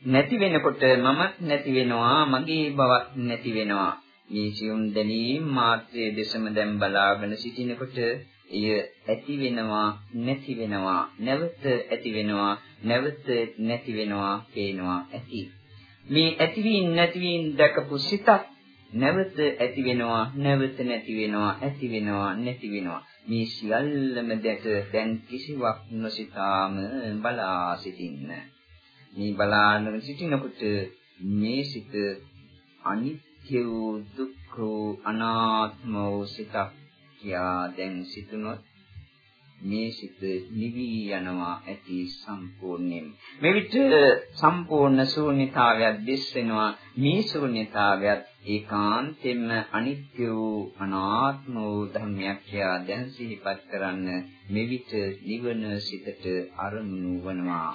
නැති වෙනකොට මමත් නැති වෙනවා මගේ බවක් නැති වෙනවා. මේ සියුම් දැනීම මාත්‍රයේ දෙසම දැන් බලාගෙන සිටිනකොට එය ඇති වෙනවා නැති වෙනවා නැවත ඇති වෙනවා නැවත නැති වෙනවා පේනවා ඇති. මේ ඇතිවීම නැතිවීම දැකපු සිතක් නැවත ඇති වෙනවා නැවත නැති වෙනවා ඇති වෙනවා නැති වෙනවා. මේ සියල්ලම දැක දැන් කිසිවක් නොසිතාම බලා සිටින්න. මේ බලාගෙන සිටිනකොට මේ සිත අනිත්‍ය වූ දුක්ඛ වූ අනාත්ම වූ සිතක් කියා දැන් සිතුනොත් මේ සිත නිවි යනවා ඇති සම්පූර්ණයෙන්. මේ විට සම්පූර්ණ ශූන්‍යතාවයක් දිස් වෙනවා. මේ ශූන්‍යතාවයත් ඒකාන්තයෙන්ම අනිත්‍ය වූ අනාත්ම වූ ධර්මයක් කියා දැන් සිහිපත් කරන්න මේ විට නිවන සිතට අරමුණු වනවා.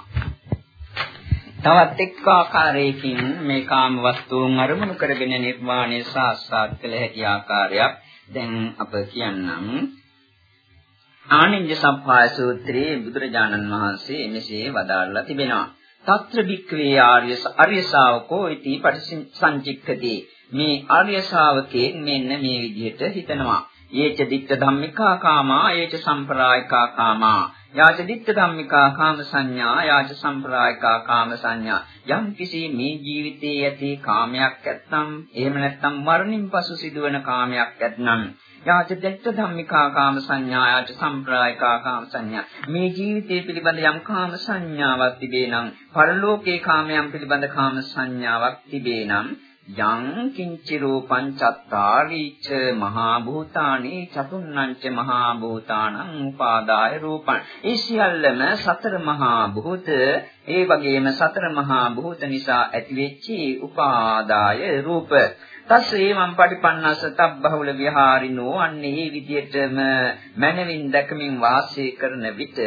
තවත් එක් ආකාරයකින් මේ කාම වස්තුන් අරමුණු කරගෙන නිර්වාණය සාක්ෂාත් කළ හැකි ආකාරයක් දැන් අප කියන්නම්. ආනිඤ්ඤ සම්පාය සූත්‍රයේ බුදුරජාණන් වහන්සේ මෙසේ වදාළා තිබෙනවා. తත්‍ර භික්ඛවේ ආර්ය ආර්ය ශාවකෝ इति පරිසංචික්කදී මේ ආර්ය ශාවකයෙන් මෙන්න මේ විදිහට හිතනවා. යේච ditta ධම්මිකා කාමා යේච සම්ප්‍රායිකා කාමා යාච ditta ධම්මිකා කාම සංඥා යාච සම්ප්‍රායිකා කාම සංඥා යම් කිසි මේ ජීවිතයේ ඇති කාමයක් ඇත්නම් එහෙම නැත්නම් මරණින් පසු සිදුවන කාමයක් ඇත්නම් යාච දෙත්ත ධම්මිකා කාම සංඥා යාච සම්ප්‍රායිකා කාම සංඥා. මේ ජීවිතය පිළිබඳ යම් කාම සංඥාවක් තිබේ නම් පරලෝකේ කාමයන් පිළිබඳ කාම සංඥාවක් තිබේ නම් යං කිංචි රූපං චත්තාරිච මහා භූතානි චතුන්නංච මහා භූතානං උපාදාය රූපං. ඒ සියල්ලම සතර මහා භූත ඒ වගේම සතර මහා භූත නිසා ඇතිවෙච්ච උපාදාය රූප. තස් ඒවම් පටිපන්නස තබ්බහුල විහාරිනෝ අන්නේ මේ විදියටම මනවින් දැකමින් වාසය කරන විට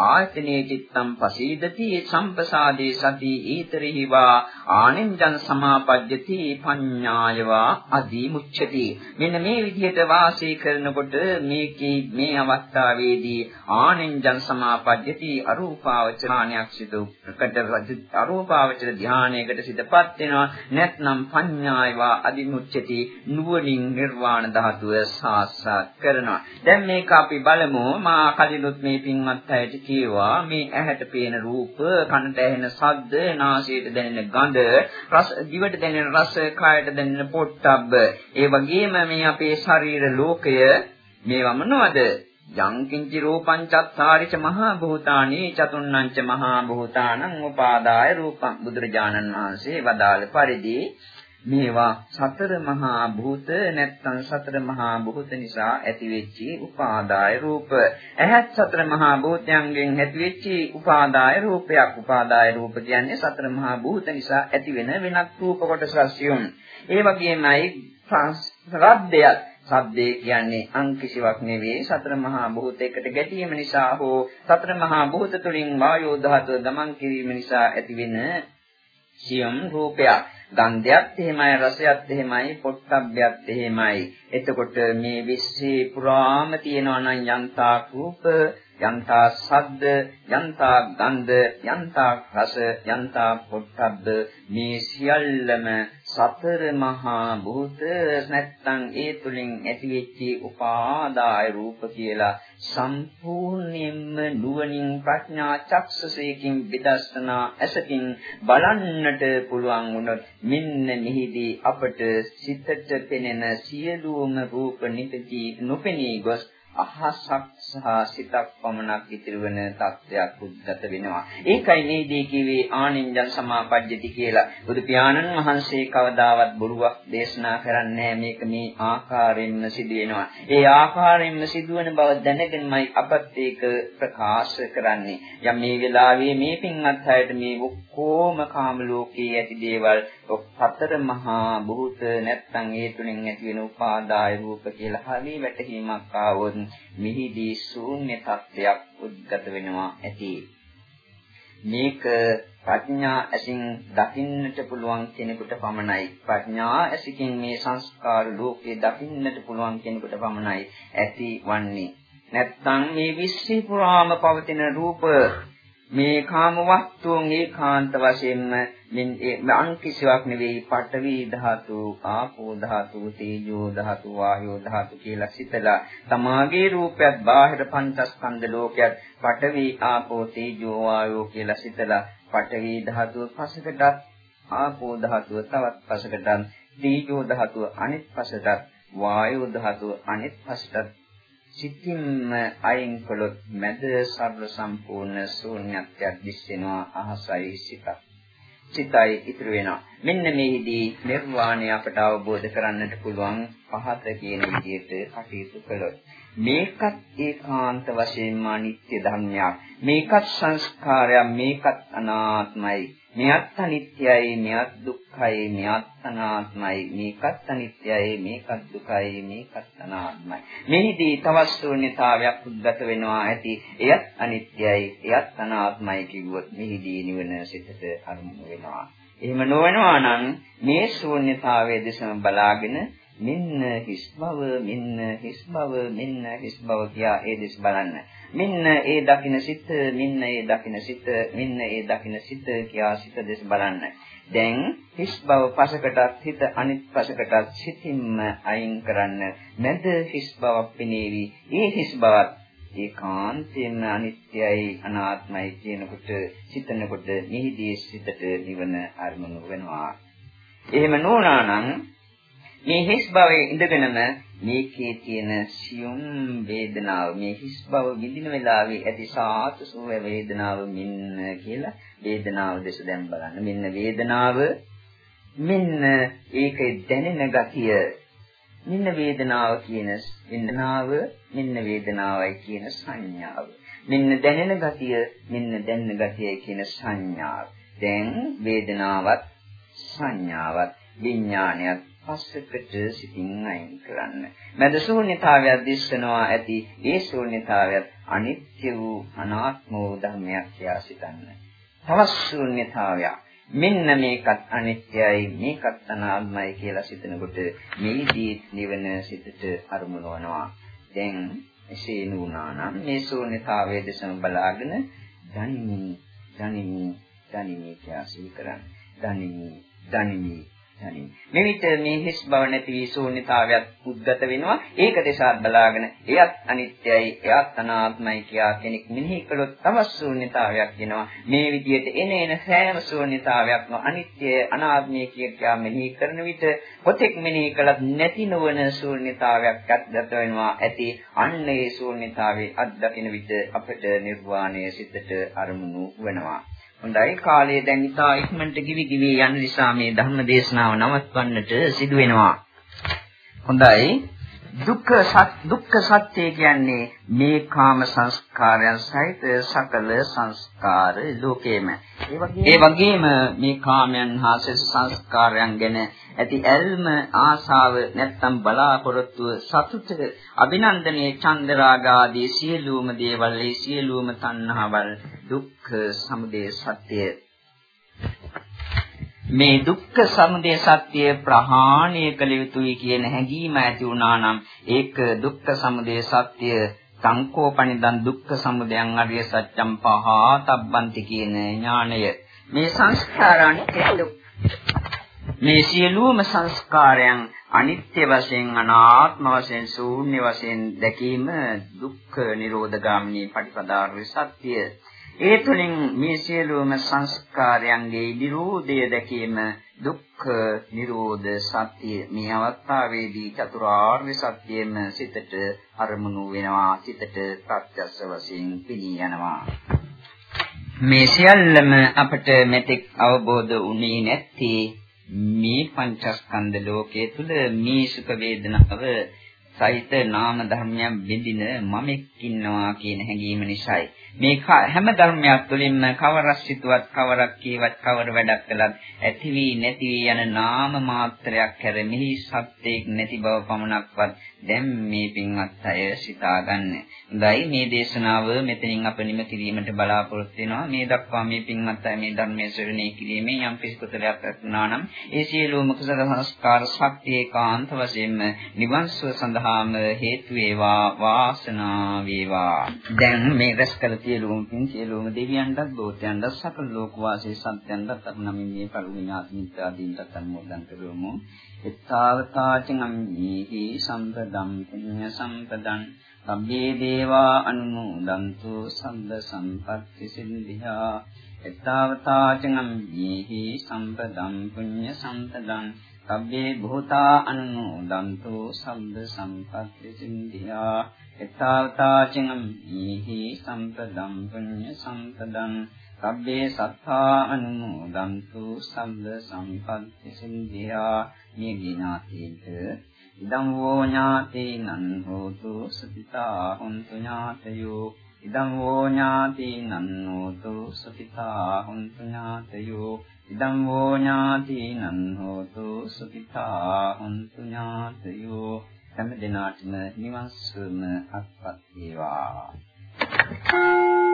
ආයතනේ චිත්තම් පසීදති සම්පසාදේ සති ඊතරිහිවා ආනෙන්ජං සමාපජ්ජති පඤ්ඤායවා අදී මුච්ඡති මෙන්න මේ විදිහට වාසය කරනකොට මේකේ මේ අවස්ථාවේදී ආනෙන්ජං සමාපජ්ජති අරූපාවචරණයක් සිදු ප්‍රකට අරූපාවචර ධානයකට සිදපත් වෙනවා. නැත්නම් පඤ්ඤායවා අදී මුච්ඡති නුවණින් නිර්වාණ ධාතුව සාක්ෂාත් කරනවා. දැන් මේක අපි බලමු. මා කලිනුත් මේ පින්වත් අයට කියවා මේ ඇහැට පේන රූප, කනට ඇහෙන ශබ්ද, නාසයට දැනෙන ගඳ, රස දිවට දැනෙන රස, කායට දැනෙන පොට්ටබ්බ. ඒ වගේම මේ අපේ ශරීර ලෝකය මේවා මොනවද? යංකින්චි රූපං චත්තාරිච මහා භූතානි චතුන්නංච මහා භූතානං උපාදාය රූපං බුදුරජාණන් වහන්සේ වදාළ පරිදි මේවා සතර මහා භූත නැත්නම් සතර මහා භූත නිසා ඇතිවෙච්ච උපාදාය රූප. ඇහත් සතර මහා භූතයන්ගෙන් ඇතිවෙච්ච උපාදාය රූපයක්. උපාදාය රූප කියන්නේ සතර මහා භූත නිසා ඇතිවෙන වෙනත් රූප කොටස් රැසියුම්. ඒ වගේමයි රද්දයක් සද්දේ කියන්නේ අං කිසිවක් නෙවෙයි සතර මහා භූතයකට ගැටීම නිසා හෝ සතර මහා භූත තුලින් වායෝ ධාතුව දමන් කිරීම නිසා ඇතිවෙන සියම් රූපයක් ගන්ධයත් එහෙමයි රසයත් එහෙමයි පොට්ටබ්බයත් එහෙමයි. එතකොට මේ විශ්සේ පුරාම තියෙනවා නම් යන්තා රූප යන්තා සද්ද යන්තා ගන්ධ යන්තා රස යන්තා පොට්ටබ්බ මේ සියල්ලම සතර මහා භූත නැත්තම් ඒ තුලින් ඇතිවෙච්ච උපාදාය රූප කියලා සම්පූර්ණයෙන්ම නුවණින් ප්‍රඥා චක්ෂසේකින් විදර්ශනා ඇසකින් බලන්නට පුළුවන් වුණොත් මෙන්න මෙහිදී අපට සිතට පෙනෙන සියලුම රූප නිපති නොපෙනී ගොස් අහසක් සහ සිතක් පමණක් ඉතිරි වෙන තත්ත්වයක් උද්ගත වෙනවා. ඒකයි මේ දී කිව්වේ ආනින්ජන් සමාපජ්ජති කියලා. බුදු පියාණන් වහන්සේ කවදාවත් බොරුවක් දේශනා කරන්නේ මේක මේ ආකාරයෙන්ම සිදු වෙනවා. ඒ ආකාරයෙන්ම සිදුවන බව දැනගෙනමයි අපත් ඒක ප්‍රකාශ කරන්නේ. යම් මේ වෙලාවේ මේ පින්වත් අයට මේ ඔක්කොම කාම ලෝකයේ ඇති දේවල් සතර මහා භූත නැත්නම් ඒ තුලින් ඇති වෙන උපාදාය රූප කියලා හරි වැටහීමක් ආවොත් මිහිදී ශූන්‍ය තත්ත්වයක් උද්ගත වෙනවා ඇති. මේක ප්‍රඥා ඇසින් දකින්නට පුළුවන් කෙනෙකුට පමණයි ප්‍රඥා ඇසින් මේ සංස්කාර ලෝකේ දකින්නට පුළුවන් කෙනෙකුට පමණයි ඇති වන්නේ නැත්නම් මේ විශ්ව පුරාම පවතින රූප මේ කාම වස්තුන් ඒකාන්ත වශයෙන්ම මෙන් අන් කිසිවක් නෙවෙයි. පඨවි ධාතු, ආපෝ ධාතු, තේජෝ ධාතු, වායෝ ධාතු කියලා සිතලා තමාගේ රූපයත් බාහිර පංචස්කන්ධ ලෝකයක් පඨවි, ආපෝ, තේජෝ, වායෝ කියලා සිතලා පඨවි ධාතුව පසකටත් ආපෝ ධාතුව තවත් පසකටත් දීජෝ ධාතුව අනිත් පසටත් වායෝ ධාතුව අනිත් පසටත් සිතින්ම අයින් කළොත් මැද සර්ව සම්පූර්ණ ශූන්‍යත්වයක් දිස්සෙනවා අහසයි සිතක් සිතයි ඉතුරු වෙනවා. මෙන්න මේෙහිදී නිර්වාණය අපට අවබෝධ කරන්නට පුළුවන් පහත කියන විදිහට කටයුතු කළොත්. මේකත් ඒකාන්ත වශයෙන්ම අනිත්‍ය ධර්මයක්. මේකත් සංස්කාරයක්, මේකත් අනාත්මයි. මෙයත් අනිත්‍යයි, මෙයත් දුක්ඛයි, මෙයත් අනාත්මයි. මේකත් අනිත්‍යයි, මේකත් දුකයි, මේකත් අනාත්මයි. මෙහිදී තවත් ශූන්‍යතාවයක් උද්ගත වෙනවා ඇති. එයත් අනිත්‍යයි, එයත් අනාත්මයි කිව්වොත් මෙහිදී නිවන සිතට අරමුණු වෙනවා. එහෙම නොවනවා නම් මේ ශූන්‍යතාවයේ දෙසම බලාගෙන මෙන්න හිස් බව මෙන්න හිස් බව මෙන්න හිස් බව කියා ඒ දෙස් බලන්න. මෙන්න ඒ දකින සිත මෙන්න ඒ දකින සිත මෙන්න ඒ දකින සිත කියා සිත දෙස් බලන්න. දැන් හිස් බව පසකටත් හිත අනිත් පසකටත් සිතින්ම අයින් කරන්න. නැද හිස් බවක් පෙනේවි. ඒ හිස් බවත් ඒකාන්තයෙන්ම අනිත්‍යයි අනාත්මයි කියනකොට සිතනකොට නිහිදී සිතට නිවන අරමුණු වෙනවා. එහෙම නොවනා නම් මේ හිස් භවයේ ඉඳගෙනම මේකේ තියෙන සියුම් වේදනාව මේ හිස් භව විඳින වෙලාවේ ඇති සාත සුව වේදනාව මෙන්න කියලා වේදනාව දෙස දැන් බලන්න. මෙන්න වේදනාව මෙන්න ඒකේ දැනෙන ගතිය මෙන්න වේදනාව කියන වේදනාව මෙන්න වේදනාවයි කියන සංඥාව. මෙන්න දැනෙන ගතිය මෙන්න දැනෙන ගතියයි කියන සංඥාව. දැන් වේදනාවත් සංඥාවත් විඥානයත් පස්සකට සිතින් අයින් කරන්න. මැද ශූන්‍යතාවයක් දිස්සනවා ඇති ඒ ශූන්‍යතාවයත් අනිත්‍ය වූ අනාත්ම වූ ධර්මයක් කියා සිතන්න. තවත් ශූන්‍යතාවයක්. මෙන්න මේකත් අනිත්‍යයි මේකත් අනාත්මයි කියලා සිතනකොට මේදී නිවන සිතට අරමුණු වෙනවා. දැන් එසේ නුණා නම් මේ ශූන්‍යතාවයේ දෙසම බලාගෙන දනිමි දනිමි දනිමි කියලා සිහි කරන්න. දනිමි දනිමි යන්නේ. මෙවිට මේ හිස් බව නැති වී ශූන්‍යතාවයක් උද්ගත වෙනවා. ඒක දෙසාත් බලාගෙන එයත් අනිත්‍යයි, එයත් අනාත්මයි කියා කෙනෙක් මෙනෙහි කළොත් තවත් ශූන්‍යතාවයක් එනවා. මේ විදිහට එන එන සෑම ශූන්‍යතාවයක්ම අනිත්‍යය, අනාත්මය කියා මෙනෙහි කරන විට කොතෙක් මෙනෙහි කළත් නැති නොවන ශූන්‍යතාවයක් අත්දැක වෙනවා. ඇති අන්න ඒ ශූන්‍යතාවේ අත්දකින විට අපට නිර්වාණය සිතට අරමුණු වෙනවා. හොඳයි කාලය දැන් ඉතා ඉක්මනට ගිවි ගිවි යන නිසා මේ ධර්ම දේශනාව නවත්වන්නට සිදු වෙනවා. හොඳයි දුක්ඛ සත් දුක්ඛ සත්‍ය කියන්නේ මේ කාම සංස්කාරයන් සහිත සකල සංස්කාර ලෝකේම. ඒ වගේම මේ කාමයන් හා සංස්කාරයන් ගැන ඇති ඇල්ම ආශාව නැත්තම් බලාපොරොත්තුව සතුට අභිනන්දනයේ චන්දරාග ආදී සියලුම දේවල් සියලුම තණ්හාවල් දුක්ඛ සමුදය සත්‍ය මේ දුක්ඛ සමුදය සත්‍ය ප්‍රහාණය කළ යුතුයි කියන හැඟීම ඇති වුණා නම් ඒක දුක්ඛ සමුදය සත්‍ය සංකෝපනිදන් දුක්ඛ සමුදයන් අරිය සත්‍යම් පහතබ්බන්ති කියන ඥාණය මේ සංස්කාරානිත්‍ය මේ සියලුම සංස්කාරයන් අනිත්‍ය වශයෙන් අනාත්ම වශයෙන් ශූන්‍ය වශයෙන් දැකීම දුක්ඛ නිරෝධ ගාමිනී පටිපදාර්ය සත්‍ය. ඒ තුළින් මේ සියලුම සංස්කාරයන්ගේ නිරෝධය දැකීම දුක්ඛ නිරෝධ සත්‍ය. මේ අවස්ථාවේදී චතුරාර්ය සත්‍යෙම සිතට අරමුණු වෙනවා. සිතට ප්‍රත්‍යක්ෂ වශයෙන් පිළී යනවා. මේ සියල්ලම අපට මෙතෙක් අවබෝධ වුණේ නැත්තේ මේ පංචස්කන්ධ ලෝකයේ තුල මේ සුඛ වේදනාව සහිත නාම ධර්මයන් බෙදින මමෙක් ඉන්නවා කියන හැඟීම නිසායි මේ හැම ධර්මයක් තුළින්ම කවරක් සිටුවත් කවරක් කීවත් කවර වැඩක් කළත් ඇති වී නැති වී යන නාම මාත්‍රයක් හැර මෙහි සත්‍යයක් නැති බව පමණක්වත් දැන් මේ පින්වත් අය සිතාගන්න. හොඳයි මේ දේශනාව මෙතනින් අප නිම කිරීමට බලාපොරොත්තු වෙනවා. මේ දක්වා මේ පින්වත් අය මේ ධර්මයේ ශ්‍රවණය කිරීමෙන් යම් පිසුකතරයක් ඇතිවනා නම් ඒ සියලුම කුසල සංස්කාර ශක්තිය කාන්ත වශයෙන්ම නිවන් සුව සඳහාම හේතු වේවා වාසනාව වේවා. දැන් මේ රැස් කළ සියලුම පින් සියලුම දෙවියන්ටත් බෝධයන්ටත් සකල ලෝක වාසී සත්‍යයන්ටත් අනුනමින් මේ පළමු ඥාති මිත්‍රාදීන්ටත් අනුමෝදන් කරමු. එත්තාවතාචං අම්මේහි සම්පදම් පුඤ්ඤ සම්පදං සම්බේ දේවා අනුමෝදන්තු සම්ද සම්පත්ති සිද්ධා. එත්තාවතාචං යේහි සම්පදම් පුඤ්ඤ සම්පදං සබ්බේ භූතා අනුමෝදන්තු සම්බ සම්පත්ති සින්දියා එත්තාවතාචං යේහි සම්පදම් පුඤ්ඤ සම්පදං සබ්බේ සත්තා අනුමෝදන්තු සම්බ සම්පත්ති සින්දියා මේ ගිනාතේට ඉදං වූ ඥාතේනං හෝතු සුඛිතා හොන්තු ඥාතයෝ ඉදං වූ ඥාතේනං හෝතු සුඛිතා හොන්තු ඥාතයෝ ඉදං වූ ඥාතේනං හෝතු සුඛිතා හොන්තු ඥාතයෝ හැම දිනාටම නිවන් සුවම අත්පත් වේවා Thank you.